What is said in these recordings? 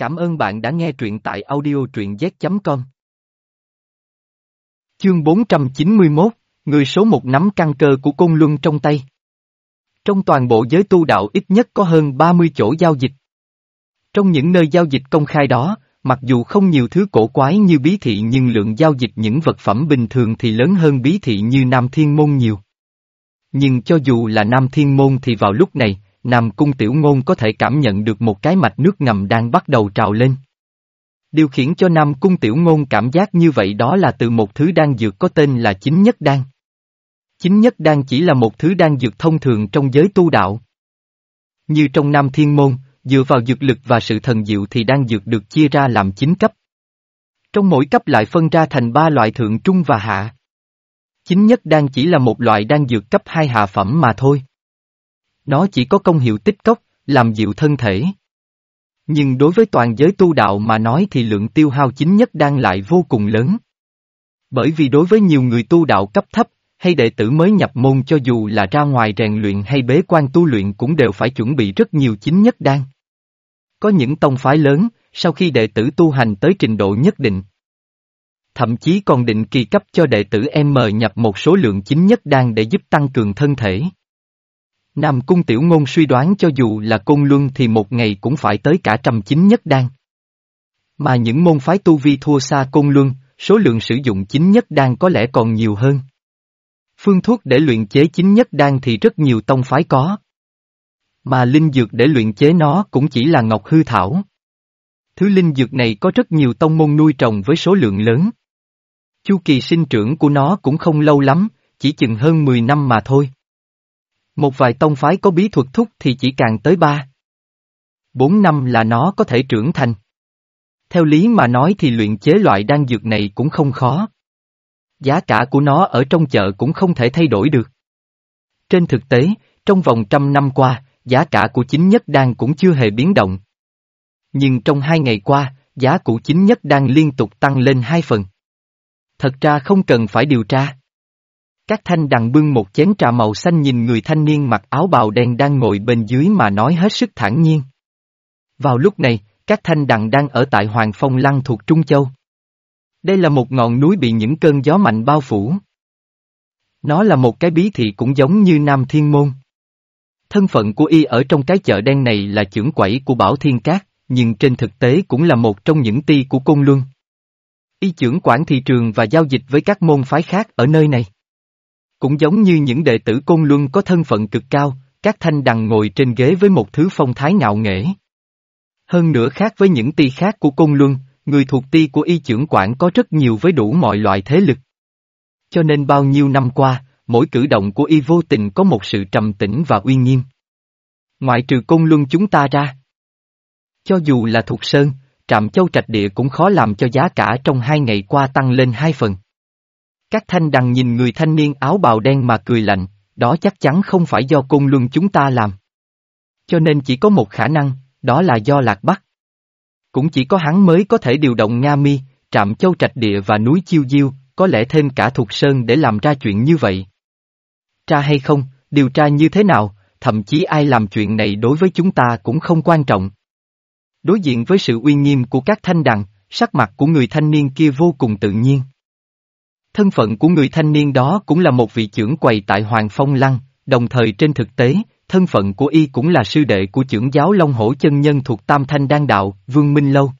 Cảm ơn bạn đã nghe truyện tại audio truyện z.com. Chương 491, người số một nắm căn cơ của Côn Luân trong tay. Trong toàn bộ giới tu đạo ít nhất có hơn 30 chỗ giao dịch. Trong những nơi giao dịch công khai đó, mặc dù không nhiều thứ cổ quái như bí thị nhưng lượng giao dịch những vật phẩm bình thường thì lớn hơn bí thị như Nam Thiên Môn nhiều. Nhưng cho dù là Nam Thiên Môn thì vào lúc này, Nam Cung Tiểu Ngôn có thể cảm nhận được một cái mạch nước ngầm đang bắt đầu trào lên. Điều khiển cho Nam Cung Tiểu Ngôn cảm giác như vậy đó là từ một thứ đan dược có tên là chính nhất đan. Chính nhất đan chỉ là một thứ đan dược thông thường trong giới tu đạo. Như trong Nam Thiên Môn, dựa vào dược lực và sự thần diệu thì đan dược được chia ra làm chín cấp. Trong mỗi cấp lại phân ra thành ba loại thượng trung và hạ. Chính nhất đan chỉ là một loại đan dược cấp hai hạ phẩm mà thôi. Nó chỉ có công hiệu tích cốc, làm dịu thân thể. Nhưng đối với toàn giới tu đạo mà nói thì lượng tiêu hao chính nhất đang lại vô cùng lớn. Bởi vì đối với nhiều người tu đạo cấp thấp, hay đệ tử mới nhập môn cho dù là ra ngoài rèn luyện hay bế quan tu luyện cũng đều phải chuẩn bị rất nhiều chính nhất đan. Có những tông phái lớn, sau khi đệ tử tu hành tới trình độ nhất định, thậm chí còn định kỳ cấp cho đệ tử M nhập một số lượng chính nhất đan để giúp tăng cường thân thể. Nam Cung Tiểu Ngôn suy đoán cho dù là Côn Luân thì một ngày cũng phải tới cả trăm chính nhất đan. Mà những môn phái tu vi thua xa Côn Luân, số lượng sử dụng chính nhất đan có lẽ còn nhiều hơn. Phương thuốc để luyện chế chính nhất đan thì rất nhiều tông phái có. Mà linh dược để luyện chế nó cũng chỉ là ngọc hư thảo. Thứ linh dược này có rất nhiều tông môn nuôi trồng với số lượng lớn. Chu kỳ sinh trưởng của nó cũng không lâu lắm, chỉ chừng hơn 10 năm mà thôi. Một vài tông phái có bí thuật thúc thì chỉ càng tới ba. Bốn năm là nó có thể trưởng thành. Theo lý mà nói thì luyện chế loại đan dược này cũng không khó. Giá cả của nó ở trong chợ cũng không thể thay đổi được. Trên thực tế, trong vòng trăm năm qua, giá cả của chính nhất đan cũng chưa hề biến động. Nhưng trong hai ngày qua, giá của chính nhất đan liên tục tăng lên hai phần. Thật ra không cần phải điều tra. Các thanh đằng bưng một chén trà màu xanh nhìn người thanh niên mặc áo bào đen đang ngồi bên dưới mà nói hết sức thản nhiên. Vào lúc này, các thanh đằng đang ở tại Hoàng Phong Lăng thuộc Trung Châu. Đây là một ngọn núi bị những cơn gió mạnh bao phủ. Nó là một cái bí thị cũng giống như Nam Thiên Môn. Thân phận của y ở trong cái chợ đen này là trưởng quẩy của Bảo Thiên Cát, nhưng trên thực tế cũng là một trong những ti của Côn Luân. Y trưởng quản thị trường và giao dịch với các môn phái khác ở nơi này. Cũng giống như những đệ tử Côn Luân có thân phận cực cao, các thanh đằng ngồi trên ghế với một thứ phong thái ngạo nghễ. Hơn nữa khác với những ti khác của Côn Luân, người thuộc ti của y trưởng quản có rất nhiều với đủ mọi loại thế lực. Cho nên bao nhiêu năm qua, mỗi cử động của y vô tình có một sự trầm tĩnh và uy nghiêm. Ngoại trừ Côn Luân chúng ta ra. Cho dù là thuộc sơn, trạm châu trạch địa cũng khó làm cho giá cả trong hai ngày qua tăng lên hai phần. Các thanh đằng nhìn người thanh niên áo bào đen mà cười lạnh, đó chắc chắn không phải do cung luân chúng ta làm. Cho nên chỉ có một khả năng, đó là do Lạc Bắc. Cũng chỉ có hắn mới có thể điều động Nga Mi, Trạm Châu Trạch Địa và núi Chiêu Diêu, có lẽ thêm cả Thục Sơn để làm ra chuyện như vậy. Tra hay không, điều tra như thế nào, thậm chí ai làm chuyện này đối với chúng ta cũng không quan trọng. Đối diện với sự uy nghiêm của các thanh đằng, sắc mặt của người thanh niên kia vô cùng tự nhiên. Thân phận của người thanh niên đó cũng là một vị trưởng quầy tại Hoàng Phong Lăng, đồng thời trên thực tế, thân phận của y cũng là sư đệ của trưởng giáo Long Hổ chân nhân thuộc Tam Thanh Đan Đạo, Vương Minh Lâu.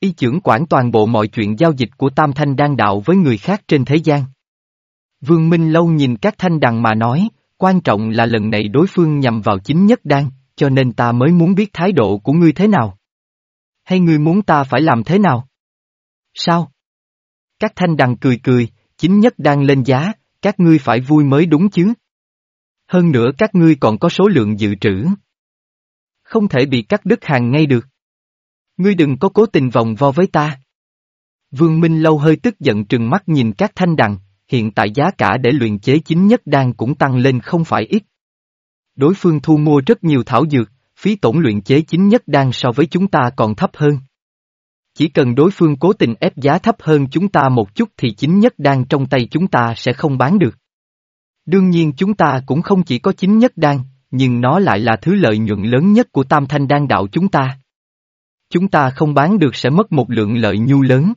Y trưởng quản toàn bộ mọi chuyện giao dịch của Tam Thanh Đan Đạo với người khác trên thế gian. Vương Minh Lâu nhìn các thanh đằng mà nói, quan trọng là lần này đối phương nhằm vào chính nhất đan, cho nên ta mới muốn biết thái độ của ngươi thế nào. Hay ngươi muốn ta phải làm thế nào? Sao? Các thanh đằng cười cười, chính nhất đang lên giá, các ngươi phải vui mới đúng chứ. Hơn nữa các ngươi còn có số lượng dự trữ. Không thể bị cắt đứt hàng ngay được. Ngươi đừng có cố tình vòng vo với ta. Vương Minh Lâu hơi tức giận trừng mắt nhìn các thanh đằng, hiện tại giá cả để luyện chế chính nhất đang cũng tăng lên không phải ít. Đối phương thu mua rất nhiều thảo dược, phí tổn luyện chế chính nhất đang so với chúng ta còn thấp hơn. Chỉ cần đối phương cố tình ép giá thấp hơn chúng ta một chút thì chính nhất đan trong tay chúng ta sẽ không bán được. Đương nhiên chúng ta cũng không chỉ có chính nhất đan, nhưng nó lại là thứ lợi nhuận lớn nhất của tam thanh đan đạo chúng ta. Chúng ta không bán được sẽ mất một lượng lợi nhu lớn.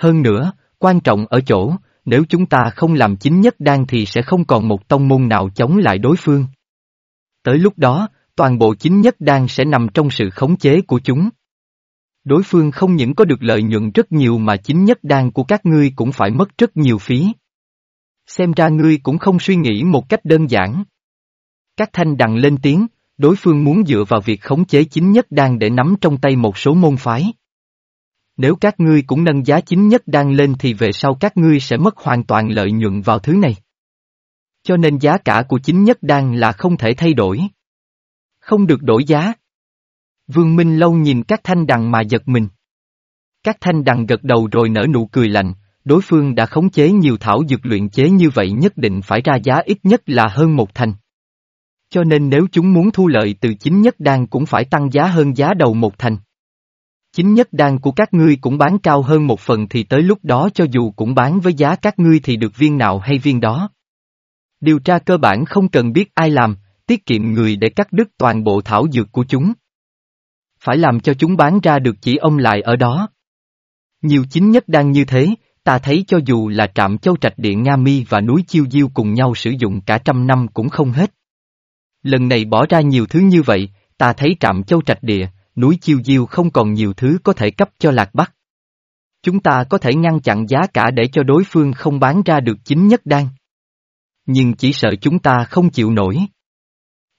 Hơn nữa, quan trọng ở chỗ, nếu chúng ta không làm chính nhất đan thì sẽ không còn một tông môn nào chống lại đối phương. Tới lúc đó, toàn bộ chính nhất đan sẽ nằm trong sự khống chế của chúng. Đối phương không những có được lợi nhuận rất nhiều mà chính nhất đan của các ngươi cũng phải mất rất nhiều phí. Xem ra ngươi cũng không suy nghĩ một cách đơn giản. Các thanh đằng lên tiếng, đối phương muốn dựa vào việc khống chế chính nhất đan để nắm trong tay một số môn phái. Nếu các ngươi cũng nâng giá chính nhất đan lên thì về sau các ngươi sẽ mất hoàn toàn lợi nhuận vào thứ này. Cho nên giá cả của chính nhất đan là không thể thay đổi. Không được đổi giá. Vương Minh Lâu nhìn các thanh đằng mà giật mình. Các thanh đằng gật đầu rồi nở nụ cười lạnh, đối phương đã khống chế nhiều thảo dược luyện chế như vậy nhất định phải ra giá ít nhất là hơn một thành. Cho nên nếu chúng muốn thu lợi từ chính nhất đan cũng phải tăng giá hơn giá đầu một thành. Chính nhất đan của các ngươi cũng bán cao hơn một phần thì tới lúc đó cho dù cũng bán với giá các ngươi thì được viên nào hay viên đó. Điều tra cơ bản không cần biết ai làm, tiết kiệm người để cắt đứt toàn bộ thảo dược của chúng. Phải làm cho chúng bán ra được chỉ ông lại ở đó. Nhiều chính nhất đang như thế, ta thấy cho dù là trạm châu trạch điện Nga Mi và núi Chiêu Diêu cùng nhau sử dụng cả trăm năm cũng không hết. Lần này bỏ ra nhiều thứ như vậy, ta thấy trạm châu trạch địa, núi Chiêu Diêu không còn nhiều thứ có thể cấp cho Lạc Bắc. Chúng ta có thể ngăn chặn giá cả để cho đối phương không bán ra được chính nhất đan. Nhưng chỉ sợ chúng ta không chịu nổi.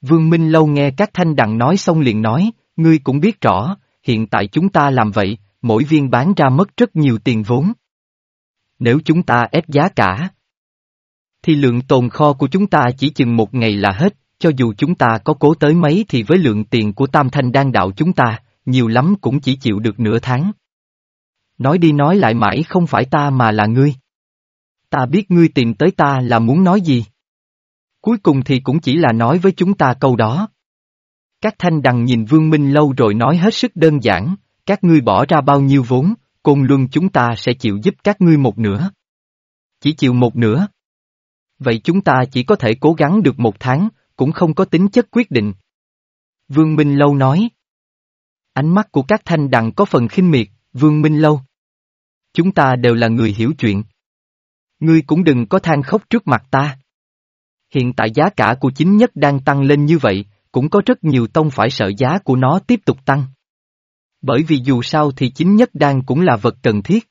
Vương Minh Lâu nghe các thanh đặng nói xong liền nói, ngươi cũng biết rõ, hiện tại chúng ta làm vậy, mỗi viên bán ra mất rất nhiều tiền vốn. Nếu chúng ta ép giá cả, thì lượng tồn kho của chúng ta chỉ chừng một ngày là hết, cho dù chúng ta có cố tới mấy thì với lượng tiền của tam thanh đan đạo chúng ta, nhiều lắm cũng chỉ chịu được nửa tháng. Nói đi nói lại mãi không phải ta mà là ngươi. Ta biết ngươi tìm tới ta là muốn nói gì. Cuối cùng thì cũng chỉ là nói với chúng ta câu đó. Các thanh đằng nhìn Vương Minh lâu rồi nói hết sức đơn giản, các ngươi bỏ ra bao nhiêu vốn, côn luân chúng ta sẽ chịu giúp các ngươi một nửa. Chỉ chịu một nửa. Vậy chúng ta chỉ có thể cố gắng được một tháng, cũng không có tính chất quyết định. Vương Minh Lâu nói. Ánh mắt của các thanh đằng có phần khinh miệt, Vương Minh Lâu. Chúng ta đều là người hiểu chuyện. Ngươi cũng đừng có than khóc trước mặt ta. Hiện tại giá cả của chính nhất đang tăng lên như vậy, cũng có rất nhiều tông phải sợ giá của nó tiếp tục tăng. Bởi vì dù sao thì chính nhất đan cũng là vật cần thiết.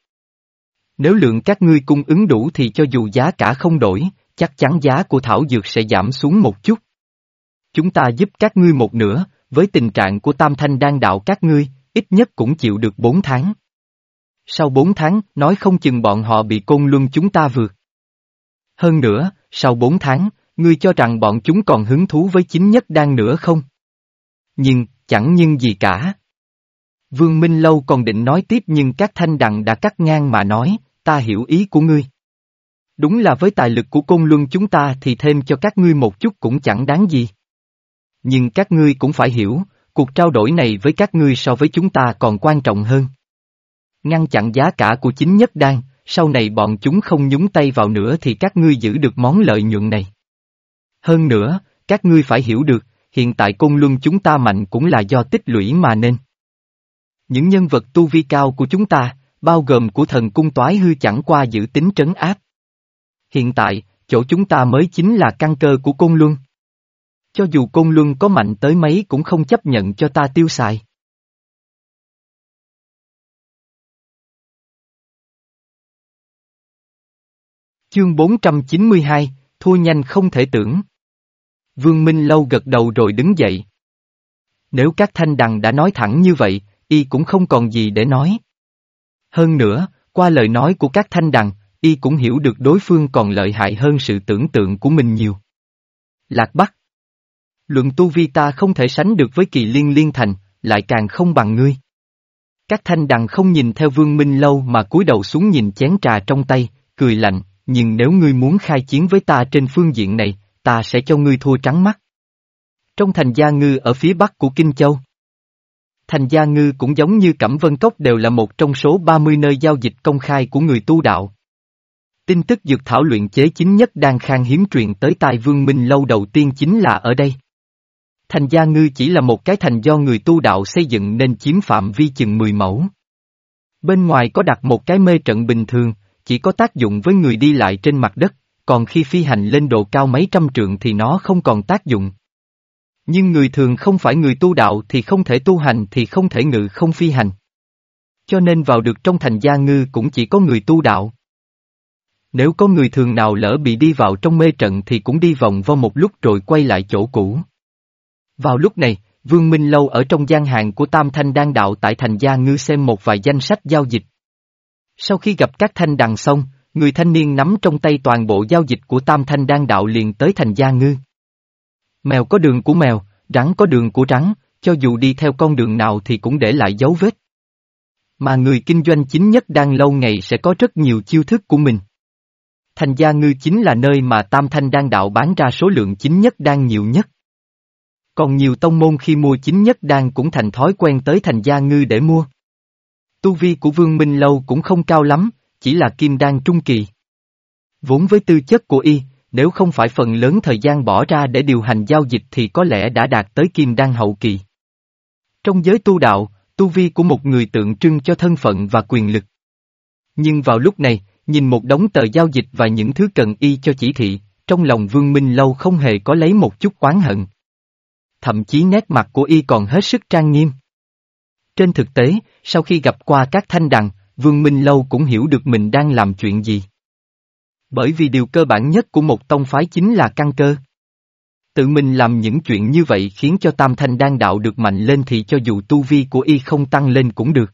Nếu lượng các ngươi cung ứng đủ thì cho dù giá cả không đổi, chắc chắn giá của thảo dược sẽ giảm xuống một chút. Chúng ta giúp các ngươi một nửa, với tình trạng của tam thanh đan đạo các ngươi, ít nhất cũng chịu được bốn tháng. Sau bốn tháng, nói không chừng bọn họ bị côn luân chúng ta vượt. Hơn nữa, sau bốn tháng, ngươi cho rằng bọn chúng còn hứng thú với chính nhất đan nữa không? Nhưng, chẳng nhưng gì cả. Vương Minh Lâu còn định nói tiếp nhưng các thanh đằng đã cắt ngang mà nói, ta hiểu ý của ngươi. Đúng là với tài lực của công luân chúng ta thì thêm cho các ngươi một chút cũng chẳng đáng gì. Nhưng các ngươi cũng phải hiểu, cuộc trao đổi này với các ngươi so với chúng ta còn quan trọng hơn. Ngăn chặn giá cả của chính nhất đan, sau này bọn chúng không nhúng tay vào nữa thì các ngươi giữ được món lợi nhuận này. Hơn nữa, các ngươi phải hiểu được, hiện tại côn luân chúng ta mạnh cũng là do tích lũy mà nên. Những nhân vật tu vi cao của chúng ta, bao gồm của thần cung toái hư chẳng qua giữ tính trấn áp. Hiện tại, chỗ chúng ta mới chính là căn cơ của côn luân. Cho dù côn luân có mạnh tới mấy cũng không chấp nhận cho ta tiêu xài. Chương 492, thua nhanh không thể tưởng. Vương Minh Lâu gật đầu rồi đứng dậy. Nếu các thanh đằng đã nói thẳng như vậy, y cũng không còn gì để nói. Hơn nữa, qua lời nói của các thanh đằng, y cũng hiểu được đối phương còn lợi hại hơn sự tưởng tượng của mình nhiều. Lạc Bắc Luận tu vi ta không thể sánh được với kỳ liên liên thành, lại càng không bằng ngươi. Các thanh đằng không nhìn theo vương minh lâu mà cúi đầu xuống nhìn chén trà trong tay, cười lạnh, nhưng nếu ngươi muốn khai chiến với ta trên phương diện này, ta sẽ cho ngươi thua trắng mắt. Trong thành gia ngư ở phía bắc của Kinh Châu. Thành gia ngư cũng giống như Cẩm Vân Cốc đều là một trong số 30 nơi giao dịch công khai của người tu đạo. Tin tức dược thảo luyện chế chính nhất đang khan hiếm truyền tới tai vương minh lâu đầu tiên chính là ở đây. Thành Gia Ngư chỉ là một cái thành do người tu đạo xây dựng nên chiếm phạm vi chừng 10 mẫu. Bên ngoài có đặt một cái mê trận bình thường, chỉ có tác dụng với người đi lại trên mặt đất, còn khi phi hành lên độ cao mấy trăm trượng thì nó không còn tác dụng. Nhưng người thường không phải người tu đạo thì không thể tu hành thì không thể ngự không phi hành. Cho nên vào được trong thành gia ngư cũng chỉ có người tu đạo. Nếu có người thường nào lỡ bị đi vào trong mê trận thì cũng đi vòng vo một lúc rồi quay lại chỗ cũ. Vào lúc này, Vương Minh Lâu ở trong gian hàng của Tam Thanh Đan Đạo tại thành gia ngư xem một vài danh sách giao dịch. Sau khi gặp các thanh đằng xong, người thanh niên nắm trong tay toàn bộ giao dịch của Tam Thanh Đan Đạo liền tới thành gia ngư. Mèo có đường của mèo, rắn có đường của rắn, cho dù đi theo con đường nào thì cũng để lại dấu vết. Mà người kinh doanh chính nhất đang lâu ngày sẽ có rất nhiều chiêu thức của mình. Thành gia ngư chính là nơi mà Tam Thanh Đan Đạo bán ra số lượng chính nhất đang nhiều nhất. Còn nhiều tông môn khi mua chính nhất đan cũng thành thói quen tới thành gia ngư để mua. Tu vi của Vương Minh Lâu cũng không cao lắm, chỉ là kim đan trung kỳ. Vốn với tư chất của y, nếu không phải phần lớn thời gian bỏ ra để điều hành giao dịch thì có lẽ đã đạt tới kim đan hậu kỳ. Trong giới tu đạo, tu vi của một người tượng trưng cho thân phận và quyền lực. Nhưng vào lúc này, nhìn một đống tờ giao dịch và những thứ cần y cho chỉ thị, trong lòng Vương Minh Lâu không hề có lấy một chút oán hận. Thậm chí nét mặt của y còn hết sức trang nghiêm. Trên thực tế, sau khi gặp qua các thanh đằng, Vương Minh Lâu cũng hiểu được mình đang làm chuyện gì. Bởi vì điều cơ bản nhất của một tông phái chính là căn cơ. Tự mình làm những chuyện như vậy khiến cho Tam Thanh Đan đạo được mạnh lên thì cho dù tu vi của y không tăng lên cũng được.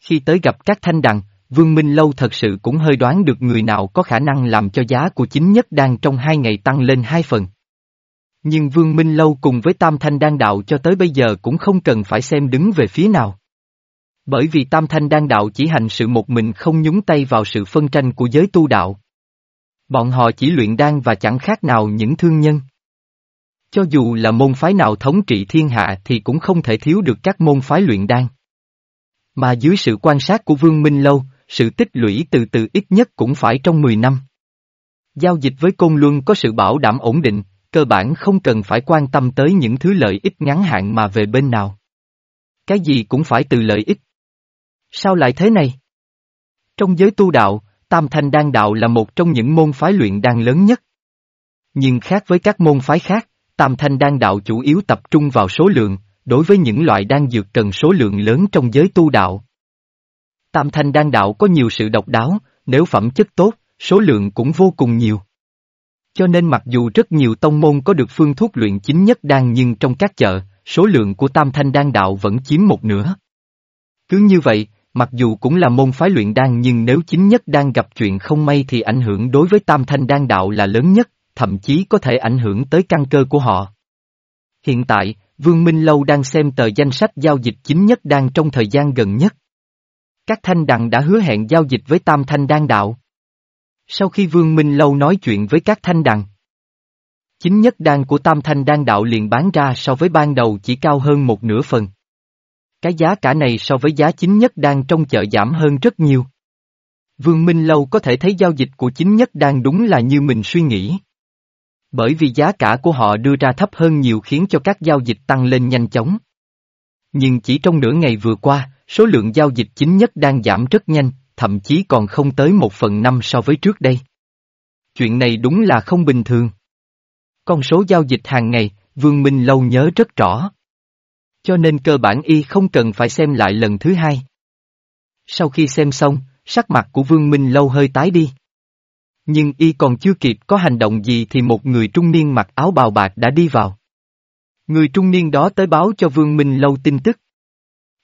Khi tới gặp các thanh đằng, Vương Minh Lâu thật sự cũng hơi đoán được người nào có khả năng làm cho giá của chính nhất đang trong hai ngày tăng lên hai phần. Nhưng Vương Minh Lâu cùng với Tam Thanh Đan Đạo cho tới bây giờ cũng không cần phải xem đứng về phía nào. Bởi vì Tam Thanh Đan Đạo chỉ hành sự một mình không nhúng tay vào sự phân tranh của giới tu đạo. Bọn họ chỉ luyện đan và chẳng khác nào những thương nhân. Cho dù là môn phái nào thống trị thiên hạ thì cũng không thể thiếu được các môn phái luyện đan. Mà dưới sự quan sát của Vương Minh Lâu, sự tích lũy từ từ ít nhất cũng phải trong 10 năm. Giao dịch với Côn Luân có sự bảo đảm ổn định, cơ bản không cần phải quan tâm tới những thứ lợi ích ngắn hạn mà về bên nào. Cái gì cũng phải từ lợi ích. Sao lại thế này? Trong giới tu đạo, Tam Thanh Đan Đạo là một trong những môn phái luyện đan lớn nhất. Nhưng khác với các môn phái khác, Tam Thanh Đan Đạo chủ yếu tập trung vào số lượng, đối với những loại đan dược cần số lượng lớn trong giới tu đạo. Tam Thanh Đan Đạo có nhiều sự độc đáo, nếu phẩm chất tốt, số lượng cũng vô cùng nhiều. Cho nên mặc dù rất nhiều tông môn có được phương thuốc luyện chính nhất đan nhưng trong các chợ, số lượng của Tam Thanh Đan Đạo vẫn chiếm một nửa. Cứ như vậy, mặc dù cũng là môn phái luyện đan nhưng nếu chính nhất đang gặp chuyện không may thì ảnh hưởng đối với Tam Thanh Đan Đạo là lớn nhất, thậm chí có thể ảnh hưởng tới căn cơ của họ. Hiện tại, Vương Minh Lâu đang xem tờ danh sách giao dịch chính nhất đang trong thời gian gần nhất. Các thanh đằng đã hứa hẹn giao dịch với Tam Thanh Đan Đạo. Sau khi Vương Minh Lâu nói chuyện với các thanh đằng, chính nhất đan của Tam Thanh Đan Đạo liền bán ra so với ban đầu chỉ cao hơn một nửa phần. Cái giá cả này so với giá chính nhất đang trong chợ giảm hơn rất nhiều. Vương Minh Lâu có thể thấy giao dịch của chính nhất đang đúng là như mình suy nghĩ. Bởi vì giá cả của họ đưa ra thấp hơn nhiều khiến cho các giao dịch tăng lên nhanh chóng. Nhưng chỉ trong nửa ngày vừa qua, số lượng giao dịch chính nhất đang giảm rất nhanh, thậm chí còn không tới một phần năm so với trước đây. Chuyện này đúng là không bình thường. Con số giao dịch hàng ngày, Vương Minh Lâu nhớ rất rõ. Cho nên cơ bản y không cần phải xem lại lần thứ hai. Sau khi xem xong, sắc mặt của Vương Minh Lâu hơi tái đi. Nhưng y còn chưa kịp có hành động gì thì một người trung niên mặc áo bào bạc đã đi vào. Người trung niên đó tới báo cho Vương Minh Lâu tin tức.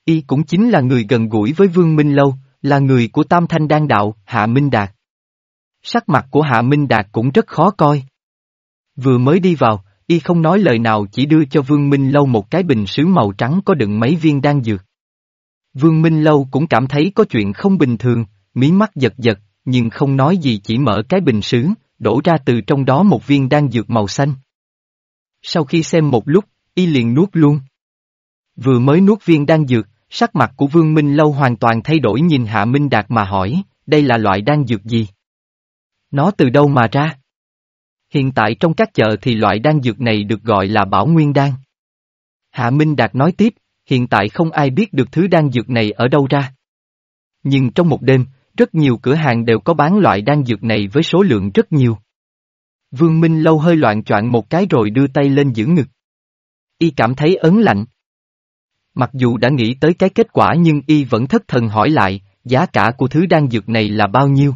Y cũng chính là người gần gũi với Vương Minh Lâu, là người của Tam Thanh Đan Đạo, Hạ Minh Đạt. Sắc mặt của Hạ Minh Đạt cũng rất khó coi. Vừa mới đi vào, y không nói lời nào chỉ đưa cho Vương Minh Lâu một cái bình sứ màu trắng có đựng mấy viên đan dược. Vương Minh Lâu cũng cảm thấy có chuyện không bình thường, mí mắt giật giật, nhưng không nói gì chỉ mở cái bình sứ, đổ ra từ trong đó một viên đan dược màu xanh. Sau khi xem một lúc, y liền nuốt luôn. Vừa mới nuốt viên đan dược, sắc mặt của Vương Minh Lâu hoàn toàn thay đổi nhìn Hạ Minh Đạt mà hỏi, đây là loại đan dược gì? Nó từ đâu mà ra? Hiện tại trong các chợ thì loại đan dược này được gọi là bảo nguyên đan. Hạ Minh Đạt nói tiếp, hiện tại không ai biết được thứ đan dược này ở đâu ra. Nhưng trong một đêm, rất nhiều cửa hàng đều có bán loại đan dược này với số lượng rất nhiều. Vương Minh Lâu hơi loạn choạng một cái rồi đưa tay lên giữ ngực. Y cảm thấy ấn lạnh. Mặc dù đã nghĩ tới cái kết quả nhưng Y vẫn thất thần hỏi lại, giá cả của thứ đan dược này là bao nhiêu?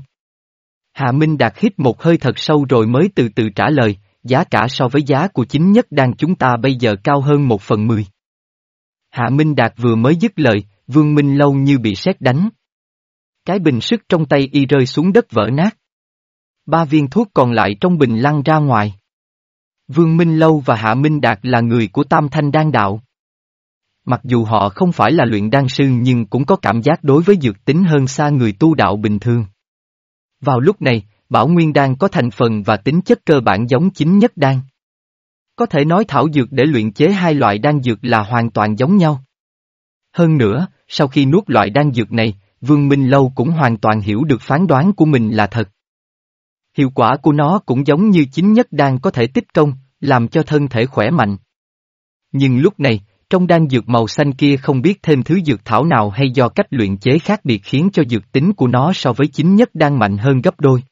Hạ Minh Đạt hít một hơi thật sâu rồi mới từ từ trả lời, giá cả so với giá của chính nhất đan chúng ta bây giờ cao hơn một phần mười. Hạ Minh Đạt vừa mới dứt lời, Vương Minh Lâu như bị sét đánh. Cái bình sức trong tay y rơi xuống đất vỡ nát. Ba viên thuốc còn lại trong bình lăn ra ngoài. Vương Minh Lâu và Hạ Minh Đạt là người của Tam Thanh Đan Đạo. Mặc dù họ không phải là luyện đan sư nhưng cũng có cảm giác đối với dược tính hơn xa người tu đạo bình thường. Vào lúc này, Bảo Nguyên Đan có thành phần và tính chất cơ bản giống chính nhất đan. Có thể nói thảo dược để luyện chế hai loại đan dược là hoàn toàn giống nhau. Hơn nữa, sau khi nuốt loại đan dược này, Vương Minh Lâu cũng hoàn toàn hiểu được phán đoán của mình là thật. Hiệu quả của nó cũng giống như chính nhất đan có thể tích công, làm cho thân thể khỏe mạnh. Nhưng lúc này, trong đan dược màu xanh kia không biết thêm thứ dược thảo nào hay do cách luyện chế khác biệt khiến cho dược tính của nó so với chính nhất đan mạnh hơn gấp đôi.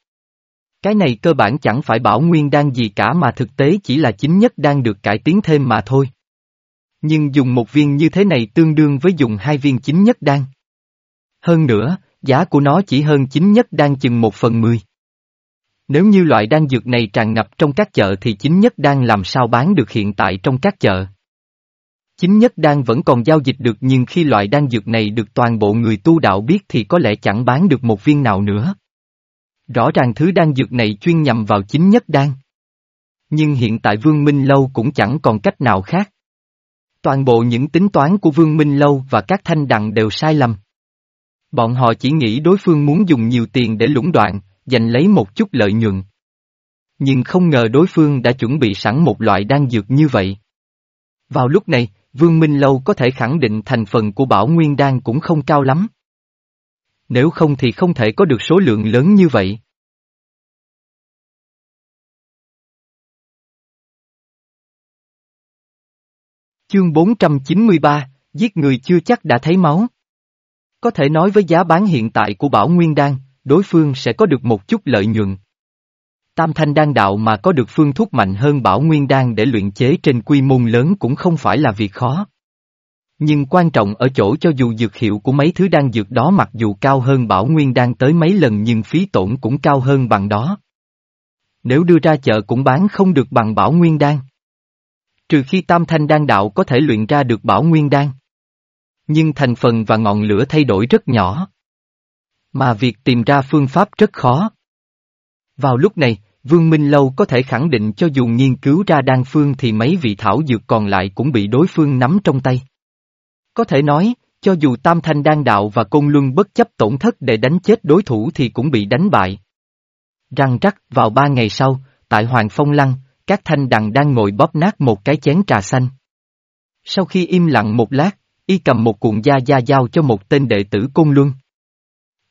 Cái này cơ bản chẳng phải bảo nguyên đan gì cả mà thực tế chỉ là chính nhất đan được cải tiến thêm mà thôi. Nhưng dùng một viên như thế này tương đương với dùng hai viên chính nhất đan. Hơn nữa, giá của nó chỉ hơn chính nhất đan chừng một phần mười. Nếu như loại đan dược này tràn ngập trong các chợ thì chính nhất đan làm sao bán được hiện tại trong các chợ. Chính nhất đan vẫn còn giao dịch được nhưng khi loại đan dược này được toàn bộ người tu đạo biết thì có lẽ chẳng bán được một viên nào nữa. Rõ ràng thứ đan dược này chuyên nhằm vào chính nhất đan. Nhưng hiện tại Vương Minh Lâu cũng chẳng còn cách nào khác. Toàn bộ những tính toán của Vương Minh Lâu và các thanh đằng đều sai lầm. Bọn họ chỉ nghĩ đối phương muốn dùng nhiều tiền để lũng đoạn, giành lấy một chút lợi nhuận. Nhưng không ngờ đối phương đã chuẩn bị sẵn một loại đan dược như vậy. Vào lúc này, Vương Minh Lâu có thể khẳng định thành phần của bảo nguyên đan cũng không cao lắm. Nếu không thì không thể có được số lượng lớn như vậy. Chương 493, giết người chưa chắc đã thấy máu. Có thể nói với giá bán hiện tại của Bảo Nguyên Đan, đối phương sẽ có được một chút lợi nhuận. Tam thanh đan đạo mà có được phương thuốc mạnh hơn Bảo Nguyên Đan để luyện chế trên quy mô lớn cũng không phải là việc khó. Nhưng quan trọng ở chỗ cho dù dược hiệu của mấy thứ đan dược đó mặc dù cao hơn Bảo Nguyên Đan tới mấy lần nhưng phí tổn cũng cao hơn bằng đó. Nếu đưa ra chợ cũng bán không được bằng Bảo Nguyên Đan. Trừ khi Tam Thanh Đan đạo có thể luyện ra được Bảo Nguyên Đan. Nhưng thành phần và ngọn lửa thay đổi rất nhỏ. Mà việc tìm ra phương pháp rất khó. Vào lúc này, Vương Minh Lâu có thể khẳng định cho dù nghiên cứu ra đan phương thì mấy vị thảo dược còn lại cũng bị đối phương nắm trong tay. Có thể nói, cho dù Tam Thanh Đan Đạo và Côn Luân bất chấp tổn thất để đánh chết đối thủ thì cũng bị đánh bại. Răng rắc, vào ba ngày sau, tại Hoàng Phong Lăng, các thanh đằng đang ngồi bóp nát một cái chén trà xanh. Sau khi im lặng một lát, y cầm một cuộn da da giao cho một tên đệ tử Côn Luân.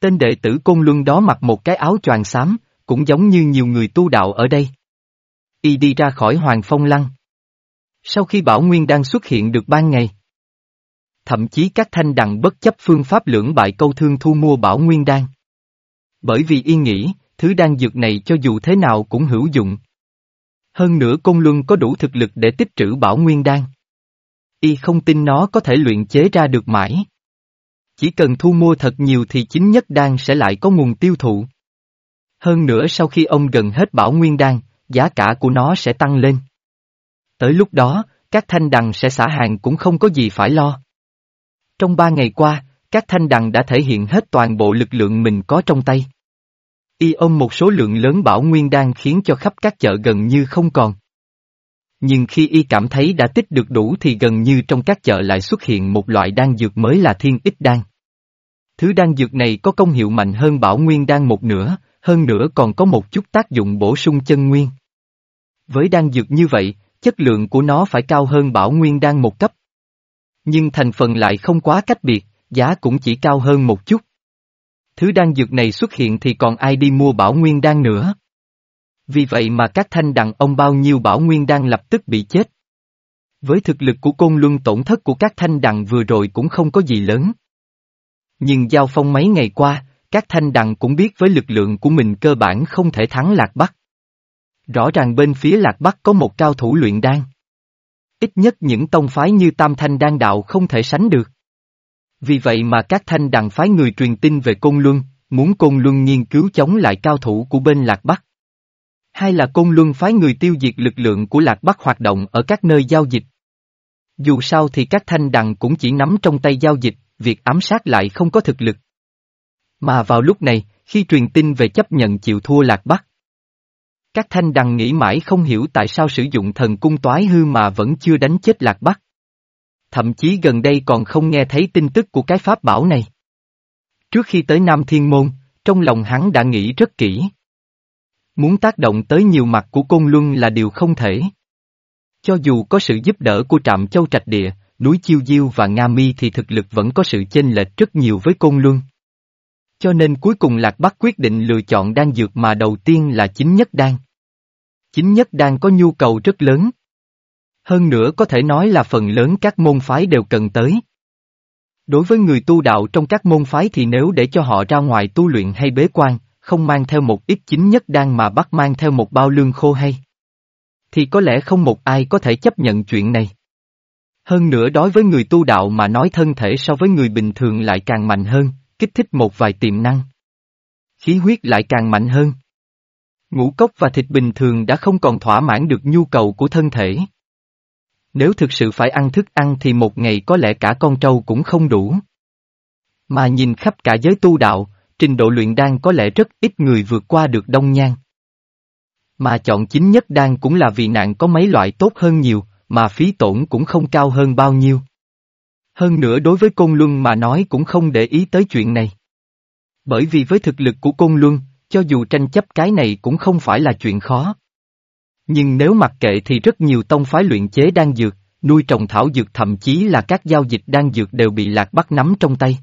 Tên đệ tử Côn Luân đó mặc một cái áo choàng xám, cũng giống như nhiều người tu đạo ở đây. Y đi ra khỏi Hoàng Phong Lăng. Sau khi Bảo Nguyên đang xuất hiện được ban ngày, thậm chí các thanh đằng bất chấp phương pháp lưỡng bại câu thương thu mua Bảo Nguyên đan. Bởi vì y nghĩ, thứ đan dược này cho dù thế nào cũng hữu dụng. Hơn nữa công Luân có đủ thực lực để tích trữ Bảo Nguyên đan. Y không tin nó có thể luyện chế ra được mãi. Chỉ cần thu mua thật nhiều thì chính nhất đan sẽ lại có nguồn tiêu thụ. Hơn nữa sau khi ông gần hết bảo nguyên đan, giá cả của nó sẽ tăng lên. Tới lúc đó, các thanh đằng sẽ xả hàng cũng không có gì phải lo. Trong ba ngày qua, các thanh đằng đã thể hiện hết toàn bộ lực lượng mình có trong tay. Y ôm một số lượng lớn bảo nguyên đan khiến cho khắp các chợ gần như không còn. Nhưng khi y cảm thấy đã tích được đủ thì gần như trong các chợ lại xuất hiện một loại đan dược mới là thiên ích đan. Thứ đan dược này có công hiệu mạnh hơn bảo nguyên đan một nửa, hơn nữa còn có một chút tác dụng bổ sung chân nguyên. Với đan dược như vậy, chất lượng của nó phải cao hơn bảo nguyên đan một cấp. Nhưng thành phần lại không quá cách biệt, giá cũng chỉ cao hơn một chút. Thứ đan dược này xuất hiện thì còn ai đi mua bảo nguyên đan nữa. Vì vậy mà các thanh đàn ông bao nhiêu bảo nguyên đan lập tức bị chết. Với thực lực của côn luân tổn thất của các thanh đằng vừa rồi cũng không có gì lớn. Nhưng giao phong mấy ngày qua, các thanh đằng cũng biết với lực lượng của mình cơ bản không thể thắng Lạc Bắc. Rõ ràng bên phía Lạc Bắc có một cao thủ luyện đan. Ít nhất những tông phái như Tam Thanh Đan Đạo không thể sánh được. Vì vậy mà các thanh đằng phái người truyền tin về Côn Luân, muốn Côn Luân nghiên cứu chống lại cao thủ của bên Lạc Bắc. Hay là Côn Luân phái người tiêu diệt lực lượng của Lạc Bắc hoạt động ở các nơi giao dịch. Dù sao thì các thanh đằng cũng chỉ nắm trong tay giao dịch, việc ám sát lại không có thực lực. Mà vào lúc này, khi truyền tin về chấp nhận chịu thua Lạc Bắc, các thanh đằng nghĩ mãi không hiểu tại sao sử dụng thần cung toái hư mà vẫn chưa đánh chết Lạc Bắc. Thậm chí gần đây còn không nghe thấy tin tức của cái pháp bảo này. Trước khi tới Nam Thiên Môn, trong lòng hắn đã nghĩ rất kỹ. Muốn tác động tới nhiều mặt của Côn Luân là điều không thể. Cho dù có sự giúp đỡ của trạm châu trạch địa, núi Chiêu Diêu và Nga Mi thì thực lực vẫn có sự chênh lệch rất nhiều với Côn Luân. Cho nên cuối cùng Lạc Bắc quyết định lựa chọn đan dược mà đầu tiên là chính nhất đan. Chính nhất đan có nhu cầu rất lớn. Hơn nữa có thể nói là phần lớn các môn phái đều cần tới. Đối với người tu đạo trong các môn phái thì nếu để cho họ ra ngoài tu luyện hay bế quan, không mang theo một ít chính nhất đan mà bắt mang theo một bao lương khô hay. Thì có lẽ không một ai có thể chấp nhận chuyện này. Hơn nữa đối với người tu đạo mà nói thân thể so với người bình thường lại càng mạnh hơn, kích thích một vài tiềm năng. Khí huyết lại càng mạnh hơn. Ngũ cốc và thịt bình thường đã không còn thỏa mãn được nhu cầu của thân thể. Nếu thực sự phải ăn thức ăn thì một ngày có lẽ cả con trâu cũng không đủ. Mà nhìn khắp cả giới tu đạo, trình độ luyện đan có lẽ rất ít người vượt qua được đông nhan. Mà chọn chính nhất đan cũng là vì nạn có mấy loại tốt hơn nhiều, mà phí tổn cũng không cao hơn bao nhiêu. Hơn nữa đối với Côn Luân mà nói cũng không để ý tới chuyện này. Bởi vì với thực lực của Côn Luân, cho dù tranh chấp cái này cũng không phải là chuyện khó. Nhưng nếu mặc kệ thì rất nhiều tông phái luyện chế đang dược, nuôi trồng thảo dược thậm chí là các giao dịch đang dược đều bị Lạc Bắc nắm trong tay.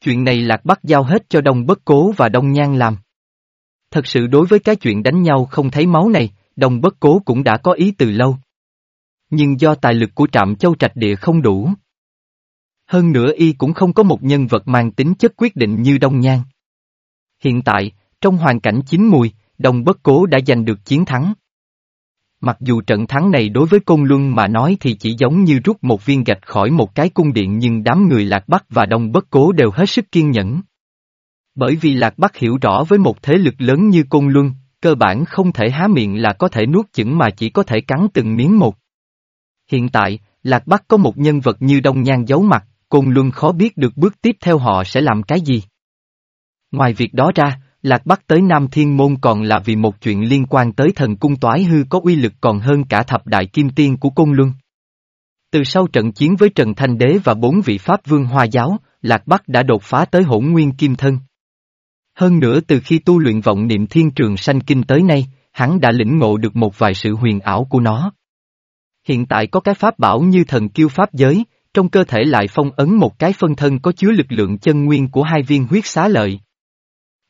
Chuyện này Lạc Bắc giao hết cho Đông Bất Cố và Đông Nhan làm. Thật sự đối với cái chuyện đánh nhau không thấy máu này, Đông Bất Cố cũng đã có ý từ lâu. Nhưng do tài lực của trạm châu trạch địa không đủ. Hơn nữa y cũng không có một nhân vật mang tính chất quyết định như Đông Nhan. Hiện tại, trong hoàn cảnh chín mùi, Đông Bất Cố đã giành được chiến thắng. Mặc dù trận thắng này đối với Côn Luân mà nói thì chỉ giống như rút một viên gạch khỏi một cái cung điện nhưng đám người Lạc Bắc và Đông Bất Cố đều hết sức kiên nhẫn. Bởi vì Lạc Bắc hiểu rõ với một thế lực lớn như Côn Luân, cơ bản không thể há miệng là có thể nuốt chửng mà chỉ có thể cắn từng miếng một. Hiện tại, Lạc Bắc có một nhân vật như Đông Nhan giấu mặt, Côn Luân khó biết được bước tiếp theo họ sẽ làm cái gì. Ngoài việc đó ra, Lạc Bắc tới Nam Thiên Môn còn là vì một chuyện liên quan tới thần cung toái hư có uy lực còn hơn cả thập đại kim tiên của Côn Luân. Từ sau trận chiến với Trần Thanh Đế và bốn vị Pháp Vương Hoa Giáo, Lạc Bắc đã đột phá tới hỗn nguyên kim thân. Hơn nữa từ khi tu luyện vọng niệm thiên trường sanh kinh tới nay, hắn đã lĩnh ngộ được một vài sự huyền ảo của nó. Hiện tại có cái pháp bảo như thần kiêu pháp giới, trong cơ thể lại phong ấn một cái phân thân có chứa lực lượng chân nguyên của hai viên huyết xá lợi.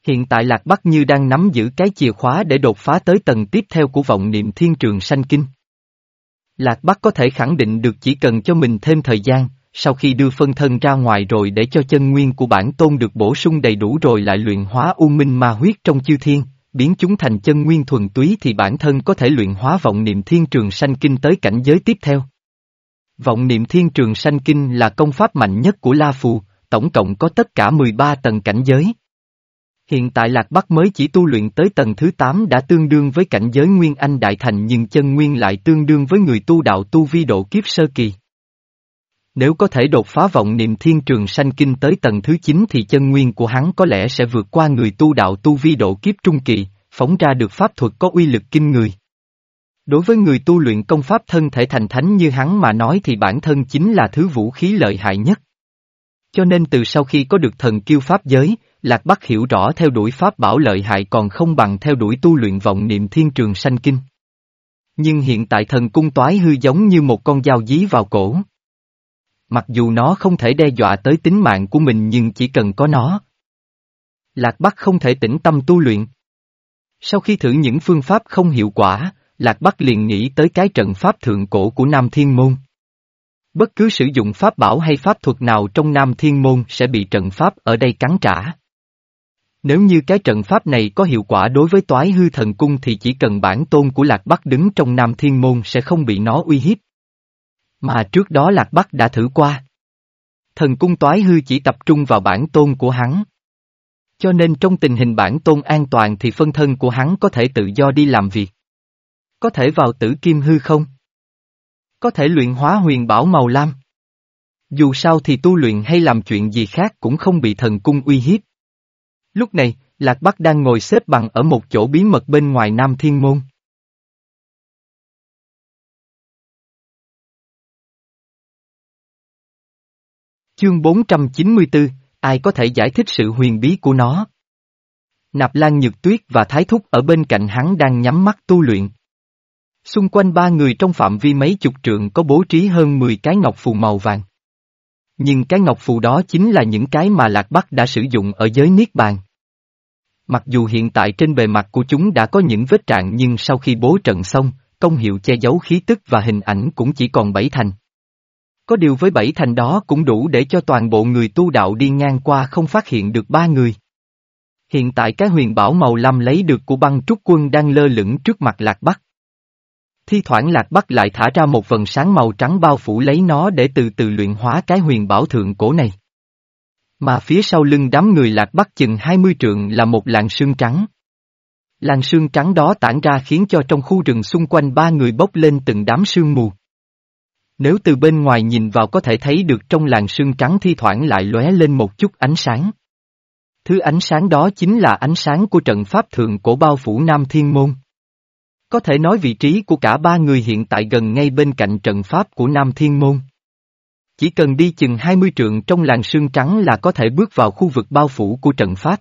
Hiện tại Lạc Bắc như đang nắm giữ cái chìa khóa để đột phá tới tầng tiếp theo của vọng niệm thiên trường sanh kinh. Lạc Bắc có thể khẳng định được chỉ cần cho mình thêm thời gian, sau khi đưa phân thân ra ngoài rồi để cho chân nguyên của bản tôn được bổ sung đầy đủ rồi lại luyện hóa u minh ma huyết trong chư thiên, biến chúng thành chân nguyên thuần túy thì bản thân có thể luyện hóa vọng niệm thiên trường sanh kinh tới cảnh giới tiếp theo. Vọng niệm thiên trường sanh kinh là công pháp mạnh nhất của La Phù, tổng cộng có tất cả 13 tầng cảnh giới. Hiện tại Lạc Bắc mới chỉ tu luyện tới tầng thứ 8 đã tương đương với cảnh giới Nguyên Anh Đại Thành nhưng chân Nguyên lại tương đương với người tu đạo tu vi độ kiếp sơ kỳ. Nếu có thể đột phá vọng niệm thiên trường sanh kinh tới tầng thứ 9 thì chân Nguyên của hắn có lẽ sẽ vượt qua người tu đạo tu vi độ kiếp trung kỳ, phóng ra được pháp thuật có uy lực kinh người. Đối với người tu luyện công pháp thân thể thành thánh như hắn mà nói thì bản thân chính là thứ vũ khí lợi hại nhất. Cho nên từ sau khi có được thần kiêu pháp giới, Lạc Bắc hiểu rõ theo đuổi pháp bảo lợi hại còn không bằng theo đuổi tu luyện vọng niệm thiên trường sanh kinh. Nhưng hiện tại thần cung toái hư giống như một con dao dí vào cổ. Mặc dù nó không thể đe dọa tới tính mạng của mình nhưng chỉ cần có nó. Lạc Bắc không thể tĩnh tâm tu luyện. Sau khi thử những phương pháp không hiệu quả, Lạc Bắc liền nghĩ tới cái trận pháp thượng cổ của Nam Thiên Môn. Bất cứ sử dụng pháp bảo hay pháp thuật nào trong Nam Thiên Môn sẽ bị trận pháp ở đây cắn trả. Nếu như cái trận pháp này có hiệu quả đối với toái hư thần cung thì chỉ cần bản tôn của Lạc Bắc đứng trong Nam Thiên Môn sẽ không bị nó uy hiếp. Mà trước đó Lạc Bắc đã thử qua. Thần cung toái hư chỉ tập trung vào bản tôn của hắn. Cho nên trong tình hình bản tôn an toàn thì phân thân của hắn có thể tự do đi làm việc. Có thể vào tử kim hư không? Có thể luyện hóa huyền bảo màu lam. Dù sao thì tu luyện hay làm chuyện gì khác cũng không bị thần cung uy hiếp. Lúc này, Lạc Bắc đang ngồi xếp bằng ở một chỗ bí mật bên ngoài Nam Thiên Môn. Chương 494, ai có thể giải thích sự huyền bí của nó? Nạp Lan Nhược Tuyết và Thái Thúc ở bên cạnh hắn đang nhắm mắt tu luyện. Xung quanh ba người trong phạm vi mấy chục trượng có bố trí hơn 10 cái ngọc phù màu vàng. Nhưng cái ngọc phù đó chính là những cái mà Lạc Bắc đã sử dụng ở giới Niết Bàn. Mặc dù hiện tại trên bề mặt của chúng đã có những vết trạng nhưng sau khi bố trận xong, công hiệu che giấu khí tức và hình ảnh cũng chỉ còn bảy thành. Có điều với bảy thành đó cũng đủ để cho toàn bộ người tu đạo đi ngang qua không phát hiện được ba người. Hiện tại cái huyền bảo màu lam lấy được của băng trúc quân đang lơ lửng trước mặt Lạc Bắc. Thi thoảng Lạc Bắc lại thả ra một vần sáng màu trắng bao phủ lấy nó để từ từ luyện hóa cái huyền bảo thượng cổ này. Mà phía sau lưng đám người Lạc Bắc chừng 20 trượng là một làn sương trắng. Làn sương trắng đó tản ra khiến cho trong khu rừng xung quanh ba người bốc lên từng đám sương mù. Nếu từ bên ngoài nhìn vào có thể thấy được trong làn sương trắng thi thoảng lại lóe lên một chút ánh sáng. Thứ ánh sáng đó chính là ánh sáng của trận pháp thượng cổ bao phủ Nam Thiên Môn. Có thể nói vị trí của cả ba người hiện tại gần ngay bên cạnh trận pháp của Nam Thiên Môn. Chỉ cần đi chừng 20 trượng trong làng sương trắng là có thể bước vào khu vực bao phủ của trận pháp.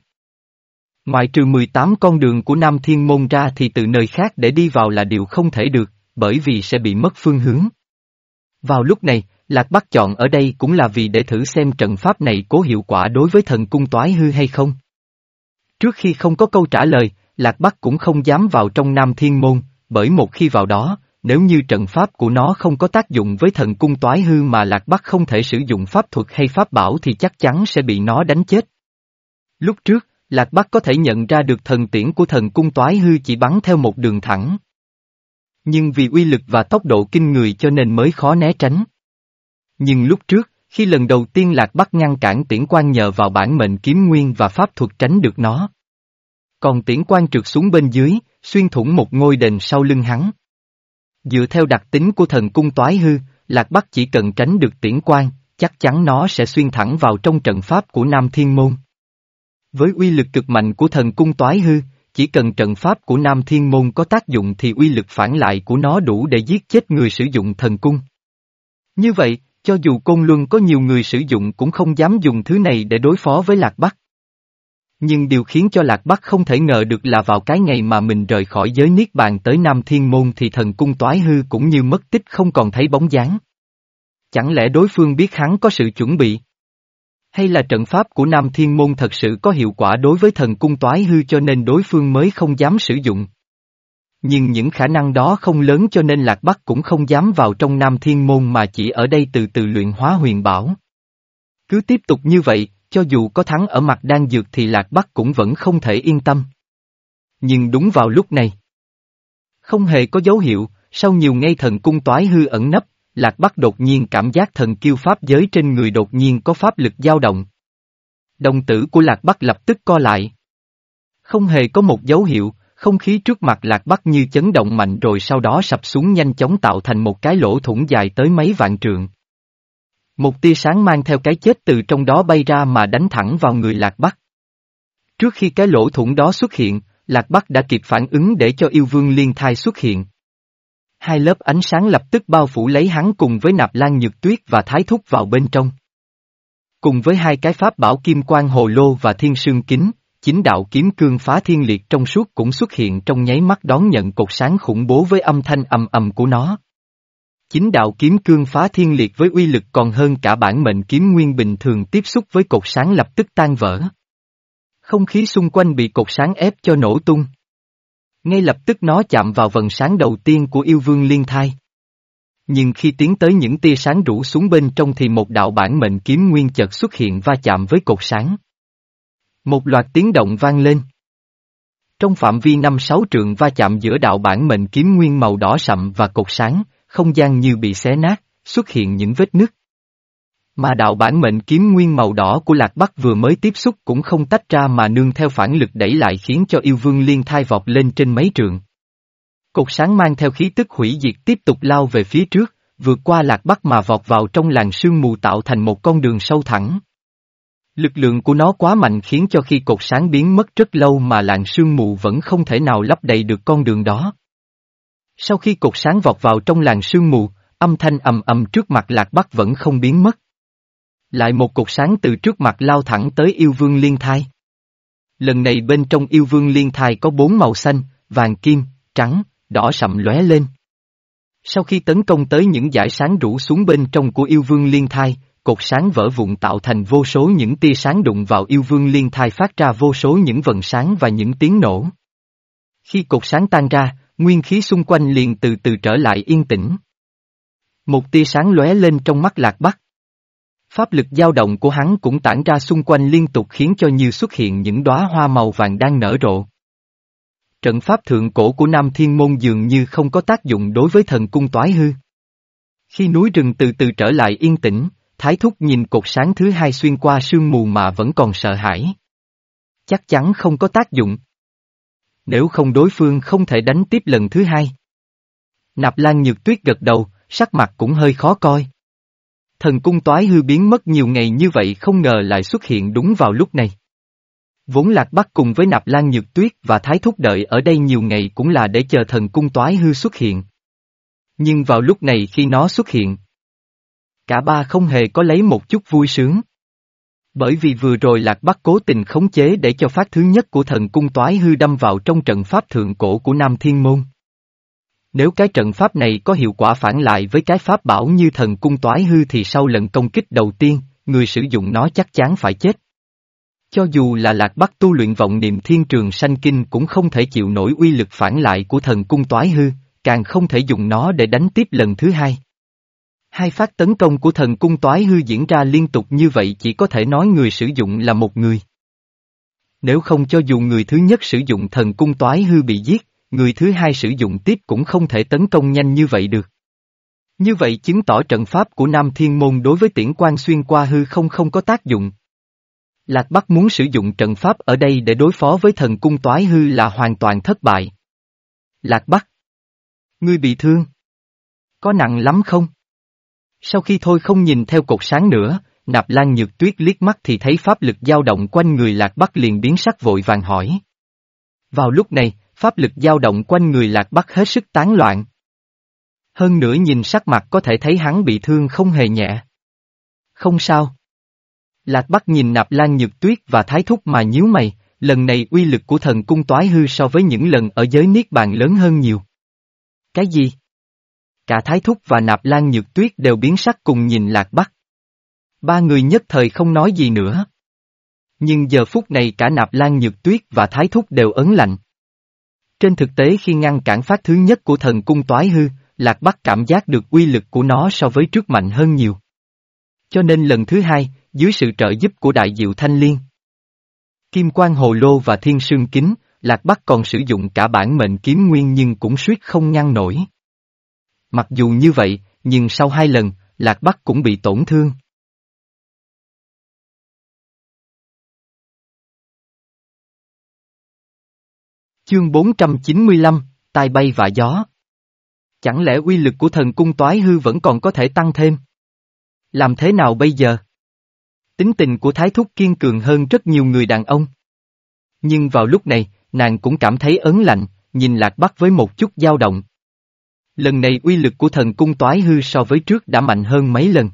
Ngoại trừ 18 con đường của Nam Thiên Môn ra thì từ nơi khác để đi vào là điều không thể được, bởi vì sẽ bị mất phương hướng. Vào lúc này, Lạc Bắc chọn ở đây cũng là vì để thử xem trận pháp này có hiệu quả đối với thần cung toái hư hay không. Trước khi không có câu trả lời, Lạc Bắc cũng không dám vào trong Nam Thiên Môn, bởi một khi vào đó, nếu như trận pháp của nó không có tác dụng với thần cung toái hư mà Lạc Bắc không thể sử dụng pháp thuật hay pháp bảo thì chắc chắn sẽ bị nó đánh chết. Lúc trước, Lạc Bắc có thể nhận ra được thần tiễn của thần cung toái hư chỉ bắn theo một đường thẳng. Nhưng vì uy lực và tốc độ kinh người cho nên mới khó né tránh. Nhưng lúc trước, khi lần đầu tiên Lạc Bắc ngăn cản tiễn quan nhờ vào bản mệnh kiếm nguyên và pháp thuật tránh được nó. Còn tiễn quan trượt xuống bên dưới, xuyên thủng một ngôi đền sau lưng hắn. Dựa theo đặc tính của thần cung toái hư, Lạc Bắc chỉ cần tránh được tiễn quan, chắc chắn nó sẽ xuyên thẳng vào trong trận pháp của Nam Thiên Môn. Với uy lực cực mạnh của thần cung toái hư, chỉ cần trận pháp của Nam Thiên Môn có tác dụng thì uy lực phản lại của nó đủ để giết chết người sử dụng thần cung. Như vậy, cho dù Côn Luân có nhiều người sử dụng cũng không dám dùng thứ này để đối phó với Lạc Bắc. Nhưng điều khiến cho Lạc Bắc không thể ngờ được là vào cái ngày mà mình rời khỏi giới Niết Bàn tới Nam Thiên Môn thì thần cung toái hư cũng như mất tích không còn thấy bóng dáng. Chẳng lẽ đối phương biết hắn có sự chuẩn bị? Hay là trận pháp của Nam Thiên Môn thật sự có hiệu quả đối với thần cung toái hư cho nên đối phương mới không dám sử dụng? Nhưng những khả năng đó không lớn cho nên Lạc Bắc cũng không dám vào trong Nam Thiên Môn mà chỉ ở đây từ từ luyện hóa huyền bảo. Cứ tiếp tục như vậy, cho dù có thắng ở mặt đang dược thì Lạc Bắc cũng vẫn không thể yên tâm. Nhưng đúng vào lúc này. Không hề có dấu hiệu, sau nhiều ngay thần cung toái hư ẩn nấp, Lạc Bắc đột nhiên cảm giác thần kiêu pháp giới trên người đột nhiên có pháp lực dao động. Đồng tử của Lạc Bắc lập tức co lại. Không hề có một dấu hiệu, không khí trước mặt Lạc Bắc như chấn động mạnh rồi sau đó sập xuống nhanh chóng tạo thành một cái lỗ thủng dài tới mấy vạn trượng. Một tia sáng mang theo cái chết từ trong đó bay ra mà đánh thẳng vào người Lạc Bắc. Trước khi cái lỗ thủng đó xuất hiện, Lạc Bắc đã kịp phản ứng để cho yêu vương liên thai xuất hiện. Hai lớp ánh sáng lập tức bao phủ lấy hắn cùng với nạp lan nhược tuyết và thái thúc vào bên trong. Cùng với hai cái pháp bảo kim quang hồ lô và thiên sương kính, chính đạo kiếm cương phá thiên liệt trong suốt cũng xuất hiện trong nháy mắt đón nhận cột sáng khủng bố với âm thanh ầm ầm của nó. Chính đạo kiếm cương phá thiên liệt với uy lực còn hơn cả bản mệnh kiếm nguyên bình thường tiếp xúc với cột sáng lập tức tan vỡ. Không khí xung quanh bị cột sáng ép cho nổ tung. Ngay lập tức nó chạm vào vần sáng đầu tiên của yêu vương liên thai. Nhưng khi tiến tới những tia sáng rủ xuống bên trong thì một đạo bản mệnh kiếm nguyên chợt xuất hiện va chạm với cột sáng. Một loạt tiếng động vang lên. Trong phạm vi năm sáu trượng va chạm giữa đạo bản mệnh kiếm nguyên màu đỏ sậm và cột sáng, không gian như bị xé nát, xuất hiện những vết nứt. Mà đạo bản mệnh kiếm nguyên màu đỏ của Lạc Bắc vừa mới tiếp xúc cũng không tách ra mà nương theo phản lực đẩy lại khiến cho yêu vương liên thai vọt lên trên mấy trượng. Cột sáng mang theo khí tức hủy diệt tiếp tục lao về phía trước, vượt qua Lạc Bắc mà vọt vào trong làng sương mù tạo thành một con đường sâu thẳng. Lực lượng của nó quá mạnh khiến cho khi cột sáng biến mất rất lâu mà làng sương mù vẫn không thể nào lấp đầy được con đường đó. Sau khi cột sáng vọt vào trong làng sương mù, âm thanh ầm ầm trước mặt Lạc Bắc vẫn không biến mất. Lại một cột sáng từ trước mặt lao thẳng tới yêu vương liên thai. Lần này bên trong yêu vương liên thai có bốn màu xanh, vàng kim, trắng, đỏ sậm lóe lên. Sau khi tấn công tới những dải sáng rủ xuống bên trong của yêu vương liên thai, cột sáng vỡ vụn tạo thành vô số những tia sáng đụng vào yêu vương liên thai phát ra vô số những vần sáng và những tiếng nổ. Khi cột sáng tan ra, nguyên khí xung quanh liền từ từ trở lại yên tĩnh. Một tia sáng lóe lên trong mắt lạc bắc. Pháp lực dao động của hắn cũng tản ra xung quanh liên tục khiến cho như xuất hiện những đóa hoa màu vàng đang nở rộ. Trận pháp thượng cổ của Nam Thiên Môn dường như không có tác dụng đối với thần cung toái hư. Khi núi rừng từ từ trở lại yên tĩnh, Thái Thúc nhìn cột sáng thứ hai xuyên qua sương mù mà vẫn còn sợ hãi. Chắc chắn không có tác dụng. Nếu không đối phương không thể đánh tiếp lần thứ hai. Nạp Lan Nhược Tuyết gật đầu, sắc mặt cũng hơi khó coi. Thần cung toái hư biến mất nhiều ngày như vậy không ngờ lại xuất hiện đúng vào lúc này. Vốn Lạc Bắc cùng với Nạp Lan Nhược Tuyết và Thái Thúc đợi ở đây nhiều ngày cũng là để chờ thần cung toái hư xuất hiện. Nhưng vào lúc này khi nó xuất hiện, cả ba không hề có lấy một chút vui sướng. Bởi vì vừa rồi Lạc Bắc cố tình khống chế để cho phát thứ nhất của thần cung toái hư đâm vào trong trận pháp thượng cổ của Nam Thiên Môn. Nếu cái trận pháp này có hiệu quả phản lại với cái pháp bảo như thần cung toái hư thì sau lần công kích đầu tiên, người sử dụng nó chắc chắn phải chết. Cho dù là lạc bắc tu luyện vọng niệm thiên trường sanh kinh cũng không thể chịu nổi uy lực phản lại của thần cung toái hư, càng không thể dùng nó để đánh tiếp lần thứ hai. Hai phát tấn công của thần cung toái hư diễn ra liên tục như vậy chỉ có thể nói người sử dụng là một người. Nếu không cho dù người thứ nhất sử dụng thần cung toái hư bị giết, người thứ hai sử dụng tiếp cũng không thể tấn công nhanh như vậy được. Như vậy chứng tỏ trận pháp của Nam Thiên Môn đối với tiễn quan xuyên qua hư không không có tác dụng. Lạc Bắc muốn sử dụng trận pháp ở đây để đối phó với thần cung toái hư là hoàn toàn thất bại. Lạc Bắc. Ngươi bị thương. Có nặng lắm không? Sau khi thôi không nhìn theo cột sáng nữa, nạp lan nhược tuyết liếc mắt thì thấy pháp lực dao động quanh người Lạc Bắc liền biến sắc vội vàng hỏi. Vào lúc này, pháp lực dao động quanh người Lạc Bắc hết sức tán loạn. Hơn nữa nhìn sắc mặt có thể thấy hắn bị thương không hề nhẹ. Không sao. Lạc Bắc nhìn nạp lan nhược tuyết và thái thúc mà nhíu mày, lần này uy lực của thần cung toái hư so với những lần ở giới niết bàn lớn hơn nhiều. Cái gì? Cả thái thúc và nạp lan nhược tuyết đều biến sắc cùng nhìn Lạc Bắc. Ba người nhất thời không nói gì nữa. Nhưng giờ phút này cả nạp lan nhược tuyết và thái thúc đều ấn lạnh. Trên thực tế khi ngăn cản phát thứ nhất của thần cung toái hư, Lạc Bắc cảm giác được uy lực của nó so với trước mạnh hơn nhiều. Cho nên lần thứ hai, dưới sự trợ giúp của đại diệu thanh liên. Kim quan hồ lô và thiên sương kính, Lạc Bắc còn sử dụng cả bản mệnh kiếm nguyên nhưng cũng suýt không ngăn nổi. Mặc dù như vậy, nhưng sau hai lần, Lạc Bắc cũng bị tổn thương. Chương 495, tai bay và gió. Chẳng lẽ uy lực của thần cung toái hư vẫn còn có thể tăng thêm? Làm thế nào bây giờ? Tính tình của Thái Thúc kiên cường hơn rất nhiều người đàn ông. Nhưng vào lúc này, nàng cũng cảm thấy ấn lạnh, nhìn Lạc Bắc với một chút dao động. Lần này uy lực của thần cung toái hư so với trước đã mạnh hơn mấy lần.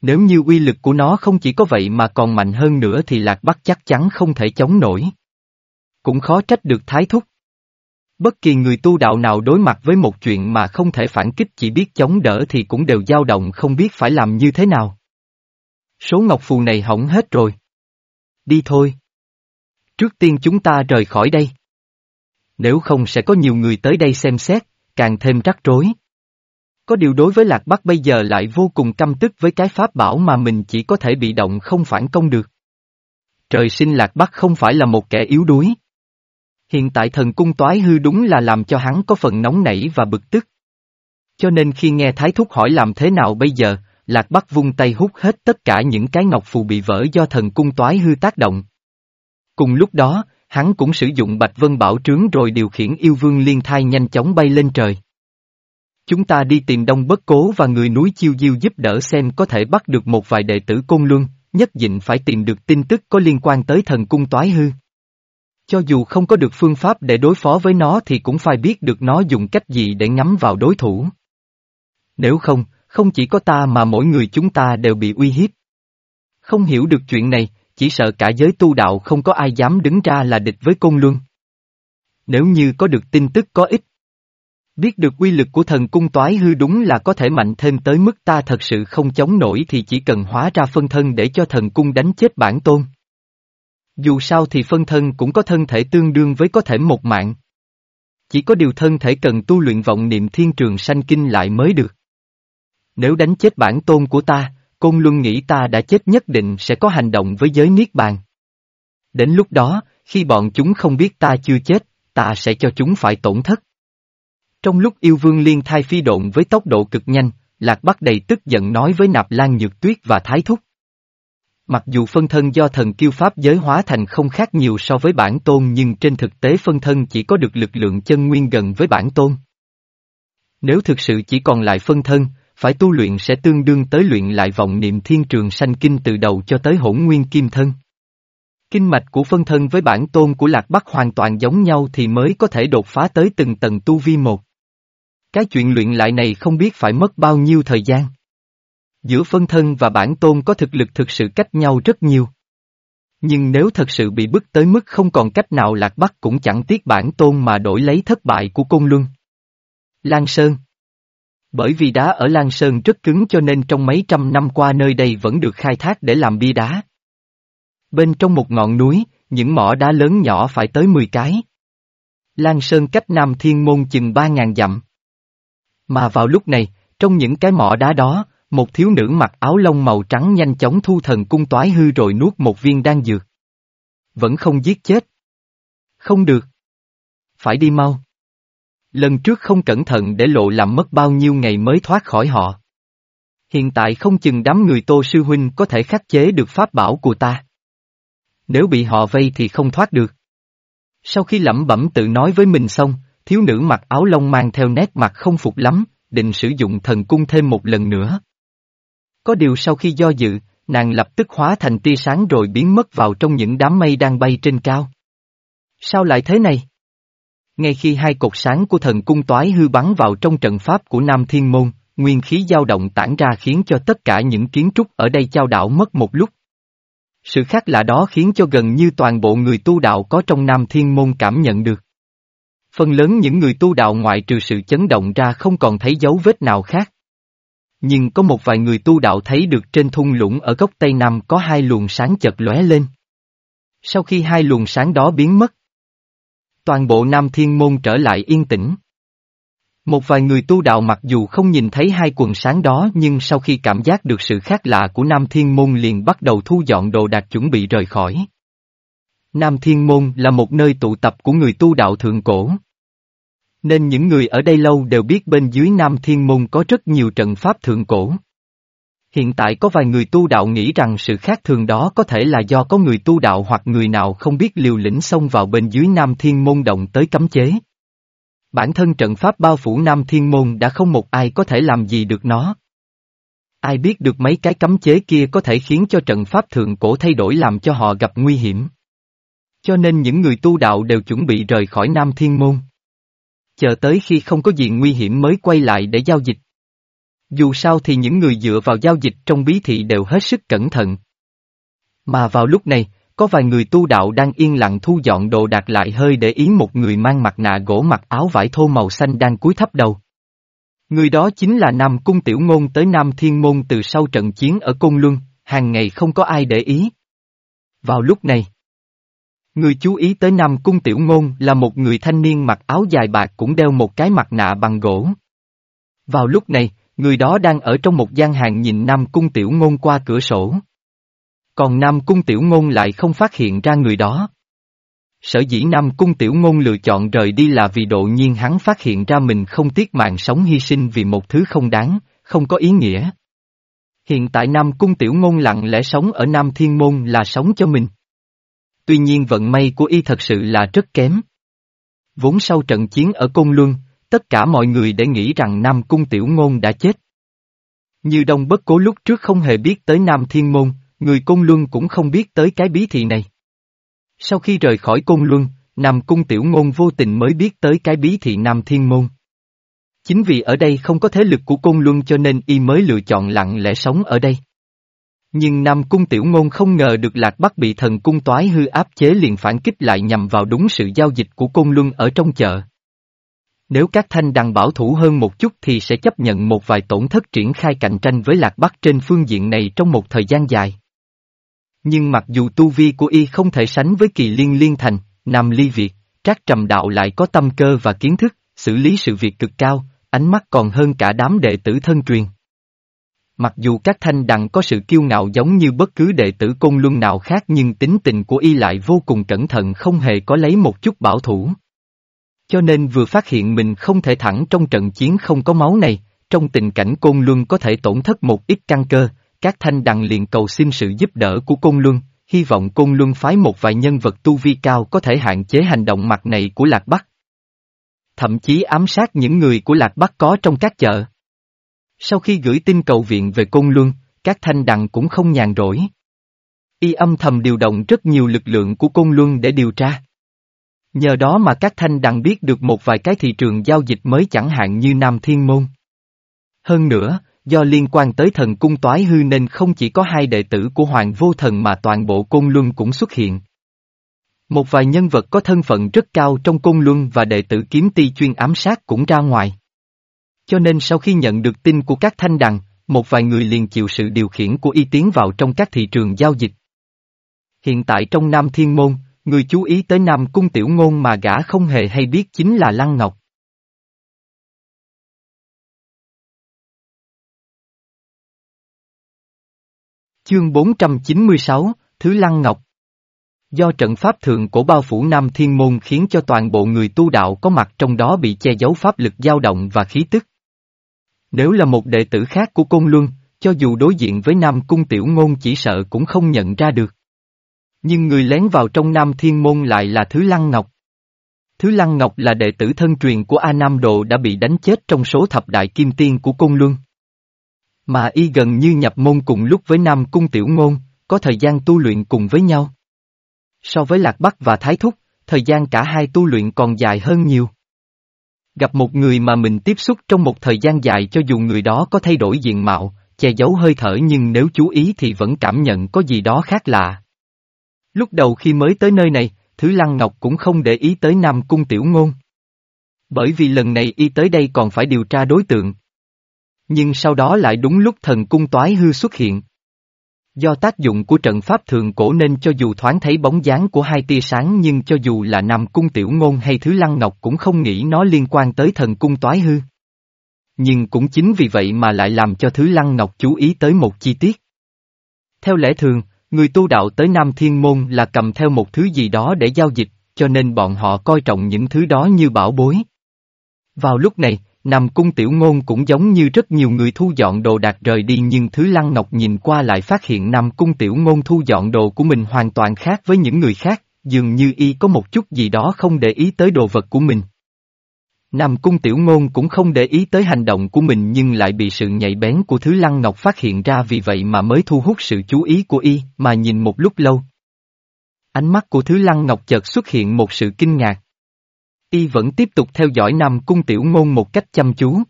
Nếu như uy lực của nó không chỉ có vậy mà còn mạnh hơn nữa thì Lạc Bắc chắc chắn không thể chống nổi. Cũng khó trách được Thái Thúc. Bất kỳ người tu đạo nào đối mặt với một chuyện mà không thể phản kích chỉ biết chống đỡ thì cũng đều dao động không biết phải làm như thế nào. Số ngọc phù này hỏng hết rồi. Đi thôi. Trước tiên chúng ta rời khỏi đây. Nếu không sẽ có nhiều người tới đây xem xét, càng thêm rắc rối. Có điều đối với Lạc Bắc bây giờ lại vô cùng căm tức với cái pháp bảo mà mình chỉ có thể bị động không phản công được. Trời sinh Lạc Bắc không phải là một kẻ yếu đuối. Hiện tại thần cung toái hư đúng là làm cho hắn có phần nóng nảy và bực tức. Cho nên khi nghe Thái Thúc hỏi làm thế nào bây giờ, Lạc Bắc vung tay hút hết tất cả những cái ngọc phù bị vỡ do thần cung toái hư tác động. Cùng lúc đó, hắn cũng sử dụng Bạch Vân Bảo Trướng rồi điều khiển yêu vương liên thai nhanh chóng bay lên trời. Chúng ta đi tìm Đông Bất Cố và người núi Chiêu Diêu giúp đỡ xem có thể bắt được một vài đệ tử Côn Luân, nhất định phải tìm được tin tức có liên quan tới thần cung toái hư. Cho dù không có được phương pháp để đối phó với nó thì cũng phải biết được nó dùng cách gì để ngắm vào đối thủ. Nếu không, không chỉ có ta mà mỗi người chúng ta đều bị uy hiếp. Không hiểu được chuyện này, chỉ sợ cả giới tu đạo không có ai dám đứng ra là địch với Côn Luân. Nếu như có được tin tức có ích, biết được quy lực của thần cung toái hư đúng là có thể mạnh thêm tới mức ta thật sự không chống nổi thì chỉ cần hóa ra phân thân để cho thần cung đánh chết bản tôn. Dù sao thì phân thân cũng có thân thể tương đương với có thể một mạng. Chỉ có điều thân thể cần tu luyện vọng niệm thiên trường sanh kinh lại mới được. Nếu đánh chết bản tôn của ta, Côn Luân nghĩ ta đã chết nhất định sẽ có hành động với giới Niết Bàn. Đến lúc đó, khi bọn chúng không biết ta chưa chết, ta sẽ cho chúng phải tổn thất. Trong lúc yêu vương liên thai phi độn với tốc độ cực nhanh, Lạc Bắc đầy tức giận nói với Nạp Lan Nhược Tuyết và Thái Thúc. Mặc dù phân thân do thần kiêu pháp giới hóa thành không khác nhiều so với bản tôn nhưng trên thực tế phân thân chỉ có được lực lượng chân nguyên gần với bản tôn. Nếu thực sự chỉ còn lại phân thân, phải tu luyện sẽ tương đương tới luyện lại vọng niệm thiên trường sanh kinh từ đầu cho tới hỗn nguyên kim thân. Kinh mạch của phân thân với bản tôn của Lạc Bắc hoàn toàn giống nhau thì mới có thể đột phá tới từng tầng tu vi một. Cái chuyện luyện lại này không biết phải mất bao nhiêu thời gian. Giữa phân thân và bản tôn có thực lực thực sự cách nhau rất nhiều. Nhưng nếu thật sự bị bức tới mức không còn cách nào Lạc Bắc cũng chẳng tiếc bản tôn mà đổi lấy thất bại của Côn Luân. Lan Sơn bởi vì đá ở Lan Sơn rất cứng cho nên trong mấy trăm năm qua nơi đây vẫn được khai thác để làm bia đá. Bên trong một ngọn núi, những mỏ đá lớn nhỏ phải tới 10 cái. Lan Sơn cách Nam Thiên Môn chừng 3.000 dặm. Mà vào lúc này, trong những cái mỏ đá đó, một thiếu nữ mặc áo lông màu trắng nhanh chóng thu thần cung toái hư rồi nuốt một viên đan dược. Vẫn không giết chết. Không được. Phải đi mau. Lần trước không cẩn thận để lộ làm mất bao nhiêu ngày mới thoát khỏi họ. Hiện tại không chừng đám người Tô Sư Huynh có thể khắc chế được pháp bảo của ta. Nếu bị họ vây thì không thoát được. Sau khi lẩm bẩm tự nói với mình xong, thiếu nữ mặc áo lông mang theo nét mặt không phục lắm, định sử dụng thần cung thêm một lần nữa. Có điều sau khi do dự, nàng lập tức hóa thành tia sáng rồi biến mất vào trong những đám mây đang bay trên cao. Sao lại thế này? Ngay khi hai cột sáng của thần cung toái hư bắn vào trong trận pháp của Nam Thiên Môn, nguyên khí dao động tản ra khiến cho tất cả những kiến trúc ở đây trao đảo mất một lúc. Sự khác lạ đó khiến cho gần như toàn bộ người tu đạo có trong Nam Thiên Môn cảm nhận được. Phần lớn những người tu đạo ngoại trừ sự chấn động ra không còn thấy dấu vết nào khác. Nhưng có một vài người tu đạo thấy được trên thung lũng ở góc Tây Nam có hai luồng sáng chật lóe lên. Sau khi hai luồng sáng đó biến mất, toàn bộ Nam Thiên Môn trở lại yên tĩnh. Một vài người tu đạo mặc dù không nhìn thấy hai quần sáng đó, nhưng sau khi cảm giác được sự khác lạ của Nam Thiên Môn liền bắt đầu thu dọn đồ đạc chuẩn bị rời khỏi. Nam Thiên Môn là một nơi tụ tập của người tu đạo thượng cổ. Nên những người ở đây lâu đều biết bên dưới Nam Thiên Môn có rất nhiều trận pháp thượng cổ. Hiện tại có vài người tu đạo nghĩ rằng sự khác thường đó có thể là do có người tu đạo hoặc người nào không biết liều lĩnh xông vào bên dưới Nam Thiên Môn động tới cấm chế. Bản thân trận pháp bao phủ Nam Thiên Môn đã không một ai có thể làm gì được nó. Ai biết được mấy cái cấm chế kia có thể khiến cho trận pháp thượng cổ thay đổi làm cho họ gặp nguy hiểm. Cho nên những người tu đạo đều chuẩn bị rời khỏi Nam Thiên Môn. Chờ tới khi không có gì nguy hiểm mới quay lại để giao dịch. Dù sao thì những người dựa vào giao dịch trong bí thị đều hết sức cẩn thận. Mà vào lúc này, có vài người tu đạo đang yên lặng thu dọn đồ đạc lại hơi để ý một người mang mặt nạ gỗ mặc áo vải thô màu xanh đang cúi thấp đầu. Người đó chính là Nam Cung Tiểu Ngôn tới Nam Thiên Môn từ sau trận chiến ở Côn Luân, hàng ngày không có ai để ý. Vào lúc này, Người chú ý tới Nam Cung Tiểu Ngôn là một người thanh niên mặc áo dài bạc cũng đeo một cái mặt nạ bằng gỗ. Vào lúc này, người đó đang ở trong một gian hàng nhìn Nam Cung Tiểu Ngôn qua cửa sổ. Còn Nam Cung Tiểu Ngôn lại không phát hiện ra người đó. Sở dĩ Nam Cung Tiểu Ngôn lựa chọn rời đi là vì độ nhiên hắn phát hiện ra mình không tiếc mạng sống hy sinh vì một thứ không đáng, không có ý nghĩa. Hiện tại Nam Cung Tiểu Ngôn lặng lẽ sống ở Nam Thiên Môn là sống cho mình. Tuy nhiên vận may của y thật sự là rất kém. Vốn sau trận chiến ở Côn Luân, tất cả mọi người đã nghĩ rằng Nam Cung Tiểu Ngôn đã chết. Như Đông Bất Cố lúc trước không hề biết tới Nam Thiên Môn, người Côn Luân cũng không biết tới cái bí thị này. Sau khi rời khỏi Côn Luân, Nam Cung Tiểu Ngôn vô tình mới biết tới cái bí thị Nam Thiên Môn. Chính vì ở đây không có thế lực của Côn Luân cho nên y mới lựa chọn lặng lẽ sống ở đây. Nhưng Nam Cung Tiểu Ngôn không ngờ được Lạc Bắc bị thần cung toái hư áp chế liền phản kích lại nhằm vào đúng sự giao dịch của Côn Luân ở trong chợ. Nếu các thanh đằng bảo thủ hơn một chút thì sẽ chấp nhận một vài tổn thất triển khai cạnh tranh với Lạc Bắc trên phương diện này trong một thời gian dài. Nhưng mặc dù tu vi của y không thể sánh với kỳ liên liên thành, Nam Ly Việt, Trác Trầm Đạo lại có tâm cơ và kiến thức, xử lý sự việc cực cao, ánh mắt còn hơn cả đám đệ tử thân truyền. Mặc dù các thanh đằng có sự kiêu ngạo giống như bất cứ đệ tử côn luân nào khác nhưng tính tình của y lại vô cùng cẩn thận không hề có lấy một chút bảo thủ. Cho nên vừa phát hiện mình không thể thẳng trong trận chiến không có máu này, trong tình cảnh côn luân có thể tổn thất một ít căn cơ, các thanh đằng liền cầu xin sự giúp đỡ của côn luân, hy vọng côn luân phái một vài nhân vật tu vi cao có thể hạn chế hành động mặt này của Lạc Bắc. Thậm chí ám sát những người của Lạc Bắc có trong các chợ. Sau khi gửi tin cầu viện về Côn Luân, các thanh đằng cũng không nhàn rỗi. Y âm thầm điều động rất nhiều lực lượng của Côn Luân để điều tra. Nhờ đó mà các thanh đằng biết được một vài cái thị trường giao dịch mới chẳng hạn như Nam Thiên Môn. Hơn nữa, do liên quan tới thần cung toái hư nên không chỉ có hai đệ tử của Hoàng Vô Thần mà toàn bộ Côn Luân cũng xuất hiện. Một vài nhân vật có thân phận rất cao trong Côn Luân và đệ tử kiếm ti chuyên ám sát cũng ra ngoài. Cho nên sau khi nhận được tin của các thanh đằng, một vài người liền chịu sự điều khiển của y tiến vào trong các thị trường giao dịch. Hiện tại trong Nam Thiên Môn, người chú ý tới Nam Cung Tiểu Ngôn mà gã không hề hay biết chính là Lăng Ngọc. Chương 496, Thứ Lăng Ngọc Do trận pháp thượng cổ bao phủ Nam Thiên Môn khiến cho toàn bộ người tu đạo có mặt trong đó bị che giấu pháp lực dao động và khí tức. Nếu là một đệ tử khác của Côn Luân, cho dù đối diện với Nam Cung Tiểu Ngôn chỉ sợ cũng không nhận ra được. Nhưng người lén vào trong Nam Thiên Môn lại là Thứ Lăng Ngọc. Thứ Lăng Ngọc là đệ tử thân truyền của A Nam Độ đã bị đánh chết trong số thập đại kim tiên của Côn Luân. Mà y gần như nhập môn cùng lúc với Nam Cung Tiểu Ngôn, có thời gian tu luyện cùng với nhau. So với Lạc Bắc và Thái Thúc, thời gian cả hai tu luyện còn dài hơn nhiều. Gặp một người mà mình tiếp xúc trong một thời gian dài cho dù người đó có thay đổi diện mạo, che giấu hơi thở nhưng nếu chú ý thì vẫn cảm nhận có gì đó khác lạ. Lúc đầu khi mới tới nơi này, Thứ Lăng Ngọc cũng không để ý tới Nam Cung Tiểu Ngôn. Bởi vì lần này y tới đây còn phải điều tra đối tượng. Nhưng sau đó lại đúng lúc thần cung toái hư xuất hiện. Do tác dụng của trận pháp thường cổ nên cho dù thoáng thấy bóng dáng của hai tia sáng nhưng cho dù là Nam Cung Tiểu Ngôn hay Thứ Lăng Ngọc cũng không nghĩ nó liên quan tới thần cung toái hư. Nhưng cũng chính vì vậy mà lại làm cho Thứ Lăng Ngọc chú ý tới một chi tiết. Theo lẽ thường, người tu đạo tới Nam Thiên Môn là cầm theo một thứ gì đó để giao dịch, cho nên bọn họ coi trọng những thứ đó như bảo bối. Vào lúc này, Nam cung tiểu ngôn cũng giống như rất nhiều người thu dọn đồ đạc rời đi nhưng Thứ Lăng Ngọc nhìn qua lại phát hiện Nam cung tiểu ngôn thu dọn đồ của mình hoàn toàn khác với những người khác, dường như y có một chút gì đó không để ý tới đồ vật của mình. Nam cung tiểu ngôn cũng không để ý tới hành động của mình nhưng lại bị sự nhạy bén của Thứ Lăng Ngọc phát hiện ra vì vậy mà mới thu hút sự chú ý của y mà nhìn một lúc lâu. Ánh mắt của Thứ Lăng Ngọc chợt xuất hiện một sự kinh ngạc. Y vẫn tiếp tục theo dõi Nam Cung Tiểu Ngôn một cách chăm chú.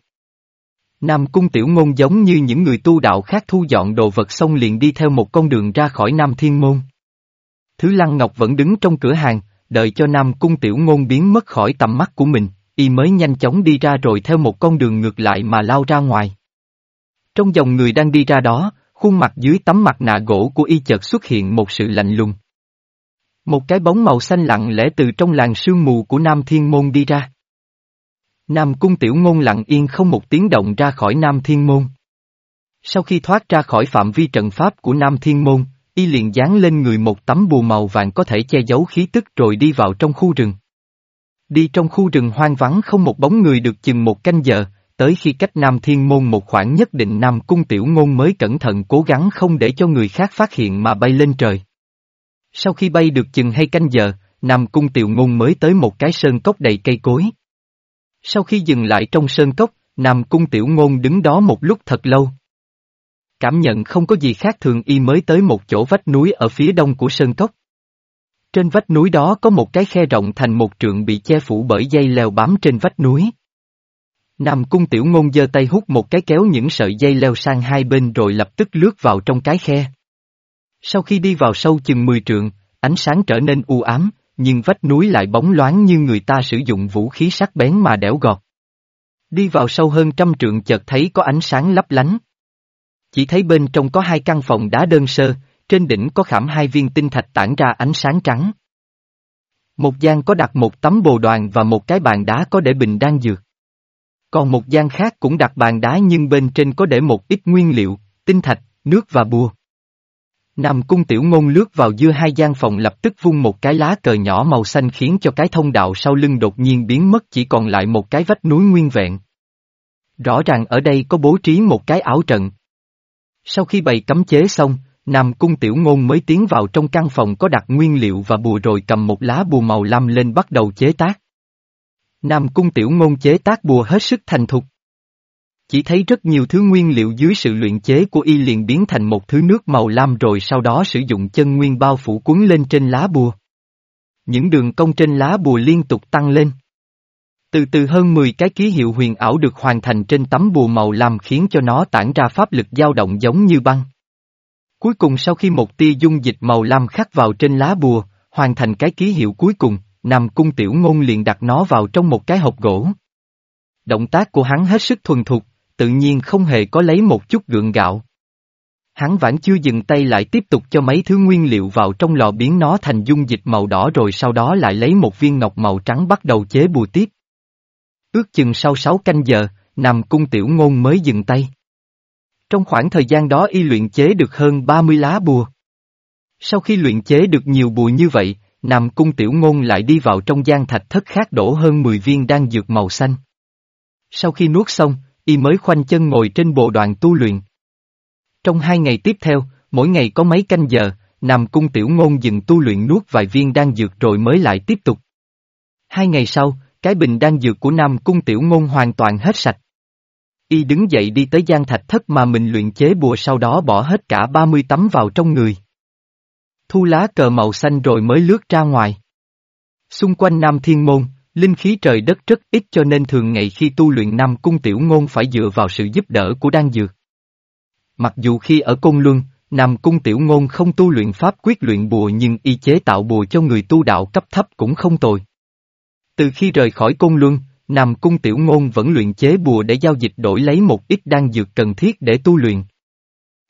Nam Cung Tiểu Ngôn giống như những người tu đạo khác thu dọn đồ vật xong liền đi theo một con đường ra khỏi Nam Thiên Môn. Thứ Lăng Ngọc vẫn đứng trong cửa hàng, đợi cho Nam Cung Tiểu Ngôn biến mất khỏi tầm mắt của mình, y mới nhanh chóng đi ra rồi theo một con đường ngược lại mà lao ra ngoài. Trong dòng người đang đi ra đó, khuôn mặt dưới tấm mặt nạ gỗ của y chợt xuất hiện một sự lạnh lùng. Một cái bóng màu xanh lặng lẽ từ trong làng sương mù của Nam Thiên Môn đi ra. Nam Cung Tiểu Ngôn lặng yên không một tiếng động ra khỏi Nam Thiên Môn. Sau khi thoát ra khỏi phạm vi trận pháp của Nam Thiên Môn, y liền dán lên người một tấm bùa màu vàng có thể che giấu khí tức rồi đi vào trong khu rừng. Đi trong khu rừng hoang vắng không một bóng người được chừng một canh giờ, tới khi cách Nam Thiên Môn một khoảng nhất định Nam Cung Tiểu Ngôn mới cẩn thận cố gắng không để cho người khác phát hiện mà bay lên trời. Sau khi bay được chừng hay canh giờ, Nam Cung Tiểu Ngôn mới tới một cái sơn cốc đầy cây cối. Sau khi dừng lại trong sơn cốc, Nam Cung Tiểu Ngôn đứng đó một lúc thật lâu. Cảm nhận không có gì khác thường y mới tới một chỗ vách núi ở phía đông của sơn cốc. Trên vách núi đó có một cái khe rộng thành một trượng bị che phủ bởi dây leo bám trên vách núi. Nam cung tiểu ngôn giơ tay hút một cái kéo những sợi dây leo sang hai bên rồi lập tức lướt vào trong cái khe. Sau khi đi vào sâu chừng 10 trượng, ánh sáng trở nên u ám, nhưng vách núi lại bóng loáng như người ta sử dụng vũ khí sắc bén mà đẽo gọt. Đi vào sâu hơn trăm trượng chợt thấy có ánh sáng lấp lánh. Chỉ thấy bên trong có hai căn phòng đá đơn sơ, trên đỉnh có khảm hai viên tinh thạch tản ra ánh sáng trắng. Một gian có đặt một tấm bồ đoàn và một cái bàn đá có để bình đan dược. Còn một gian khác cũng đặt bàn đá nhưng bên trên có để một ít nguyên liệu, tinh thạch, nước và bùa. Nam cung tiểu ngôn lướt vào giữa hai gian phòng lập tức vung một cái lá cờ nhỏ màu xanh khiến cho cái thông đạo sau lưng đột nhiên biến mất chỉ còn lại một cái vách núi nguyên vẹn. Rõ ràng ở đây có bố trí một cái ảo trận. Sau khi bày cấm chế xong, Nam cung tiểu ngôn mới tiến vào trong căn phòng có đặt nguyên liệu và bùa rồi cầm một lá bùa màu lam lên bắt đầu chế tác. Nam cung tiểu ngôn chế tác bùa hết sức thành thục. Chỉ thấy rất nhiều thứ nguyên liệu dưới sự luyện chế của y liền biến thành một thứ nước màu lam rồi sau đó sử dụng chân nguyên bao phủ cuốn lên trên lá bùa. Những đường cong trên lá bùa liên tục tăng lên. Từ từ hơn 10 cái ký hiệu huyền ảo được hoàn thành trên tấm bùa màu lam khiến cho nó tản ra pháp lực dao động giống như băng. Cuối cùng sau khi một tia dung dịch màu lam khắc vào trên lá bùa, hoàn thành cái ký hiệu cuối cùng, Nam Cung Tiểu Ngôn liền đặt nó vào trong một cái hộp gỗ. Động tác của hắn hết sức thuần thục, tự nhiên không hề có lấy một chút gượng gạo. Hắn vẫn chưa dừng tay lại tiếp tục cho mấy thứ nguyên liệu vào trong lò biến nó thành dung dịch màu đỏ rồi sau đó lại lấy một viên ngọc màu trắng bắt đầu chế bùa tiếp. Ước chừng sau sáu canh giờ, Nam Cung Tiểu Ngôn mới dừng tay. Trong khoảng thời gian đó y luyện chế được hơn 30 lá bùa. Sau khi luyện chế được nhiều bùa như vậy, Nam Cung Tiểu Ngôn lại đi vào trong gian thạch thất khác đổ hơn 10 viên đan dược màu xanh. Sau khi nuốt xong, y mới khoanh chân ngồi trên bộ đoàn tu luyện. Trong hai ngày tiếp theo, mỗi ngày có mấy canh giờ, Nam Cung Tiểu Ngôn dừng tu luyện nuốt vài viên đan dược rồi mới lại tiếp tục. Hai ngày sau, cái bình đan dược của Nam Cung Tiểu Ngôn hoàn toàn hết sạch. Y đứng dậy đi tới gian thạch thất mà mình luyện chế bùa sau đó bỏ hết cả 30 tấm vào trong người. Thu lá cờ màu xanh rồi mới lướt ra ngoài. Xung quanh Nam Thiên Môn, linh khí trời đất rất ít cho nên thường ngày khi tu luyện Nam Cung Tiểu Ngôn phải dựa vào sự giúp đỡ của đan dược. Mặc dù khi ở Côn Luân, Nam Cung Tiểu Ngôn không tu luyện pháp quyết luyện bùa nhưng y chế tạo bùa cho người tu đạo cấp thấp cũng không tồi. Từ khi rời khỏi Côn Luân, Nam Cung Tiểu Ngôn vẫn luyện chế bùa để giao dịch đổi lấy một ít đan dược cần thiết để tu luyện.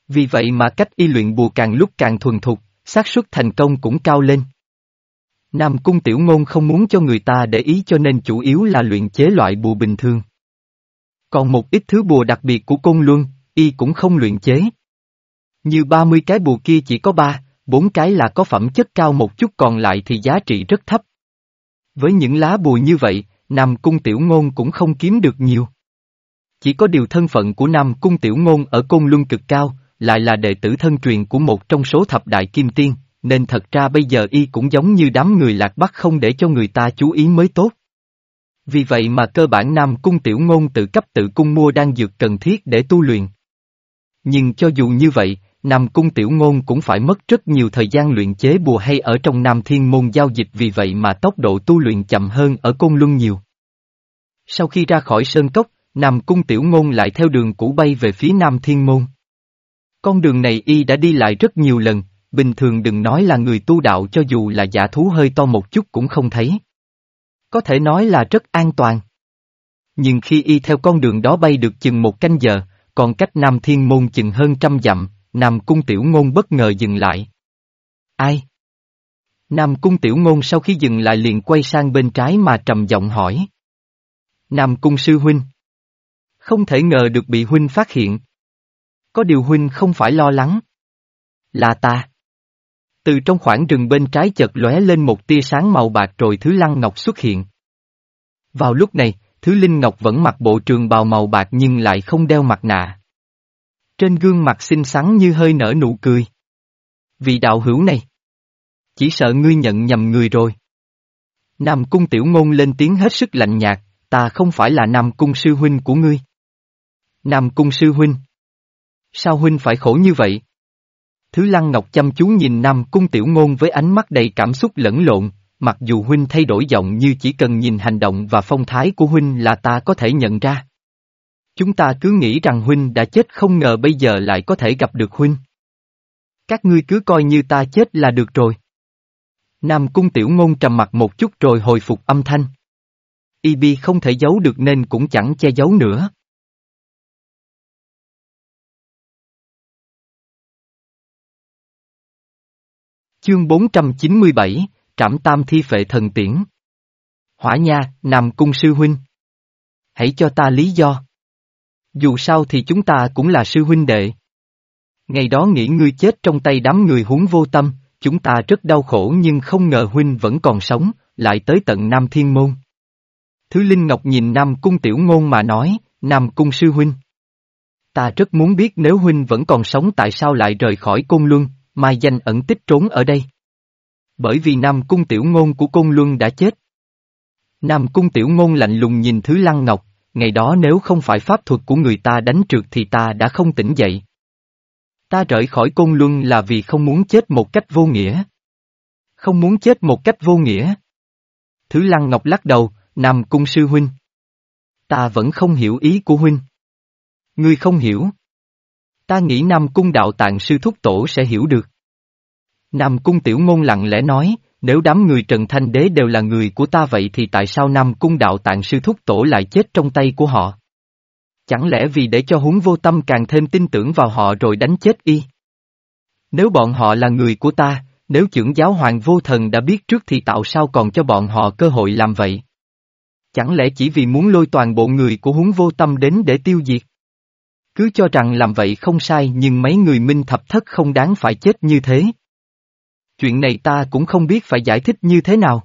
Vì vậy mà cách y luyện bùa càng lúc càng thuần thục, xác suất thành công cũng cao lên. Nam Cung Tiểu Ngôn không muốn cho người ta để ý cho nên chủ yếu là luyện chế loại bùa bình thường. Còn một ít thứ bùa đặc biệt của Côn Luân, y cũng không luyện chế. Như 30 cái bùa kia chỉ có 3, 4 cái là có phẩm chất cao một chút còn lại thì giá trị rất thấp. Với những lá bùa như vậy, Nam Cung Tiểu Ngôn cũng không kiếm được nhiều. Chỉ có điều thân phận của Nam Cung Tiểu Ngôn ở Côn Luân cực cao, lại là đệ tử thân truyền của một trong số thập đại kim tiên, nên thật ra bây giờ y cũng giống như đám người lạc bắc không để cho người ta chú ý mới tốt. Vì vậy mà cơ bản Nam Cung Tiểu Ngôn tự cấp tự cung mua đan dược cần thiết để tu luyện. Nhưng cho dù như vậy, Nam Cung Tiểu Ngôn cũng phải mất rất nhiều thời gian luyện chế bùa hay ở trong Nam Thiên Môn giao dịch vì vậy mà tốc độ tu luyện chậm hơn ở Côn Luân nhiều. Sau khi ra khỏi Sơn Cốc, Nam Cung Tiểu Ngôn lại theo đường cũ bay về phía Nam Thiên Môn. Con đường này y đã đi lại rất nhiều lần, bình thường đừng nói là người tu đạo cho dù là giả thú hơi to một chút cũng không thấy. Có thể nói là rất an toàn. Nhưng khi y theo con đường đó bay được chừng một canh giờ, còn cách Nam Thiên Môn chừng hơn trăm dặm, Nam Cung Tiểu Ngôn bất ngờ dừng lại. Ai? Nam Cung Tiểu Ngôn sau khi dừng lại liền quay sang bên trái mà trầm giọng hỏi. Nam Cung Sư Huynh. Không thể ngờ được bị Huynh phát hiện. Có điều Huynh không phải lo lắng. Là ta. Từ trong khoảng rừng bên trái chợt lóe lên một tia sáng màu bạc rồi thứ lăng ngọc xuất hiện. Vào lúc này, thứ linh ngọc vẫn mặc bộ trường bào màu bạc nhưng lại không đeo mặt nạ. Trên gương mặt xinh xắn như hơi nở nụ cười. Vị đạo hữu này. Chỉ sợ ngươi nhận nhầm người rồi. Nam cung tiểu ngôn lên tiếng hết sức lạnh nhạt, ta không phải là Nam cung sư huynh của ngươi. Nam cung sư huynh. Sao huynh phải khổ như vậy? Thứ Lăng Ngọc chăm chú nhìn Nam Cung Tiểu Ngôn với ánh mắt đầy cảm xúc lẫn lộn, mặc dù Huynh thay đổi giọng như chỉ cần nhìn hành động và phong thái của Huynh là ta có thể nhận ra. Chúng ta cứ nghĩ rằng Huynh đã chết không ngờ bây giờ lại có thể gặp được Huynh. Các ngươi cứ coi như ta chết là được rồi. Nam Cung Tiểu Ngôn trầm mặt một chút rồi hồi phục âm thanh. Y không thể giấu được nên cũng chẳng che giấu nữa. Chương 497, Trảm Tam Thi Phệ Thần Tiễn Hỏa Nha, Nam Cung Sư Huynh Hãy cho ta lý do. Dù sao thì chúng ta cũng là sư huynh đệ. Ngày đó nghĩ ngươi chết trong tay đám người huống vô tâm, chúng ta rất đau khổ nhưng không ngờ huynh vẫn còn sống, lại tới tận Nam Thiên Môn. Thứ Linh Ngọc nhìn Nam Cung Tiểu Ngôn mà nói, Nam Cung Sư Huynh. Ta rất muốn biết nếu Huynh vẫn còn sống tại sao lại rời khỏi Côn Luân, mai danh ẩn tích trốn ở đây. Bởi vì Nam Cung Tiểu Ngôn của Côn Luân đã chết. Nam Cung Tiểu Ngôn lạnh lùng nhìn Thứ Lăng Ngọc, ngày đó nếu không phải pháp thuật của người ta đánh trượt thì ta đã không tỉnh dậy. Ta rời khỏi Côn Luân là vì không muốn chết một cách vô nghĩa. Không muốn chết một cách vô nghĩa. Thứ Lăng Ngọc lắc đầu, Nam Cung Sư Huynh. Ta vẫn không hiểu ý của Huynh. Ngươi không hiểu. Ta nghĩ Nam Cung đạo tạng sư thúc tổ sẽ hiểu được. Nam Cung tiểu ngôn lặng lẽ nói, nếu đám người Trần Thanh Đế đều là người của ta vậy thì tại sao Nam Cung đạo tạng sư thúc tổ lại chết trong tay của họ? Chẳng lẽ vì để cho huống vô tâm càng thêm tin tưởng vào họ rồi đánh chết y? Nếu bọn họ là người của ta, nếu trưởng giáo hoàng vô thần đã biết trước thì tạo sao còn cho bọn họ cơ hội làm vậy? Chẳng lẽ chỉ vì muốn lôi toàn bộ người của huống vô tâm đến để tiêu diệt? Cứ cho rằng làm vậy không sai nhưng mấy người minh thập thất không đáng phải chết như thế. Chuyện này ta cũng không biết phải giải thích như thế nào.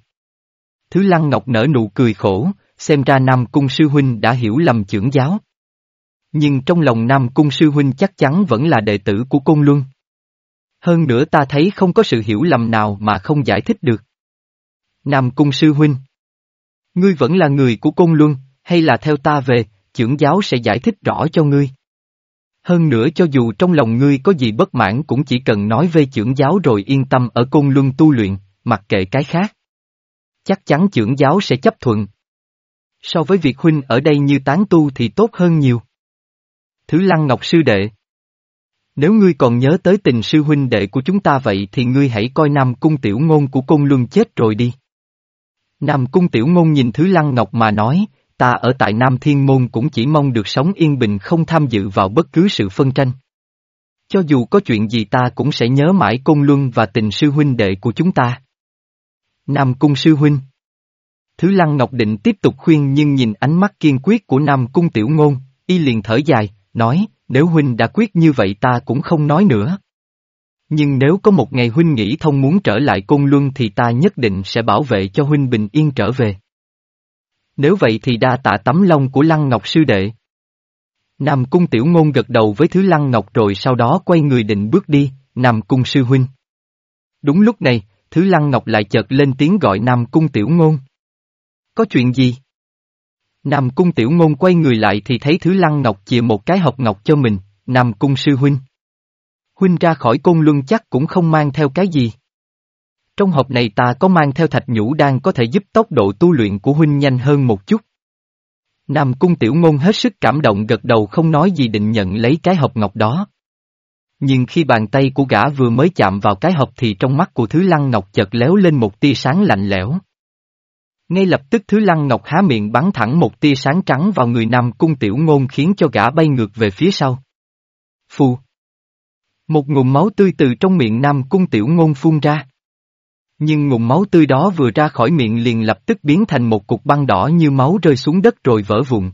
Thứ Lăng Ngọc nở nụ cười khổ, xem ra Nam Cung Sư Huynh đã hiểu lầm trưởng giáo. Nhưng trong lòng Nam Cung Sư Huynh chắc chắn vẫn là đệ tử của Côn Luân. Hơn nữa ta thấy không có sự hiểu lầm nào mà không giải thích được. Nam Cung Sư Huynh Ngươi vẫn là người của Côn Luân, hay là theo ta về, trưởng giáo sẽ giải thích rõ cho ngươi. Hơn nữa cho dù trong lòng ngươi có gì bất mãn cũng chỉ cần nói về trưởng giáo rồi yên tâm ở côn luân tu luyện, mặc kệ cái khác. Chắc chắn trưởng giáo sẽ chấp thuận. So với việc huynh ở đây như tán tu thì tốt hơn nhiều. Thứ Lăng Ngọc Sư Đệ Nếu ngươi còn nhớ tới tình sư huynh đệ của chúng ta vậy thì ngươi hãy coi Nam Cung Tiểu Ngôn của Côn Luân chết rồi đi. Nam Cung Tiểu Ngôn nhìn Thứ Lăng Ngọc mà nói, ta ở tại Nam Thiên Môn cũng chỉ mong được sống yên bình không tham dự vào bất cứ sự phân tranh. Cho dù có chuyện gì ta cũng sẽ nhớ mãi Côn Luân và tình sư huynh đệ của chúng ta. Nam Cung Sư Huynh Thứ Lăng Ngọc Định tiếp tục khuyên nhưng nhìn ánh mắt kiên quyết của Nam Cung Tiểu Ngôn, y liền thở dài, nói, nếu Huynh đã quyết như vậy ta cũng không nói nữa. Nhưng nếu có một ngày Huynh nghĩ thông muốn trở lại Côn Luân thì ta nhất định sẽ bảo vệ cho Huynh bình yên trở về. Nếu vậy thì đa tạ tấm lòng của Lăng Ngọc sư đệ. Nam Cung Tiểu Ngôn gật đầu với thứ Lăng Ngọc rồi sau đó quay người định bước đi, Nam Cung sư huynh. Đúng lúc này, thứ Lăng Ngọc lại chợt lên tiếng gọi Nam Cung Tiểu Ngôn. Có chuyện gì? Nam Cung Tiểu Ngôn quay người lại thì thấy thứ Lăng Ngọc chìa một cái hộp ngọc cho mình, Nam Cung sư huynh. Huynh ra khỏi côn luân chắc cũng không mang theo cái gì. Trong hộp này ta có mang theo thạch nhũ đang có thể giúp tốc độ tu luyện của huynh nhanh hơn một chút. Nam cung tiểu ngôn hết sức cảm động gật đầu không nói gì định nhận lấy cái hộp ngọc đó. Nhưng khi bàn tay của gã vừa mới chạm vào cái hộp thì trong mắt của Thứ Lăng Ngọc chợt léo lên một tia sáng lạnh lẽo. Ngay lập tức Thứ Lăng Ngọc há miệng bắn thẳng một tia sáng trắng vào người Nam Cung Tiểu Ngôn khiến cho gã bay ngược về phía sau. Phù! Một ngụm máu tươi từ trong miệng Nam Cung Tiểu Ngôn phun ra. Nhưng ngụm máu tươi đó vừa ra khỏi miệng liền lập tức biến thành một cục băng đỏ như máu rơi xuống đất rồi vỡ vụn.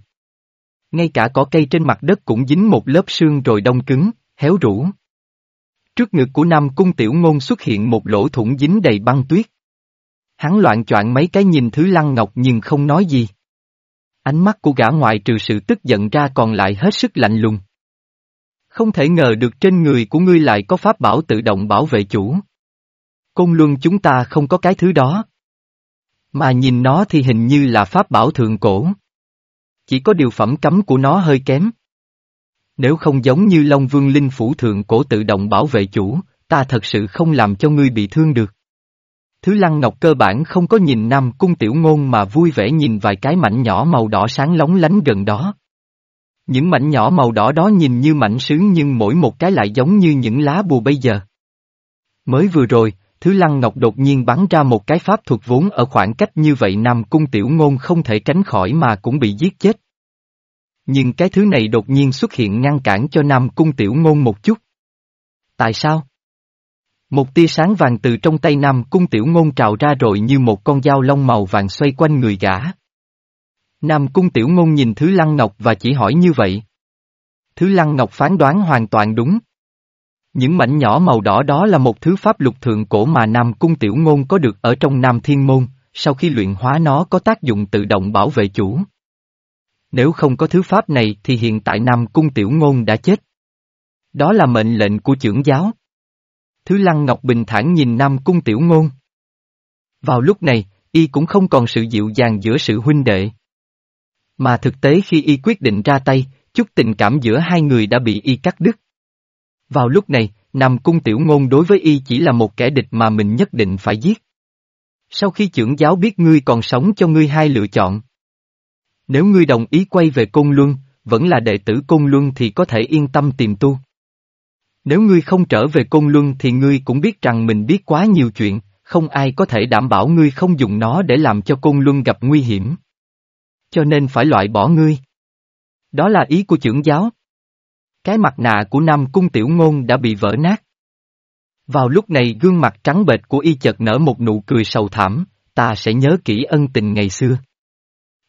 Ngay cả cỏ cây trên mặt đất cũng dính một lớp sương rồi đông cứng, héo rũ. Trước ngực của Nam Cung Tiểu Ngôn xuất hiện một lỗ thủng dính đầy băng tuyết. Hắn loạn choạng mấy cái nhìn thứ lăng ngọc nhưng không nói gì. Ánh mắt của gã ngoại trừ sự tức giận ra còn lại hết sức lạnh lùng. Không thể ngờ được trên người của ngươi lại có pháp bảo tự động bảo vệ chủ. Côn luân chúng ta không có cái thứ đó. Mà nhìn nó thì hình như là pháp bảo thượng cổ. Chỉ có điều phẩm cấm của nó hơi kém. Nếu không giống như Long Vương Linh Phủ thượng cổ tự động bảo vệ chủ, ta thật sự không làm cho ngươi bị thương được. Thứ Lăng Ngọc cơ bản không có nhìn Nam Cung Tiểu Ngôn mà vui vẻ nhìn vài cái mảnh nhỏ màu đỏ sáng lóng lánh gần đó. Những mảnh nhỏ màu đỏ đó nhìn như mảnh sứ nhưng mỗi một cái lại giống như những lá bùa bây giờ. Mới vừa rồi, Thứ Lăng Ngọc đột nhiên bắn ra một cái pháp thuật vốn ở khoảng cách như vậy Nam Cung Tiểu Ngôn không thể tránh khỏi mà cũng bị giết chết. Nhưng cái thứ này đột nhiên xuất hiện ngăn cản cho Nam Cung Tiểu Ngôn một chút. Tại sao? Một tia sáng vàng từ trong tay Nam Cung Tiểu Ngôn trào ra rồi như một con dao lông màu vàng xoay quanh người gã. Nam Cung Tiểu Ngôn nhìn Thứ Lăng Ngọc và chỉ hỏi như vậy. Thứ Lăng Ngọc phán đoán hoàn toàn đúng. Những mảnh nhỏ màu đỏ đó là một thứ pháp lục thượng cổ mà Nam Cung Tiểu Ngôn có được ở trong Nam Thiên Môn, sau khi luyện hóa nó có tác dụng tự động bảo vệ chủ. Nếu không có thứ pháp này thì hiện tại Nam Cung Tiểu Ngôn đã chết. Đó là mệnh lệnh của trưởng giáo. Thứ Lăng Ngọc bình thản nhìn Nam Cung Tiểu Ngôn. Vào lúc này, y cũng không còn sự dịu dàng giữa sự huynh đệ. Mà thực tế khi y quyết định ra tay, chút tình cảm giữa hai người đã bị y cắt đứt. Vào lúc này, Nam Cung Tiểu Ngôn đối với y chỉ là một kẻ địch mà mình nhất định phải giết. Sau khi trưởng giáo biết ngươi còn sống cho ngươi hai lựa chọn. Nếu ngươi đồng ý quay về Côn Luân, vẫn là đệ tử Côn Luân thì có thể yên tâm tìm tu. Nếu ngươi không trở về Côn Luân thì ngươi cũng biết rằng mình biết quá nhiều chuyện, không ai có thể đảm bảo ngươi không dùng nó để làm cho Côn Luân gặp nguy hiểm. Cho nên phải loại bỏ ngươi. Đó là ý của trưởng giáo. Cái mặt nạ của Nam Cung Tiểu Ngôn đã bị vỡ nát. Vào lúc này gương mặt trắng bệch của y chợt nở một nụ cười sầu thảm, ta sẽ nhớ kỹ ân tình ngày xưa.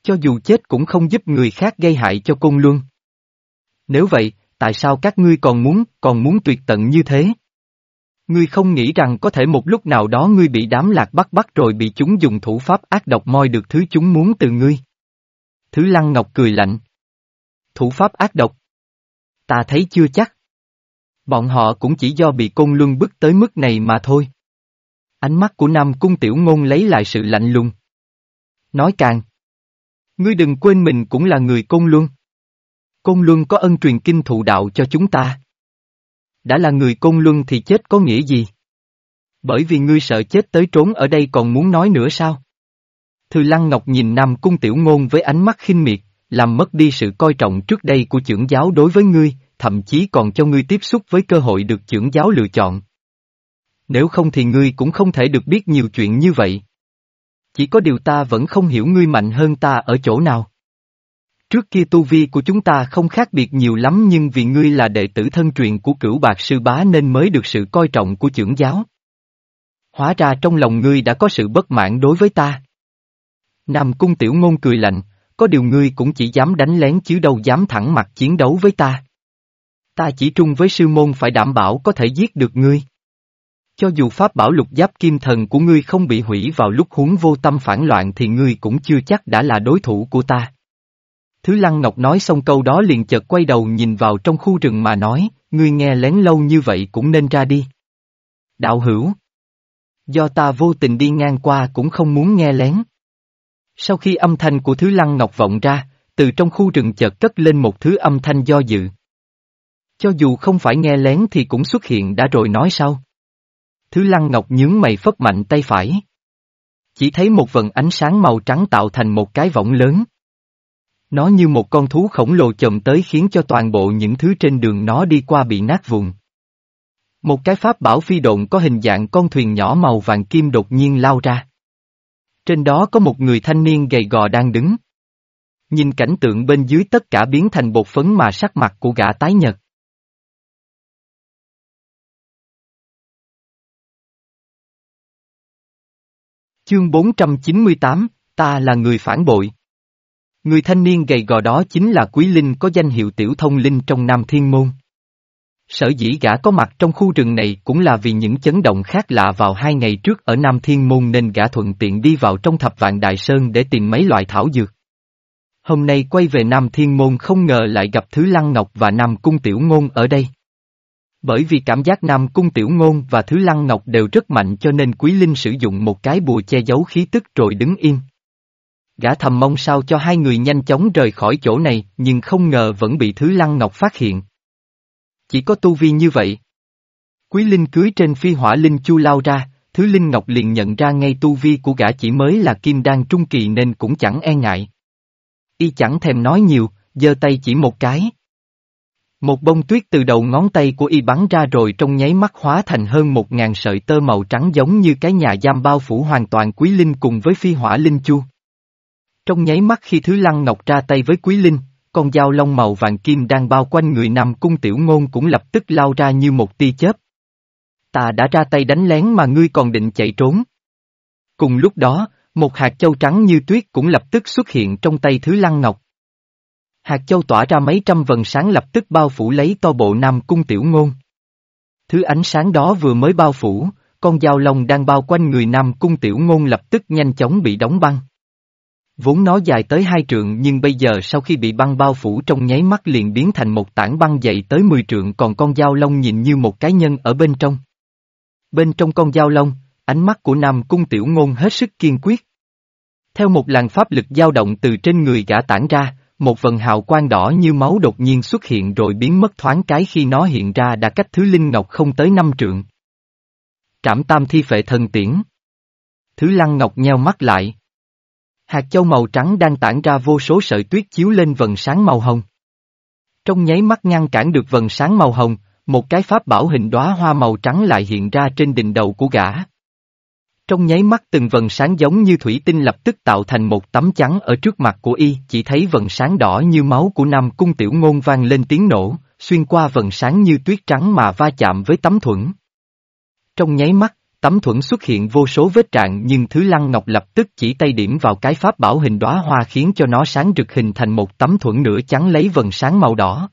Cho dù chết cũng không giúp người khác gây hại cho cung Luân. Nếu vậy, tại sao các ngươi còn muốn, còn muốn tuyệt tận như thế? Ngươi không nghĩ rằng có thể một lúc nào đó ngươi bị đám lạc bắt bắt rồi bị chúng dùng thủ pháp ác độc moi được thứ chúng muốn từ ngươi. Thứ Lăng Ngọc cười lạnh. Thủ pháp ác độc. Ta thấy chưa chắc. Bọn họ cũng chỉ do bị côn luân bức tới mức này mà thôi. Ánh mắt của Nam Cung Tiểu Ngôn lấy lại sự lạnh lùng. Nói càng. Ngươi đừng quên mình cũng là người côn luân. Côn luân có ân truyền kinh thụ đạo cho chúng ta. Đã là người côn luân thì chết có nghĩa gì? Bởi vì ngươi sợ chết tới trốn ở đây còn muốn nói nữa sao? Thư Lăng Ngọc nhìn Nam Cung Tiểu Ngôn với ánh mắt khinh miệt, làm mất đi sự coi trọng trước đây của trưởng giáo đối với ngươi, thậm chí còn cho ngươi tiếp xúc với cơ hội được trưởng giáo lựa chọn. Nếu không thì ngươi cũng không thể được biết nhiều chuyện như vậy. Chỉ có điều ta vẫn không hiểu ngươi mạnh hơn ta ở chỗ nào. Trước kia tu vi của chúng ta không khác biệt nhiều lắm nhưng vì ngươi là đệ tử thân truyền của cửu bạc sư bá nên mới được sự coi trọng của trưởng giáo. Hóa ra trong lòng ngươi đã có sự bất mãn đối với ta. Nam cung tiểu ngôn cười lạnh, có điều ngươi cũng chỉ dám đánh lén chứ đâu dám thẳng mặt chiến đấu với ta. Ta chỉ trung với sư môn phải đảm bảo có thể giết được ngươi. Cho dù pháp bảo lục giáp kim thần của ngươi không bị hủy vào lúc huống vô tâm phản loạn thì ngươi cũng chưa chắc đã là đối thủ của ta. Thứ Lăng Ngọc nói xong câu đó liền chợt quay đầu nhìn vào trong khu rừng mà nói, ngươi nghe lén lâu như vậy cũng nên ra đi. Đạo hữu. Do ta vô tình đi ngang qua cũng không muốn nghe lén. Sau khi âm thanh của Thứ Lăng Ngọc vọng ra, từ trong khu rừng chợt cất lên một thứ âm thanh do dự. Cho dù không phải nghe lén thì cũng xuất hiện đã rồi nói sau. Thứ Lăng Ngọc nhướng mày phất mạnh tay phải. Chỉ thấy một vần ánh sáng màu trắng tạo thành một cái võng lớn. Nó như một con thú khổng lồ chồm tới khiến cho toàn bộ những thứ trên đường nó đi qua bị nát vụn. Một cái pháp bảo phi độn có hình dạng con thuyền nhỏ màu vàng kim đột nhiên lao ra. Trên đó có một người thanh niên gầy gò đang đứng. Nhìn cảnh tượng bên dưới tất cả biến thành bột phấn mà sắc mặt của gã tái nhật. Chương 498, ta là người phản bội. Người thanh niên gầy gò đó chính là Quý Linh có danh hiệu tiểu thông linh trong Nam Thiên Môn. Sở dĩ gã có mặt trong khu rừng này cũng là vì những chấn động khác lạ vào hai ngày trước ở Nam Thiên Môn nên gã thuận tiện đi vào trong thập vạn đại sơn để tìm mấy loại thảo dược. Hôm nay quay về Nam Thiên Môn không ngờ lại gặp Thứ Lăng Ngọc và Nam Cung Tiểu Ngôn ở đây. Bởi vì cảm giác Nam Cung Tiểu Ngôn và Thứ Lăng Ngọc đều rất mạnh cho nên Quý Linh sử dụng một cái bùa che giấu khí tức rồi đứng yên. Gã thầm mong sao cho hai người nhanh chóng rời khỏi chỗ này, nhưng không ngờ vẫn bị Thứ Lăng Ngọc phát hiện. Chỉ có tu vi như vậy. Quý Linh cưới trên phi hỏa Linh Chu lao ra, Thứ Linh Ngọc liền nhận ra ngay tu vi của gã chỉ mới là kim đan trung kỳ nên cũng chẳng e ngại. Y chẳng thèm nói nhiều, giơ tay chỉ một cái. Một bông tuyết từ đầu ngón tay của y bắn ra rồi trong nháy mắt hóa thành hơn một ngàn sợi tơ màu trắng giống như cái nhà giam bao phủ hoàn toàn Quý Linh cùng với phi hỏa Linh Chu. Trong nháy mắt khi Thứ Lăng Ngọc ra tay với Quý Linh, con dao lông màu vàng kim đang bao quanh người nằm cung tiểu ngôn cũng lập tức lao ra như một tia chớp. Ta đã ra tay đánh lén mà ngươi còn định chạy trốn. Cùng lúc đó, một hạt châu trắng như tuyết cũng lập tức xuất hiện trong tay Thứ Lăng Ngọc. Hạt châu tỏa ra mấy trăm vần sáng lập tức bao phủ lấy to bộ nam cung tiểu ngôn. Thứ ánh sáng đó vừa mới bao phủ, con dao lông đang bao quanh người nam cung tiểu ngôn lập tức nhanh chóng bị đóng băng. Vốn nó dài tới hai trượng nhưng bây giờ sau khi bị băng bao phủ trong nháy mắt liền biến thành một tảng băng dày tới 10 trượng còn con dao lông nhìn như một cái nhân ở bên trong. Bên trong con dao lông, ánh mắt của Nam Cung Tiểu Ngôn hết sức kiên quyết. Theo một làn pháp lực dao động từ trên người gã tản ra, một vần hào quang đỏ như máu đột nhiên xuất hiện rồi biến mất thoáng cái khi nó hiện ra đã cách thứ linh ngọc không tới năm trượng. Trảm tam thi phệ thần tiễn. Thứ lăng ngọc nheo mắt lại. Hạt châu màu trắng đang tản ra vô số sợi tuyết chiếu lên vần sáng màu hồng. Trong nháy mắt ngăn cản được vần sáng màu hồng, một cái pháp bảo hình đóa hoa màu trắng lại hiện ra trên đỉnh đầu của gã. Trong nháy mắt từng vần sáng giống như thủy tinh lập tức tạo thành một tấm trắng ở trước mặt của y, chỉ thấy vần sáng đỏ như máu của Nam Cung Tiểu Ngôn vang lên tiếng nổ, xuyên qua vần sáng như tuyết trắng mà va chạm với tấm thuẫn. Trong nháy mắt, tấm thuẫn xuất hiện vô số vết trạng nhưng Thứ Lăng Ngọc lập tức chỉ tay điểm vào cái pháp bảo hình đóa hoa khiến cho nó sáng rực hình thành một tấm thuẫn nửa trắng lấy vần sáng màu đỏ.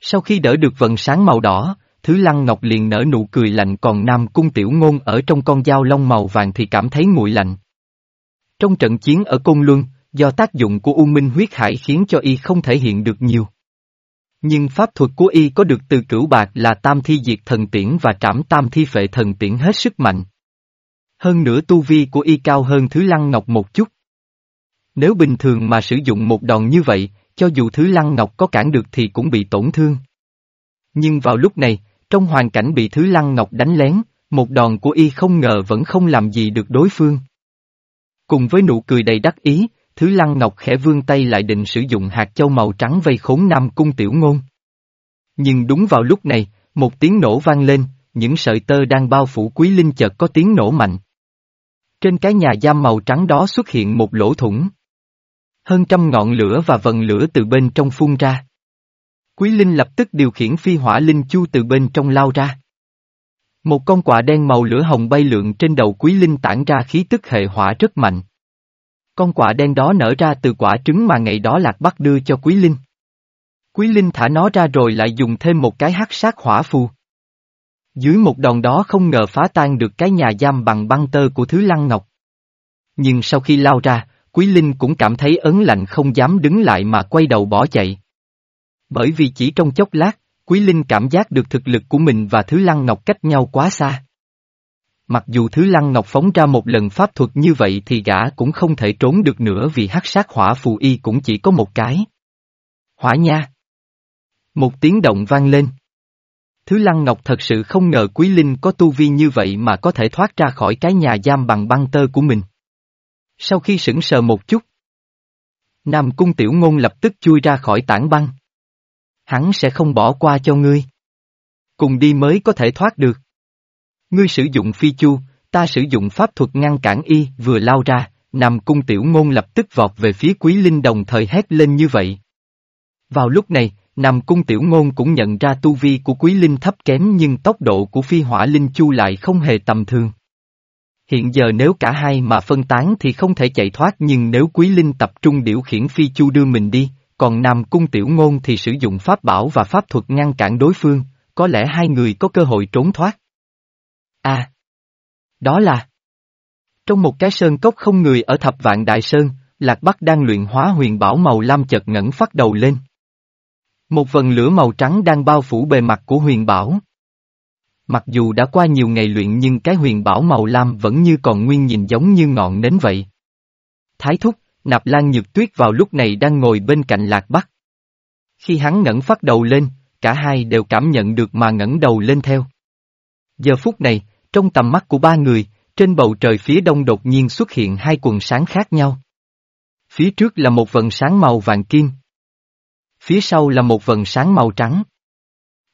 Sau khi đỡ được vần sáng màu đỏ, Thứ Lăng Ngọc liền nở nụ cười lạnh còn Nam Cung Tiểu Ngôn ở trong con dao lông màu vàng thì cảm thấy nguội lạnh. Trong trận chiến ở Côn Luân, do tác dụng của U Minh huyết hải khiến cho y không thể hiện được nhiều. Nhưng pháp thuật của y có được từ cửu bạc là tam thi diệt thần tiễn và trảm tam thi phệ thần tiễn hết sức mạnh. Hơn nữa tu vi của y cao hơn Thứ Lăng Ngọc một chút. Nếu bình thường mà sử dụng một đòn như vậy, cho dù Thứ Lăng Ngọc có cản được thì cũng bị tổn thương. Nhưng vào lúc này, trong hoàn cảnh bị Thứ Lăng Ngọc đánh lén, một đòn của y không ngờ vẫn không làm gì được đối phương. Cùng với nụ cười đầy đắc ý, Thứ Lăng Ngọc khẽ vươn tay lại định sử dụng hạt châu màu trắng vây khốn Nam Cung Tiểu Ngôn. Nhưng đúng vào lúc này, một tiếng nổ vang lên, những sợi tơ đang bao phủ Quý Linh chợt có tiếng nổ mạnh. Trên cái nhà giam màu trắng đó xuất hiện một lỗ thủng. Hơn trăm ngọn lửa và vần lửa từ bên trong phun ra. Quý Linh lập tức điều khiển phi hỏa linh chu từ bên trong lao ra. Một con quạ đen màu lửa hồng bay lượn trên đầu Quý Linh tản ra khí tức hệ hỏa rất mạnh. Con quả đen đó nở ra từ quả trứng mà ngày đó Lạc Bắc đưa cho Quý Linh. Quý Linh thả nó ra rồi lại dùng thêm một cái hắc sát hỏa phù. Dưới một đòn đó không ngờ phá tan được cái nhà giam bằng băng tơ của Thứ Lăng Ngọc. Nhưng sau khi lao ra, Quý Linh cũng cảm thấy ấn lạnh không dám đứng lại mà quay đầu bỏ chạy. Bởi vì chỉ trong chốc lát, Quý Linh cảm giác được thực lực của mình và Thứ Lăng Ngọc cách nhau quá xa. Mặc dù Thứ Lăng Ngọc phóng ra một lần pháp thuật như vậy thì gã cũng không thể trốn được nữa vì hắc sát hỏa phù y cũng chỉ có một cái. Hỏa nha! Một tiếng động vang lên. Thứ Lăng Ngọc thật sự không ngờ Quý Linh có tu vi như vậy mà có thể thoát ra khỏi cái nhà giam bằng băng tơ của mình. Sau khi sững sờ một chút, Nam Cung Tiểu Ngôn lập tức chui ra khỏi tảng băng. Hắn sẽ không bỏ qua cho ngươi. Cùng đi mới có thể thoát được. Ngươi sử dụng phi chu, ta sử dụng pháp thuật ngăn cản y vừa lao ra, Nam Cung Tiểu Ngôn lập tức vọt về phía Quý Linh đồng thời hét lên như vậy. Vào lúc này, Nam Cung Tiểu Ngôn cũng nhận ra tu vi của Quý Linh thấp kém nhưng tốc độ của phi hỏa Linh Chu lại không hề tầm thường. Hiện giờ nếu cả hai mà phân tán thì không thể chạy thoát nhưng nếu Quý Linh tập trung điều khiển phi chu đưa mình đi, còn Nam Cung Tiểu Ngôn thì sử dụng pháp bảo và pháp thuật ngăn cản đối phương, có lẽ hai người có cơ hội trốn thoát. À! Đó là... Trong một cái sơn cốc không người ở thập vạn đại sơn, Lạc Bắc đang luyện hóa huyền bảo màu lam chợt ngẩng phát đầu lên. Một vần lửa màu trắng đang bao phủ bề mặt của huyền bảo. Mặc dù đã qua nhiều ngày luyện nhưng cái huyền bảo màu lam vẫn như còn nguyên nhìn giống như ngọn nến vậy. Thái thúc, nạp lan nhược tuyết vào lúc này đang ngồi bên cạnh lạc bắc. Khi hắn ngẩng phát đầu lên, cả hai đều cảm nhận được mà ngẩng đầu lên theo. Giờ phút này, trong tầm mắt của ba người, trên bầu trời phía đông đột nhiên xuất hiện hai quần sáng khác nhau. Phía trước là một vần sáng màu vàng kim. Phía sau là một vần sáng màu trắng.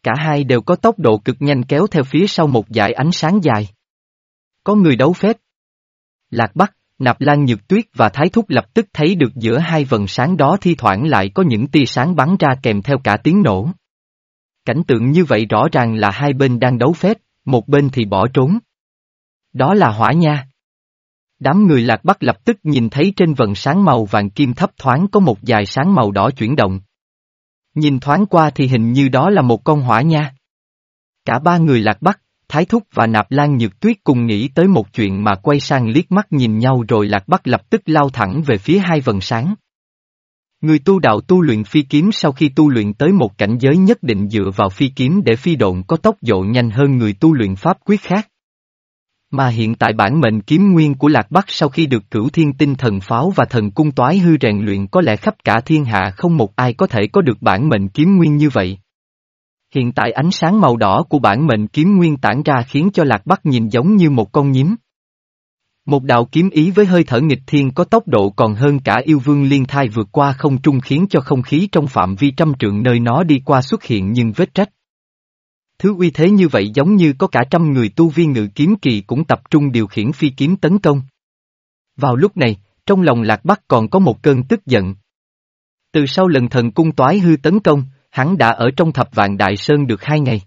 Cả hai đều có tốc độ cực nhanh kéo theo phía sau một dải ánh sáng dài. Có người đấu phép. Lạc Bắc, Nạp Lan Nhược Tuyết và Thái Thúc lập tức thấy được giữa hai vần sáng đó thi thoảng lại có những tia sáng bắn ra kèm theo cả tiếng nổ. Cảnh tượng như vậy rõ ràng là hai bên đang đấu phép, một bên thì bỏ trốn. Đó là hỏa nha. Đám người lạc bắc lập tức nhìn thấy trên vần sáng màu vàng kim thấp thoáng có một dài sáng màu đỏ chuyển động. Nhìn thoáng qua thì hình như đó là một con hỏa nha. Cả ba người lạc bắc, Thái Thúc và Nạp Lan Nhược Tuyết cùng nghĩ tới một chuyện mà quay sang liếc mắt nhìn nhau rồi lạc bắc lập tức lao thẳng về phía hai vần sáng. Người tu đạo tu luyện phi kiếm sau khi tu luyện tới một cảnh giới nhất định dựa vào phi kiếm để phi độn có tốc độ nhanh hơn người tu luyện pháp quyết khác. Mà hiện tại bản mệnh kiếm nguyên của Lạc Bắc sau khi được cửu thiên tinh thần pháo và thần cung toái hư rèn luyện có lẽ khắp cả thiên hạ không một ai có thể có được bản mệnh kiếm nguyên như vậy. Hiện tại ánh sáng màu đỏ của bản mệnh kiếm nguyên tản ra khiến cho Lạc Bắc nhìn giống như một con nhím. Một đạo kiếm ý với hơi thở nghịch thiên có tốc độ còn hơn cả yêu vương liên thai vượt qua không trung khiến cho không khí trong phạm vi trăm trượng nơi nó đi qua xuất hiện nhưng vết trách. Thứ uy thế như vậy giống như có cả trăm người tu viên ngự kiếm kỳ cũng tập trung điều khiển phi kiếm tấn công. Vào lúc này, trong lòng Lạc Bắc còn có một cơn tức giận. Từ sau lần thần cung toái hư tấn công, hắn đã ở trong thập vạn đại sơn được hai ngày.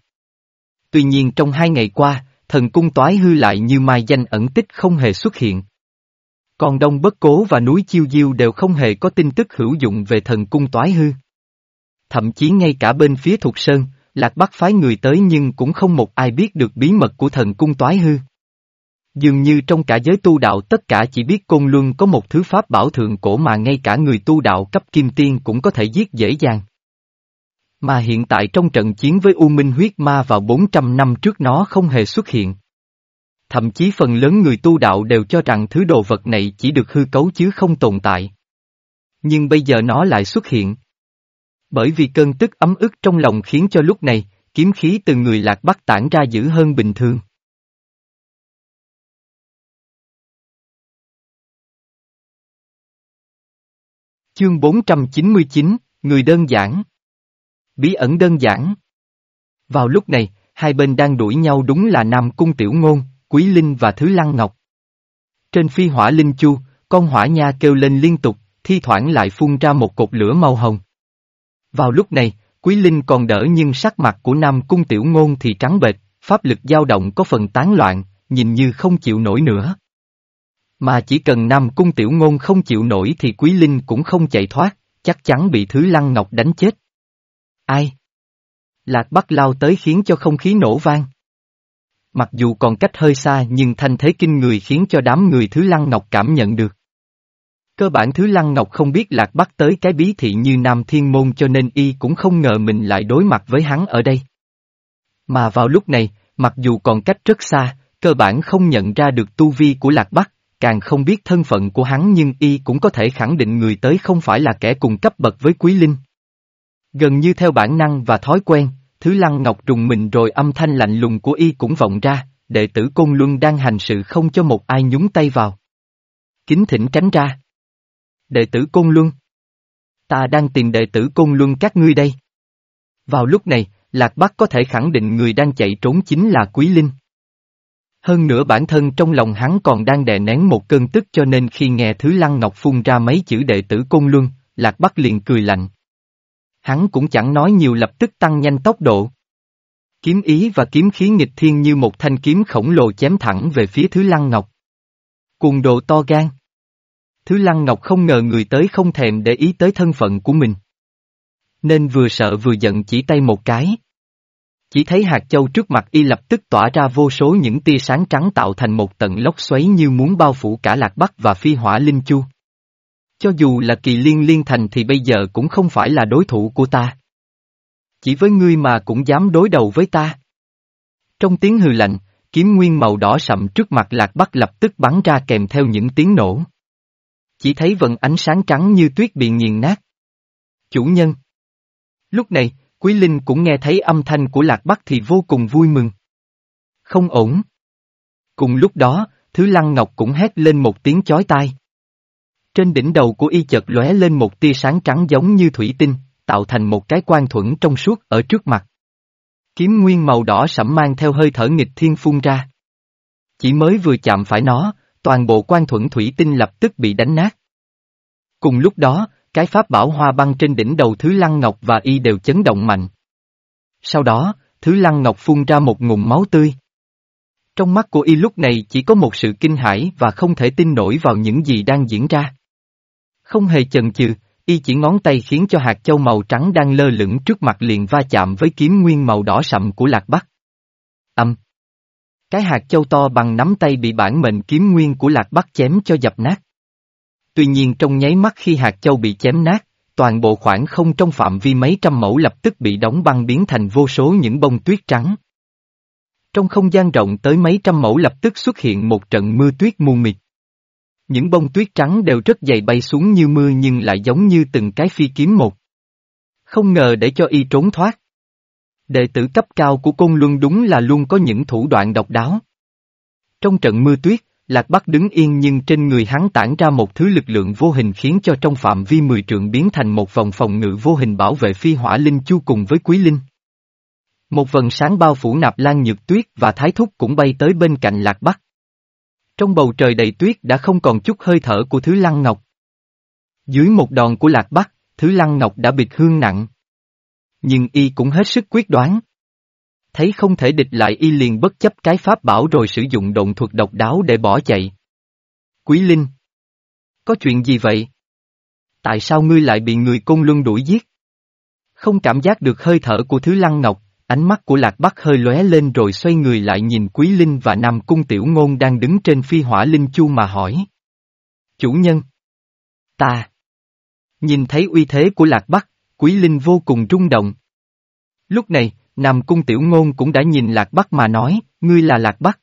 Tuy nhiên trong hai ngày qua, thần cung toái hư lại như mai danh ẩn tích không hề xuất hiện. Còn Đông Bất Cố và núi Chiêu Diêu đều không hề có tin tức hữu dụng về thần cung toái hư. Thậm chí ngay cả bên phía Thục Sơn, Lạc Bắc phái người tới nhưng cũng không một ai biết được bí mật của thần cung toái hư. Dường như trong cả giới tu đạo tất cả chỉ biết Côn Luân có một thứ pháp bảo thượng cổ mà ngay cả người tu đạo cấp kim tiên cũng có thể giết dễ dàng. Mà hiện tại trong trận chiến với U Minh huyết ma vào 400 năm trước nó không hề xuất hiện. Thậm chí phần lớn người tu đạo đều cho rằng thứ đồ vật này chỉ được hư cấu chứ không tồn tại. Nhưng bây giờ nó lại xuất hiện. Bởi vì cơn tức ấm ức trong lòng khiến cho lúc này, kiếm khí từ người lạc bắc tản ra dữ hơn bình thường. Chương 499, Người đơn giản Bí ẩn đơn giản Vào lúc này, hai bên đang đuổi nhau đúng là Nam Cung Tiểu Ngôn, Quý Linh và Thứ Lăng Ngọc. Trên phi hỏa Linh Chu, con hỏa nha kêu lên liên tục, thi thoảng lại phun ra một cột lửa màu hồng. Vào lúc này, Quý Linh còn đỡ nhưng sắc mặt của Nam Cung Tiểu Ngôn thì trắng bệch, pháp lực dao động có phần tán loạn, nhìn như không chịu nổi nữa. Mà chỉ cần Nam Cung Tiểu Ngôn không chịu nổi thì Quý Linh cũng không chạy thoát, chắc chắn bị Thứ Lăng Ngọc đánh chết. Ai? Lạc Bắc lao tới khiến cho không khí nổ vang. Mặc dù còn cách hơi xa nhưng thanh thế kinh người khiến cho đám người Thứ Lăng Ngọc cảm nhận được. Cơ bản Thứ Lăng Ngọc không biết Lạc Bắc tới cái bí thị như Nam Thiên Môn cho nên y cũng không ngờ mình lại đối mặt với hắn ở đây. Mà vào lúc này, mặc dù còn cách rất xa, cơ bản không nhận ra được tu vi của Lạc Bắc, càng không biết thân phận của hắn nhưng y cũng có thể khẳng định người tới không phải là kẻ cùng cấp bậc với Quý Linh. Gần như theo bản năng và thói quen, Thứ Lăng Ngọc trùng mình rồi âm thanh lạnh lùng của y cũng vọng ra, đệ tử Côn Luân đang hành sự không cho một ai nhúng tay vào. Kính thỉnh tránh ra. Đệ tử Côn Luân. Ta đang tìm đệ tử Côn Luân các ngươi đây. Vào lúc này, Lạc Bắc có thể khẳng định người đang chạy trốn chính là Quý Linh. Hơn nữa bản thân trong lòng hắn còn đang đè nén một cơn tức cho nên khi nghe Thứ Lăng Ngọc phun ra mấy chữ đệ tử Côn Luân, Lạc Bắc liền cười lạnh. Hắn cũng chẳng nói nhiều lập tức tăng nhanh tốc độ. Kiếm ý và kiếm khí nghịch thiên như một thanh kiếm khổng lồ chém thẳng về phía Thứ Lăng Ngọc. Cuồng độ to gan. Thứ Lăng Ngọc không ngờ người tới không thèm để ý tới thân phận của mình. Nên vừa sợ vừa giận chỉ tay một cái. Chỉ thấy hạt châu trước mặt y lập tức tỏa ra vô số những tia sáng trắng tạo thành một tận lốc xoáy như muốn bao phủ cả Lạc Bắc và phi hỏa linh chu. Cho dù là kỳ liên liên thành thì bây giờ cũng không phải là đối thủ của ta. Chỉ với ngươi mà cũng dám đối đầu với ta. Trong tiếng hừ lạnh, kiếm nguyên màu đỏ sậm trước mặt Lạc Bắc lập tức bắn ra kèm theo những tiếng nổ. Chỉ thấy vận ánh sáng trắng như tuyết bị nghiền nát. Chủ nhân. Lúc này, Quý Linh cũng nghe thấy âm thanh của Lạc Bắc thì vô cùng vui mừng. Không ổn. Cùng lúc đó, Thứ Lăng Ngọc cũng hét lên một tiếng chói tai. Trên đỉnh đầu của y chợt lóe lên một tia sáng trắng giống như thủy tinh, tạo thành một cái quan thuẫn trong suốt ở trước mặt. Kiếm nguyên màu đỏ sẫm mang theo hơi thở nghịch thiên phun ra. Chỉ mới vừa chạm phải nó, toàn bộ quan thuẫn thủy tinh lập tức bị đánh nát. Cùng lúc đó, cái pháp bảo hoa băng trên đỉnh đầu Thứ Lăng Ngọc và y đều chấn động mạnh. Sau đó, Thứ Lăng Ngọc phun ra một ngụm máu tươi. Trong mắt của y lúc này chỉ có một sự kinh hãi và không thể tin nổi vào những gì đang diễn ra. Không hề chần chừ, y chỉ ngón tay khiến cho hạt châu màu trắng đang lơ lửng trước mặt liền va chạm với kiếm nguyên màu đỏ sậm của Lạc Bắc. Âm. Cái hạt châu to bằng nắm tay bị bản mệnh kiếm nguyên của Lạc Bắc chém cho dập nát. Tuy nhiên trong nháy mắt khi hạt châu bị chém nát, toàn bộ khoảng không trong phạm vi mấy trăm mẫu lập tức bị đóng băng biến thành vô số những bông tuyết trắng. Trong không gian rộng tới mấy trăm mẫu lập tức xuất hiện một trận mưa tuyết mù mịt. Những bông tuyết trắng đều rất dày bay xuống như mưa nhưng lại giống như từng cái phi kiếm một. Không ngờ để cho y trốn thoát. Đệ tử cấp cao của Côn Luân đúng là luôn có những thủ đoạn độc đáo. Trong trận mưa tuyết, Lạc Bắc đứng yên nhưng trên người hắn tản ra một thứ lực lượng vô hình khiến cho trong phạm vi mười trượng biến thành một vòng phòng ngự vô hình bảo vệ phi hỏa linh chu cùng với quý linh. Một vần sáng bao phủ nạp lan nhược tuyết và thái thúc cũng bay tới bên cạnh Lạc Bắc. Trong bầu trời đầy tuyết đã không còn chút hơi thở của thứ lăng ngọc. Dưới một đòn của Lạc Bắc, thứ lăng ngọc đã bị hương nặng. Nhưng y cũng hết sức quyết đoán thấy không thể địch lại y liền bất chấp cái pháp bảo rồi sử dụng động thuật độc đáo để bỏ chạy. Quý Linh! Có chuyện gì vậy? Tại sao ngươi lại bị người công luân đuổi giết? Không cảm giác được hơi thở của thứ lăng ngọc, ánh mắt của lạc bắc hơi lóe lên rồi xoay người lại nhìn Quý Linh và Nam Cung Tiểu Ngôn đang đứng trên phi hỏa linh chu mà hỏi. Chủ nhân! Ta! Nhìn thấy uy thế của lạc bắc, Quý Linh vô cùng rung động. Lúc này, Nam Cung Tiểu Ngôn cũng đã nhìn Lạc Bắc mà nói, ngươi là Lạc Bắc.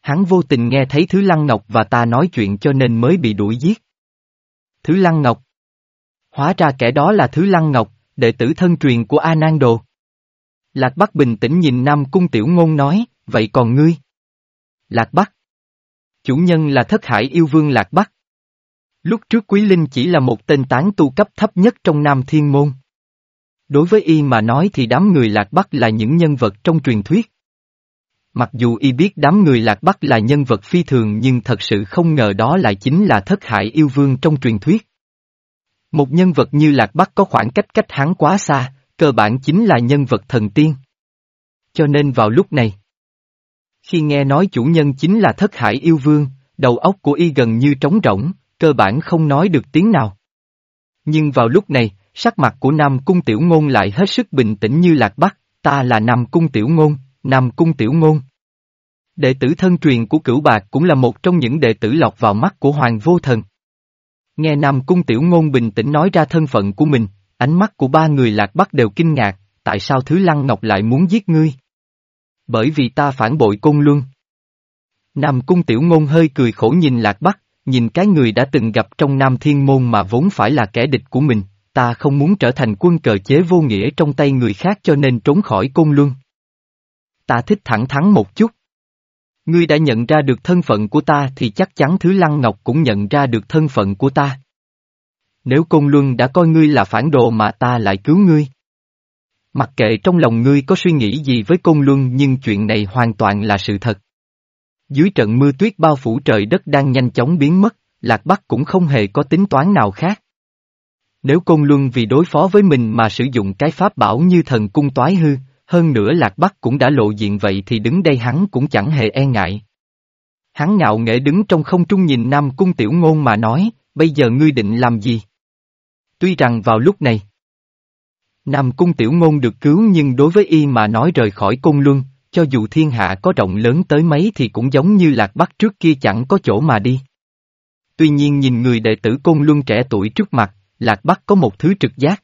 Hắn vô tình nghe thấy Thứ Lăng Ngọc và ta nói chuyện cho nên mới bị đuổi giết. Thứ Lăng Ngọc. Hóa ra kẻ đó là Thứ Lăng Ngọc, đệ tử thân truyền của A Nan Đồ. Lạc Bắc bình tĩnh nhìn Nam Cung Tiểu Ngôn nói, vậy còn ngươi? Lạc Bắc. Chủ nhân là thất hải yêu vương Lạc Bắc. Lúc trước Quý Linh chỉ là một tên tán tu cấp thấp nhất trong Nam Thiên Môn. Đối với y mà nói thì đám người Lạc Bắc là những nhân vật trong truyền thuyết. Mặc dù y biết đám người Lạc Bắc là nhân vật phi thường nhưng thật sự không ngờ đó lại chính là thất hải yêu vương trong truyền thuyết. Một nhân vật như Lạc Bắc có khoảng cách cách hắn quá xa, cơ bản chính là nhân vật thần tiên. Cho nên vào lúc này, khi nghe nói chủ nhân chính là thất hải yêu vương, đầu óc của y gần như trống rỗng, cơ bản không nói được tiếng nào. Nhưng vào lúc này, Sắc mặt của Nam Cung Tiểu Ngôn lại hết sức bình tĩnh như lạc bắc, ta là Nam Cung Tiểu Ngôn, Nam Cung Tiểu Ngôn. Đệ tử thân truyền của cửu bạc cũng là một trong những đệ tử lọt vào mắt của Hoàng Vô Thần. Nghe Nam Cung Tiểu Ngôn bình tĩnh nói ra thân phận của mình, ánh mắt của ba người lạc bắc đều kinh ngạc, tại sao Thứ Lăng Ngọc lại muốn giết ngươi? Bởi vì ta phản bội cung Luân. Nam Cung Tiểu Ngôn hơi cười khổ nhìn lạc bắc, nhìn cái người đã từng gặp trong Nam Thiên Môn mà vốn phải là kẻ địch của mình, ta không muốn trở thành quân cờ chế vô nghĩa trong tay người khác cho nên trốn khỏi cung luân. Ta thích thẳng thắn một chút. Ngươi đã nhận ra được thân phận của ta thì chắc chắn Thứ Lăng Ngọc cũng nhận ra được thân phận của ta. Nếu Côn Luân đã coi ngươi là phản đồ mà ta lại cứu ngươi. Mặc kệ trong lòng ngươi có suy nghĩ gì với Côn Luân nhưng chuyện này hoàn toàn là sự thật. Dưới trận mưa tuyết bao phủ trời đất đang nhanh chóng biến mất, Lạc Bắc cũng không hề có tính toán nào khác. Nếu Côn Luân vì đối phó với mình mà sử dụng cái pháp bảo như thần cung toái hư, hơn nữa Lạc Bắc cũng đã lộ diện vậy thì đứng đây hắn cũng chẳng hề e ngại. Hắn ngạo nghễ đứng trong không trung nhìn Nam Cung Tiểu Ngôn mà nói, bây giờ ngươi định làm gì? Tuy rằng vào lúc này, Nam Cung Tiểu Ngôn được cứu nhưng đối với y mà nói rời khỏi cung luân, cho dù thiên hạ có rộng lớn tới mấy thì cũng giống như lạc bắc trước kia chẳng có chỗ mà đi. Tuy nhiên nhìn người đệ tử cung luân trẻ tuổi trước mặt, lạc bắc có một thứ trực giác.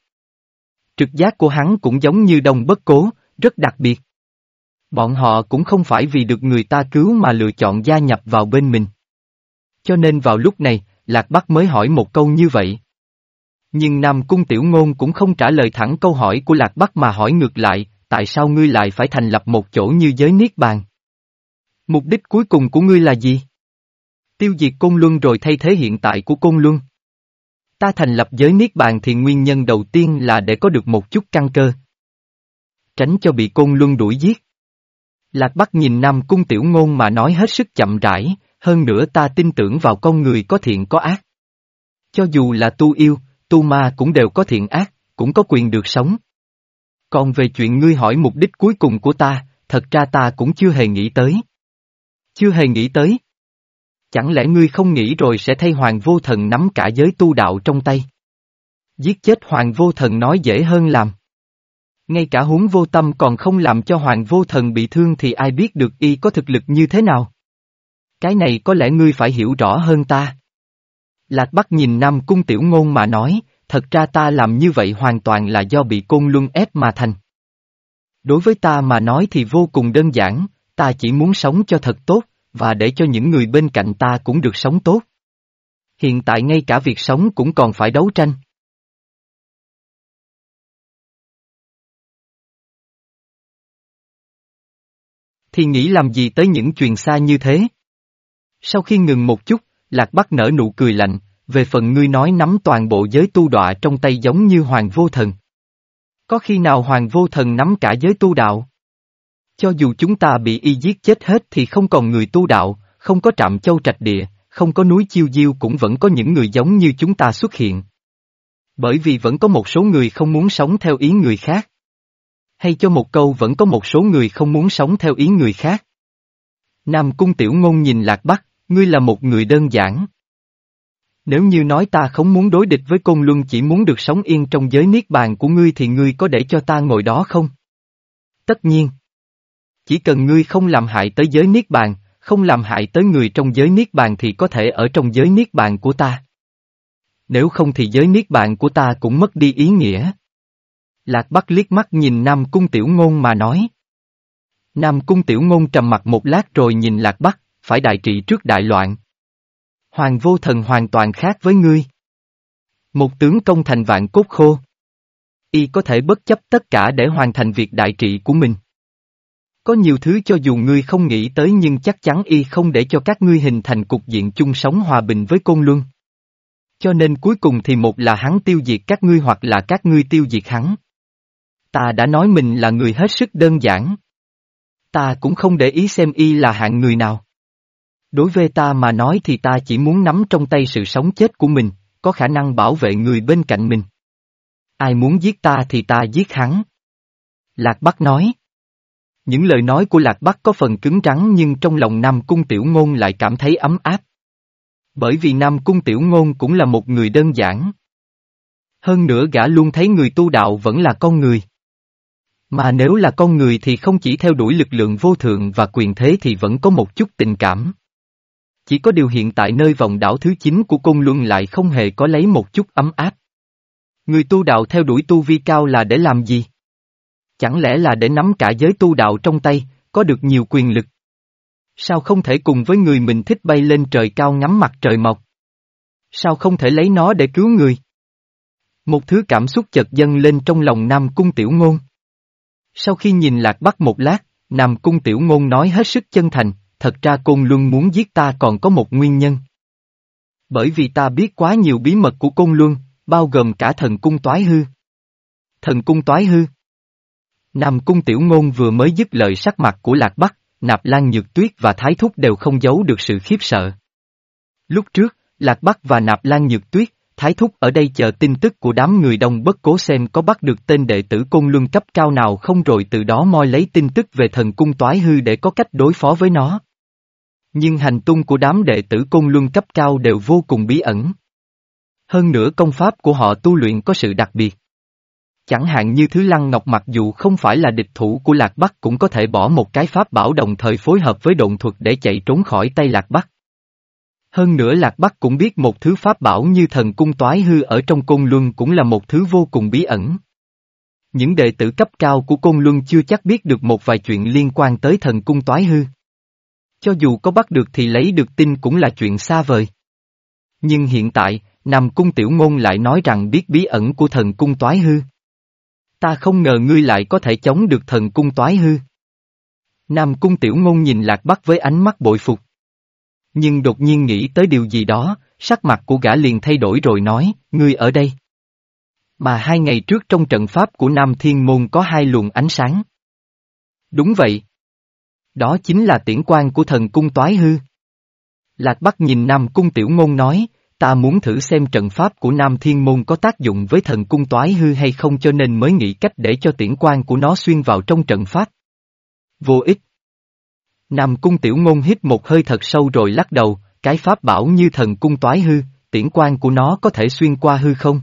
Trực giác của hắn cũng giống như đồng bất cố, rất đặc biệt. Bọn họ cũng không phải vì được người ta cứu mà lựa chọn gia nhập vào bên mình. Cho nên vào lúc này, Lạc Bắc mới hỏi một câu như vậy. Nhưng Nam Cung Tiểu Ngôn cũng không trả lời thẳng câu hỏi của Lạc Bắc mà hỏi ngược lại, tại sao ngươi lại phải thành lập một chỗ như giới Niết Bàn? Mục đích cuối cùng của ngươi là gì? Tiêu diệt Côn Luân rồi thay thế hiện tại của Côn Luân. Ta thành lập giới Niết Bàn thì nguyên nhân đầu tiên là để có được một chút căn cơ. Tránh cho bị Côn Luân đuổi giết. Lạc Bắc nhìn Nam Cung Tiểu Ngôn mà nói hết sức chậm rãi, hơn nữa ta tin tưởng vào con người có thiện có ác. Cho dù là tu yêu, tu ma cũng đều có thiện ác, cũng có quyền được sống. Còn về chuyện ngươi hỏi mục đích cuối cùng của ta, thật ra ta cũng chưa hề nghĩ tới. Chưa hề nghĩ tới. Chẳng lẽ ngươi không nghĩ rồi sẽ thay hoàng vô thần nắm cả giới tu đạo trong tay? Giết chết hoàng vô thần nói dễ hơn làm. Ngay cả huống vô tâm còn không làm cho hoàng vô thần bị thương thì ai biết được y có thực lực như thế nào? Cái này có lẽ ngươi phải hiểu rõ hơn ta. Lạc Bắc nhìn Nam Cung Tiểu Ngôn mà nói, thật ra ta làm như vậy hoàn toàn là do bị côn luân ép mà thành. Đối với ta mà nói thì vô cùng đơn giản, ta chỉ muốn sống cho thật tốt, và để cho những người bên cạnh ta cũng được sống tốt. Hiện tại ngay cả việc sống cũng còn phải đấu tranh. Thì nghĩ làm gì tới những chuyện xa như thế? Sau khi ngừng một chút, Lạc Bắc nở nụ cười lạnh, về phần ngươi nói nắm toàn bộ giới tu đọa trong tay giống như Hoàng Vô Thần. Có khi nào Hoàng Vô Thần nắm cả giới tu đạo? Cho dù chúng ta bị y giết chết hết thì không còn người tu đạo, không có trạm châu trạch địa, không có núi chiêu diêu cũng vẫn có những người giống như chúng ta xuất hiện. Bởi vì vẫn có một số người không muốn sống theo ý người khác. Hay cho một câu vẫn có một số người không muốn sống theo ý người khác. Nam Cung Tiểu Ngôn nhìn Lạc Bắc, ngươi là một người đơn giản. Nếu như nói ta không muốn đối địch với Côn Luân chỉ muốn được sống yên trong giới niết bàn của ngươi thì ngươi có để cho ta ngồi đó không? Tất nhiên. Chỉ cần ngươi không làm hại tới giới niết bàn, không làm hại tới người trong giới niết bàn thì có thể ở trong giới niết bàn của ta. Nếu không thì giới niết bàn của ta cũng mất đi ý nghĩa. Lạc Bắc liếc mắt nhìn Nam Cung Tiểu Ngôn mà nói. Nam Cung Tiểu Ngôn trầm mặt một lát rồi nhìn Lạc Bắc, phải đại trị trước đại loạn. Hoàng vô thần hoàn toàn khác với ngươi. Một tướng công thành vạn cốt khô. Y có thể bất chấp tất cả để hoàn thành việc đại trị của mình. Có nhiều thứ cho dù ngươi không nghĩ tới nhưng chắc chắn y không để cho các ngươi hình thành cục diện chung sống hòa bình với côn luân. Cho nên cuối cùng thì một là hắn tiêu diệt các ngươi hoặc là các ngươi tiêu diệt hắn. Ta đã nói mình là người hết sức đơn giản. Ta cũng không để ý xem y là hạng người nào. Đối với ta mà nói thì ta chỉ muốn nắm trong tay sự sống chết của mình, có khả năng bảo vệ người bên cạnh mình. Ai muốn giết ta thì ta giết hắn. Lạc Bắc nói. Những lời nói của Lạc Bắc có phần cứng rắn nhưng trong lòng Nam Cung Tiểu Ngôn lại cảm thấy ấm áp. Bởi vì Nam Cung Tiểu Ngôn cũng là một người đơn giản. Hơn nữa gã luôn thấy người tu đạo vẫn là con người. Mà nếu là con người thì không chỉ theo đuổi lực lượng vô thượng và quyền thế thì vẫn có một chút tình cảm. Chỉ có điều hiện tại nơi vòng đảo thứ 9 của Côn Luân lại không hề có lấy một chút ấm áp. Người tu đạo theo đuổi tu vi cao là để làm gì? Chẳng lẽ là để nắm cả giới tu đạo trong tay, có được nhiều quyền lực? Sao không thể cùng với người mình thích bay lên trời cao ngắm mặt trời mọc? Sao không thể lấy nó để cứu người? Một thứ cảm xúc chợt dâng lên trong lòng Nam Cung Tiểu Ngôn. Sau khi nhìn Lạc Bắc một lát, Nam Cung Tiểu Ngôn nói hết sức chân thành, thật ra Côn Luân muốn giết ta còn có một nguyên nhân. Bởi vì ta biết quá nhiều bí mật của Côn Luân, bao gồm cả thần cung toái hư. Thần cung toái hư. Nam cung tiểu ngôn vừa mới dứt lời sắc mặt của Lạc Bắc, Nạp Lan Nhược Tuyết và Thái Thúc đều không giấu được sự khiếp sợ. Lúc trước, Lạc Bắc và Nạp Lan Nhược Tuyết, Thái Thúc ở đây chờ tin tức của đám người đông bất cố xem có bắt được tên đệ tử côn luân cấp cao nào không rồi từ đó moi lấy tin tức về thần cung toái hư để có cách đối phó với nó. Nhưng hành tung của đám đệ tử côn luân cấp cao đều vô cùng bí ẩn. Hơn nữa công pháp của họ tu luyện có sự đặc biệt. Chẳng hạn như Thứ Lăng Ngọc mặc dù không phải là địch thủ của Lạc Bắc cũng có thể bỏ một cái pháp bảo đồng thời phối hợp với độn thuật để chạy trốn khỏi tay Lạc Bắc. Hơn nữa Lạc Bắc cũng biết một thứ pháp bảo như thần cung toái hư ở trong côn luân cũng là một thứ vô cùng bí ẩn. Những đệ tử cấp cao của côn luân chưa chắc biết được một vài chuyện liên quan tới thần cung toái hư. Cho dù có bắt được thì lấy được tin cũng là chuyện xa vời. Nhưng hiện tại, Nam Cung Tiểu Ngôn lại nói rằng biết bí ẩn của thần cung toái hư. Ta không ngờ ngươi lại có thể chống được thần cung toái hư. Nam Cung Tiểu Ngôn nhìn Lạc Bắc với ánh mắt bội phục. Nhưng đột nhiên nghĩ tới điều gì đó, sắc mặt của gã liền thay đổi rồi nói, ngươi ở đây. Mà hai ngày trước trong trận pháp của Nam Thiên Môn có hai luồng ánh sáng. Đúng vậy. Đó chính là tiễn quan của thần cung toái hư. Lạc Bắc nhìn Nam Cung Tiểu Ngôn nói, ta muốn thử xem trận pháp của Nam Thiên Môn có tác dụng với thần cung toái hư hay không cho nên mới nghĩ cách để cho tiễn quan của nó xuyên vào trong trận pháp. Vô ích. Nam Cung Tiểu Ngôn hít một hơi thật sâu rồi lắc đầu, cái pháp bảo như thần cung toái hư, tiễn quan của nó có thể xuyên qua hư không?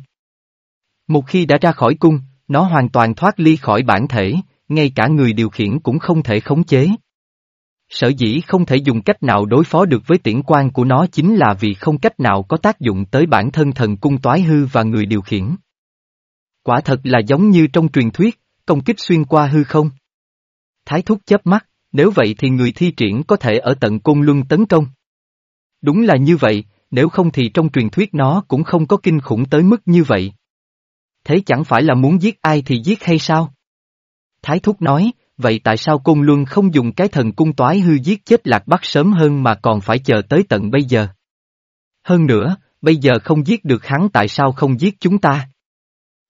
Một khi đã ra khỏi cung, nó hoàn toàn thoát ly khỏi bản thể, ngay cả người điều khiển cũng không thể khống chế. Sở dĩ không thể dùng cách nào đối phó được với tiễn quan của nó chính là vì không cách nào có tác dụng tới bản thân thần cung toái hư và người điều khiển. Quả thật là giống như trong truyền thuyết, công kích xuyên qua hư không. Thái thúc chớp mắt, nếu vậy thì người thi triển có thể ở tận cung luân tấn công. Đúng là như vậy, nếu không thì trong truyền thuyết nó cũng không có kinh khủng tới mức như vậy. Thế chẳng phải là muốn giết ai thì giết hay sao? Thái thúc nói, vậy tại sao Côn Luân không dùng cái thần cung toái hư giết chết Lạc Bắc sớm hơn mà còn phải chờ tới tận bây giờ? Hơn nữa, bây giờ không giết được hắn tại sao không giết chúng ta?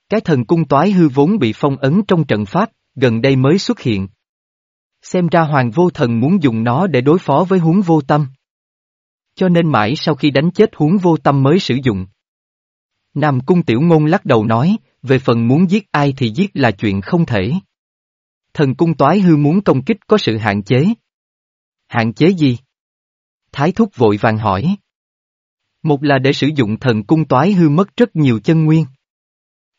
Cái thần cung toái hư vốn bị phong ấn trong trận pháp, gần đây mới xuất hiện. Xem ra Hoàng Vô Thần muốn dùng nó để đối phó với huống vô tâm. Cho nên mãi sau khi đánh chết huống vô tâm mới sử dụng. Nam Cung Tiểu Ngôn lắc đầu nói, về phần muốn giết ai thì giết là chuyện không thể. Thần cung toái hư muốn công kích có sự hạn chế. Hạn chế gì? Thái thúc vội vàng hỏi. Một là để sử dụng thần cung toái hư mất rất nhiều chân nguyên.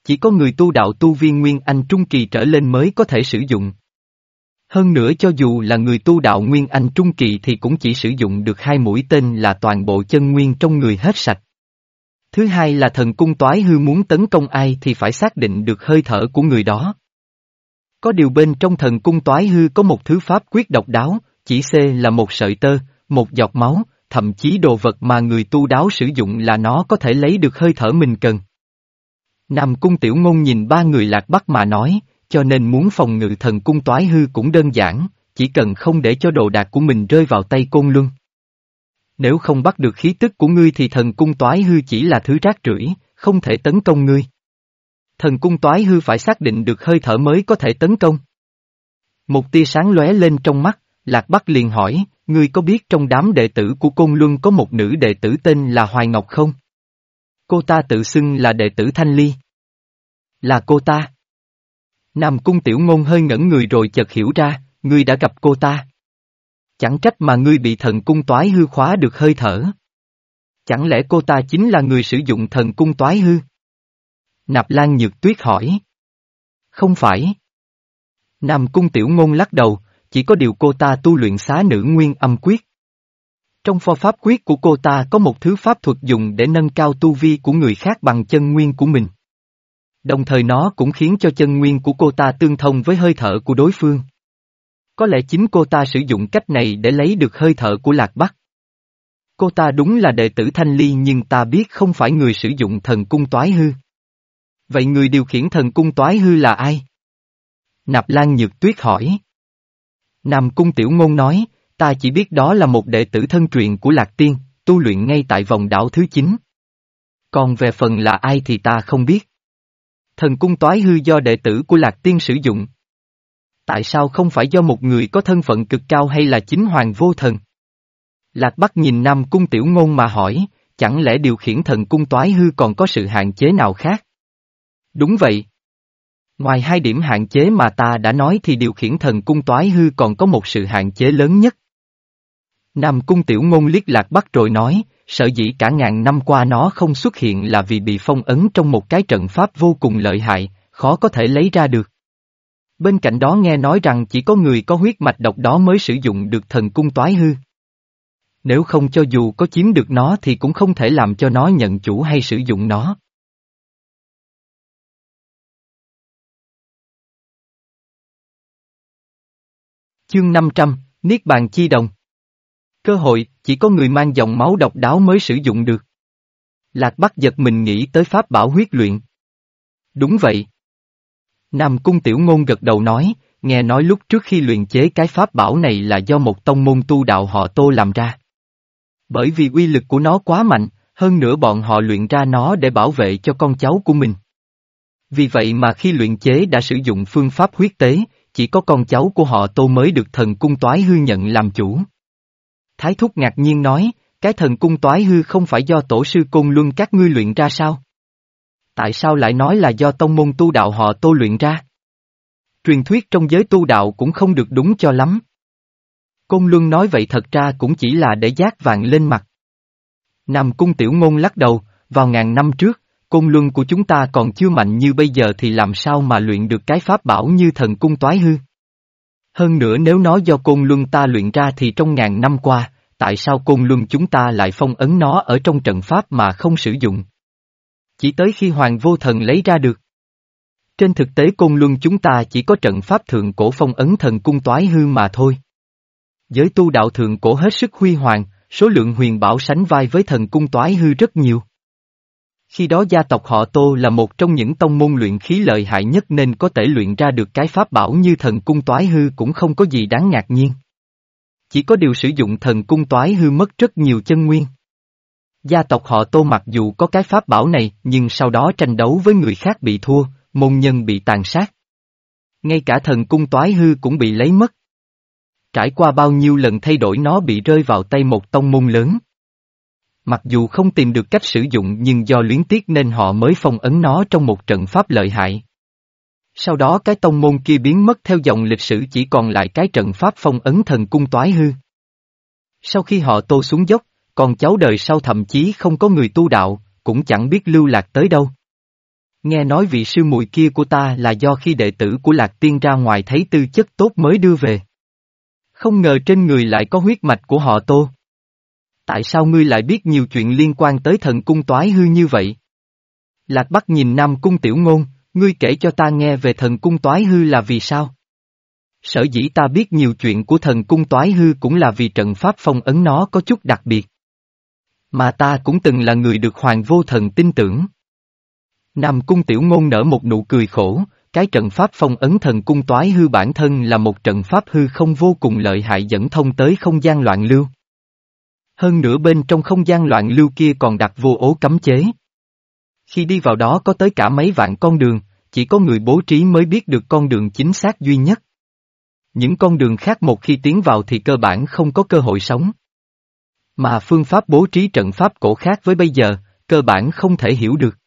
Chỉ có người tu đạo tu viên Nguyên Anh Trung Kỳ trở lên mới có thể sử dụng. Hơn nữa cho dù là người tu đạo Nguyên Anh Trung Kỳ thì cũng chỉ sử dụng được hai mũi tên là toàn bộ chân nguyên trong người hết sạch. Thứ hai là thần cung toái hư muốn tấn công ai thì phải xác định được hơi thở của người đó. Có điều bên trong thần cung toái hư có một thứ pháp quyết độc đáo, chỉ C là một sợi tơ, một giọt máu, thậm chí đồ vật mà người tu đáo sử dụng là nó có thể lấy được hơi thở mình cần. Nam cung tiểu ngôn nhìn ba người lạc bắc mà nói, cho nên muốn phòng ngự thần cung toái hư cũng đơn giản, chỉ cần không để cho đồ đạc của mình rơi vào tay côn luân. Nếu không bắt được khí tức của ngươi thì thần cung toái hư chỉ là thứ rác rưởi, không thể tấn công ngươi. Thần cung toái hư phải xác định được hơi thở mới có thể tấn công. Một tia sáng lóe lên trong mắt, Lạc Bắc liền hỏi, ngươi có biết trong đám đệ tử của Côn Luân có một nữ đệ tử tên là Hoài Ngọc không? Cô ta tự xưng là đệ tử Thanh Ly. Là cô ta. Nam Cung Tiểu Ngôn hơi ngẩn người rồi chợt hiểu ra, ngươi đã gặp cô ta. Chẳng trách mà ngươi bị thần cung toái hư khóa được hơi thở. Chẳng lẽ cô ta chính là người sử dụng thần cung toái hư? Nạp Lan Nhược Tuyết hỏi. Không phải. Nam Cung Tiểu Ngôn lắc đầu, chỉ có điều cô ta tu luyện xá nữ nguyên âm quyết. Trong pho pháp quyết của cô ta có một thứ pháp thuật dùng để nâng cao tu vi của người khác bằng chân nguyên của mình. Đồng thời nó cũng khiến cho chân nguyên của cô ta tương thông với hơi thở của đối phương. Có lẽ chính cô ta sử dụng cách này để lấy được hơi thở của Lạc Bắc. Cô ta đúng là đệ tử Thanh Ly nhưng ta biết không phải người sử dụng thần cung toái hư. Vậy người điều khiển thần cung toái hư là ai? Nạp Lan Nhược Tuyết hỏi. Nam Cung Tiểu Ngôn nói, ta chỉ biết đó là một đệ tử thân truyền của Lạc Tiên, tu luyện ngay tại vòng đảo thứ 9. Còn về phần là ai thì ta không biết. Thần cung toái hư do đệ tử của Lạc Tiên sử dụng. Tại sao không phải do một người có thân phận cực cao hay là chính hoàng vô thần? Lạc Bắc nhìn Nam Cung Tiểu Ngôn mà hỏi, chẳng lẽ điều khiển thần cung toái hư còn có sự hạn chế nào khác? Đúng vậy. Ngoài hai điểm hạn chế mà ta đã nói thì điều khiển thần cung toái hư còn có một sự hạn chế lớn nhất. Nam Cung Tiểu Ngôn liếc lạc bắc rồi nói, sở dĩ cả ngàn năm qua nó không xuất hiện là vì bị phong ấn trong một cái trận pháp vô cùng lợi hại, khó có thể lấy ra được. Bên cạnh đó nghe nói rằng chỉ có người có huyết mạch độc đó mới sử dụng được thần cung toái hư. Nếu không cho dù có chiếm được nó thì cũng không thể làm cho nó nhận chủ hay sử dụng nó. Chương 500, Niết Bàn Chi Đồng Cơ hội, chỉ có người mang dòng máu độc đáo mới sử dụng được. Lạc Bắc giật mình nghĩ tới pháp bảo huyết luyện. Đúng vậy. Nam Cung Tiểu Ngôn gật đầu nói, nghe nói lúc trước khi luyện chế cái pháp bảo này là do một tông môn tu đạo họ Tô làm ra. Bởi vì uy lực của nó quá mạnh, hơn nữa bọn họ luyện ra nó để bảo vệ cho con cháu của mình. Vì vậy mà khi luyện chế đã sử dụng phương pháp huyết tế, chỉ có con cháu của họ Tô mới được thần cung toái hư nhận làm chủ. Thái Thúc ngạc nhiên nói, cái thần cung toái hư không phải do tổ sư côn luân các ngươi luyện ra sao? Tại sao lại nói là do tông môn tu đạo họ tô luyện ra? Truyền thuyết trong giới tu đạo cũng không được đúng cho lắm. Côn luân nói vậy thật ra cũng chỉ là để giác vàng lên mặt. Nam cung tiểu ngôn lắc đầu, vào ngàn năm trước, côn luân của chúng ta còn chưa mạnh như bây giờ thì làm sao mà luyện được cái pháp bảo như thần cung toái hư? Hơn nữa nếu nó do côn luân ta luyện ra thì trong ngàn năm qua, tại sao côn luân chúng ta lại phong ấn nó ở trong trận pháp mà không sử dụng? Chỉ tới khi hoàng vô thần lấy ra được. Trên thực tế côn luân chúng ta chỉ có trận pháp thượng cổ phong ấn thần cung toái hư mà thôi. Giới tu đạo thượng cổ hết sức huy hoàng, số lượng huyền bảo sánh vai với thần cung toái hư rất nhiều. Khi đó gia tộc họ Tô là một trong những tông môn luyện khí lợi hại nhất nên có thể luyện ra được cái pháp bảo như thần cung toái hư cũng không có gì đáng ngạc nhiên. Chỉ có điều sử dụng thần cung toái hư mất rất nhiều chân nguyên. Gia tộc họ Tô mặc dù có cái pháp bảo này nhưng sau đó tranh đấu với người khác bị thua, môn nhân bị tàn sát. Ngay cả thần cung toái hư cũng bị lấy mất. Trải qua bao nhiêu lần thay đổi nó bị rơi vào tay một tông môn lớn. Mặc dù không tìm được cách sử dụng nhưng do luyến tiếc nên họ mới phong ấn nó trong một trận pháp lợi hại. Sau đó cái tông môn kia biến mất theo dòng lịch sử chỉ còn lại cái trận pháp phong ấn thần cung toái hư. Sau khi họ tô xuống dốc, còn cháu đời sau thậm chí không có người tu đạo, cũng chẳng biết lưu lạc tới đâu. Nghe nói vị sư muội kia của ta là do khi đệ tử của lạc tiên ra ngoài thấy tư chất tốt mới đưa về. Không ngờ trên người lại có huyết mạch của họ tô. Tại sao ngươi lại biết nhiều chuyện liên quan tới thần cung toái hư như vậy? Lạc Bắc nhìn Nam Cung Tiểu Ngôn, ngươi kể cho ta nghe về thần cung toái hư là vì sao? Sở dĩ ta biết nhiều chuyện của thần cung toái hư cũng là vì trận pháp phong ấn nó có chút đặc biệt. Mà ta cũng từng là người được hoàng vô thần tin tưởng. Nam cung tiểu ngôn nở một nụ cười khổ, cái trận pháp phong ấn thần cung toái hư bản thân là một trận pháp hư không vô cùng lợi hại dẫn thông tới không gian loạn lưu. Hơn nữa bên trong không gian loạn lưu kia còn đặt vô ố cấm chế. Khi đi vào đó có tới cả mấy vạn con đường, chỉ có người bố trí mới biết được con đường chính xác duy nhất. Những con đường khác một khi tiến vào thì cơ bản không có cơ hội sống. Mà phương pháp bố trí trận pháp cổ khác với bây giờ, cơ bản không thể hiểu được.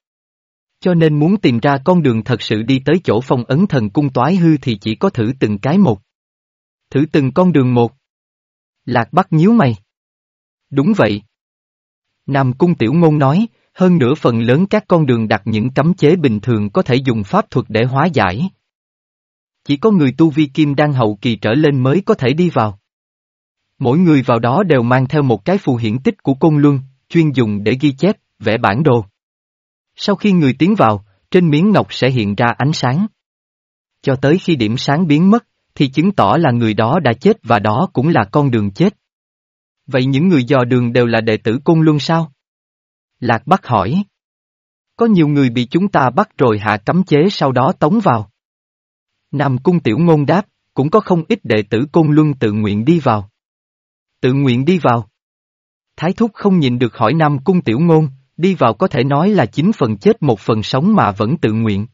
Cho nên muốn tìm ra con đường thật sự đi tới chỗ phong ấn thần cung toái hư thì chỉ có thử từng cái một. Thử từng con đường một. Lạc Bắc nhíu mày. Đúng vậy. Nam Cung Tiểu Ngôn nói, hơn nữa phần lớn các con đường đặt những cấm chế bình thường có thể dùng pháp thuật để hóa giải. Chỉ có người tu vi kim đang hậu kỳ trở lên mới có thể đi vào. Mỗi người vào đó đều mang theo một cái phù hiển tích của côn luân, chuyên dùng để ghi chép, vẽ bản đồ. Sau khi người tiến vào, trên miếng ngọc sẽ hiện ra ánh sáng. Cho tới khi điểm sáng biến mất, thì chứng tỏ là người đó đã chết và đó cũng là con đường chết. Vậy những người dò đường đều là đệ tử Côn Luân sao? Lạc Bắc hỏi. Có nhiều người bị chúng ta bắt rồi hạ cấm chế sau đó tống vào. Nam Cung Tiểu Ngôn đáp, cũng có không ít đệ tử Côn Luân tự nguyện đi vào. Tự nguyện đi vào. Thái Thúc không nhìn được hỏi Nam Cung Tiểu Ngôn, đi vào có thể nói là chín phần chết một phần sống mà vẫn tự nguyện.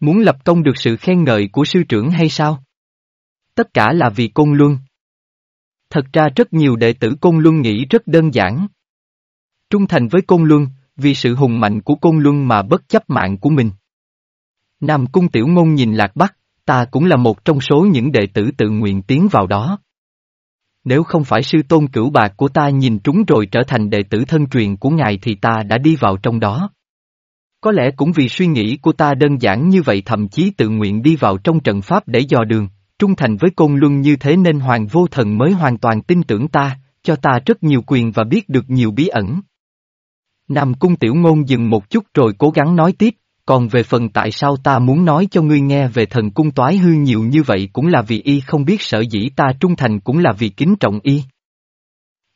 Muốn lập công được sự khen ngợi của sư trưởng hay sao? Tất cả là vì Côn Luân. Thật ra rất nhiều đệ tử Côn Luân nghĩ rất đơn giản. Trung thành với Côn Luân, vì sự hùng mạnh của Côn Luân mà bất chấp mạng của mình. Nam Cung Tiểu Ngôn nhìn Lạc Bắc, ta cũng là một trong số những đệ tử tự nguyện tiến vào đó. Nếu không phải sư tôn cửu bạc của ta nhìn trúng rồi trở thành đệ tử thân truyền của ngài thì ta đã đi vào trong đó. Có lẽ cũng vì suy nghĩ của ta đơn giản như vậy thậm chí tự nguyện đi vào trong trận pháp để dò đường, trung thành với côn luân như thế nên hoàng vô thần mới hoàn toàn tin tưởng ta, cho ta rất nhiều quyền và biết được nhiều bí ẩn. Nam cung tiểu ngôn dừng một chút rồi cố gắng nói tiếp, còn về phần tại sao ta muốn nói cho ngươi nghe về thần cung toái hư nhiều như vậy cũng là vì y không biết sở dĩ ta trung thành cũng là vì kính trọng y.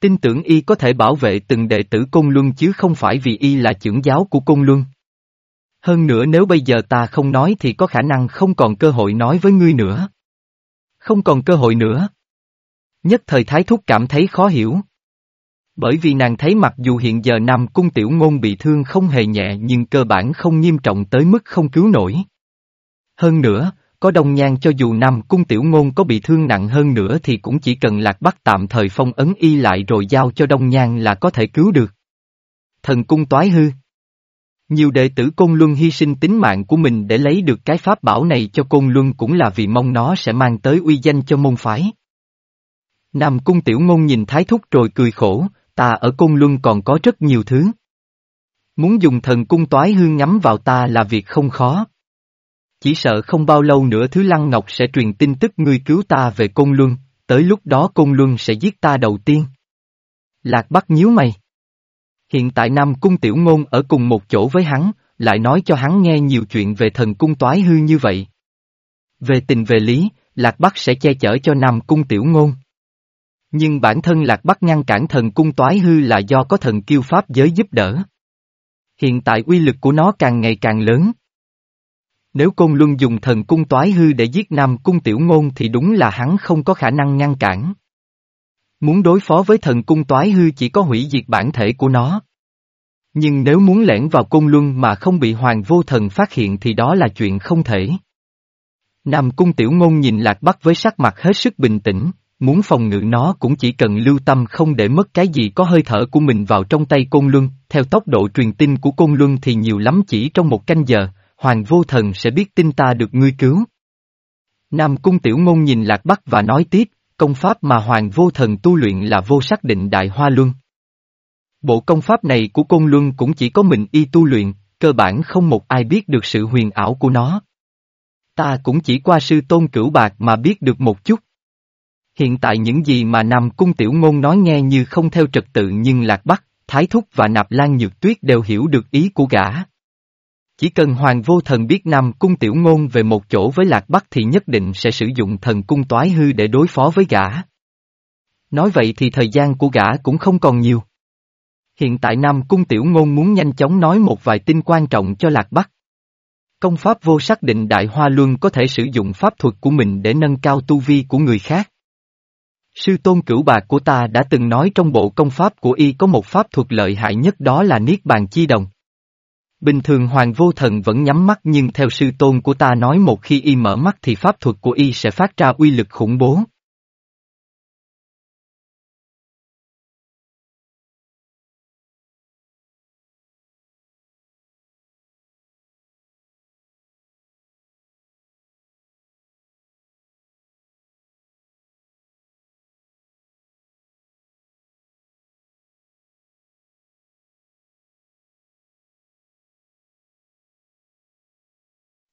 Tin tưởng y có thể bảo vệ từng đệ tử Côn Luân chứ không phải vì y là trưởng giáo của Côn Luân. Hơn nữa nếu bây giờ ta không nói thì có khả năng không còn cơ hội nói với ngươi nữa. Không còn cơ hội nữa. Nhất thời Thái Thúc cảm thấy khó hiểu. Bởi vì nàng thấy mặc dù hiện giờ Nam Cung Tiểu Ngôn bị thương không hề nhẹ nhưng cơ bản không nghiêm trọng tới mức không cứu nổi. Hơn nữa, có đông nhan cho dù Nam Cung Tiểu Ngôn có bị thương nặng hơn nữa thì cũng chỉ cần lạc bắt tạm thời phong ấn y lại rồi giao cho đông nhan là có thể cứu được. Thần cung toái hư nhiều đệ tử Côn Luân hy sinh tính mạng của mình để lấy được cái pháp bảo này cho Côn Luân cũng là vì mong nó sẽ mang tới uy danh cho môn phái. Nam Cung Tiểu Ngôn nhìn Thái Thúc rồi cười khổ, ta ở Côn Luân còn có rất nhiều thứ. Muốn dùng thần cung toái hương ngắm vào ta là việc không khó. Chỉ sợ không bao lâu nữa Thứ Lăng Ngọc sẽ truyền tin tức ngươi cứu ta về Côn Luân, tới lúc đó Côn Luân sẽ giết ta đầu tiên. Lạc Bắc nhíu mày. Hiện tại Nam Cung Tiểu Ngôn ở cùng một chỗ với hắn, lại nói cho hắn nghe nhiều chuyện về thần cung toái hư như vậy. Về tình về lý, Lạc Bắc sẽ che chở cho Nam Cung Tiểu Ngôn. Nhưng bản thân Lạc Bắc ngăn cản thần cung toái hư là do có thần kiêu pháp giới giúp đỡ. Hiện tại uy lực của nó càng ngày càng lớn. Nếu Côn Luân dùng thần cung toái hư để giết Nam cung tiểu ngôn thì đúng là hắn không có khả năng ngăn cản. Muốn đối phó với thần cung toái hư chỉ có hủy diệt bản thể của nó. Nhưng nếu muốn lẻn vào cung Luân mà không bị Hoàng Vô Thần phát hiện thì đó là chuyện không thể. Nam cung tiểu ngôn nhìn Lạc Bắc với sắc mặt hết sức bình tĩnh, muốn phòng ngự nó cũng chỉ cần lưu tâm không để mất cái gì có hơi thở của mình vào trong tay Côn Luân, theo tốc độ truyền tin của Côn Luân thì nhiều lắm chỉ trong một canh giờ, Hoàng Vô Thần sẽ biết tin ta được ngươi cứu. Nam Cung Tiểu Ngôn nhìn Lạc Bắc và nói tiếp, công pháp mà Hoàng Vô Thần tu luyện là vô xác định Đại Hoa Luân. Bộ công pháp này của Côn Luân cũng chỉ có mình y tu luyện, cơ bản không một ai biết được sự huyền ảo của nó. Ta cũng chỉ qua sư tôn cửu bạc mà biết được một chút. Hiện tại những gì mà Nam Cung Tiểu Ngôn nói nghe như không theo trật tự nhưng Lạc Bắc, Thái Thúc và Nạp Lan Nhược Tuyết đều hiểu được ý của gã. Chỉ cần Hoàng Vô Thần biết Nam Cung Tiểu Ngôn về một chỗ với Lạc Bắc thì nhất định sẽ sử dụng thần cung toái hư để đối phó với gã. Nói vậy thì thời gian của gã cũng không còn nhiều. Hiện tại Nam Cung Tiểu Ngôn muốn nhanh chóng nói một vài tin quan trọng cho Lạc Bắc. Công pháp vô xác định Đại Hoa Luân có thể sử dụng pháp thuật của mình để nâng cao tu vi của người khác. Sư tôn cửu bạc của ta đã từng nói trong bộ công pháp của y có một pháp thuật lợi hại nhất đó là Niết Bàn Chi Đồng. Bình thường Hoàng Vô Thần vẫn nhắm mắt nhưng theo sư tôn của ta nói một khi y mở mắt thì pháp thuật của y sẽ phát ra uy lực khủng bố.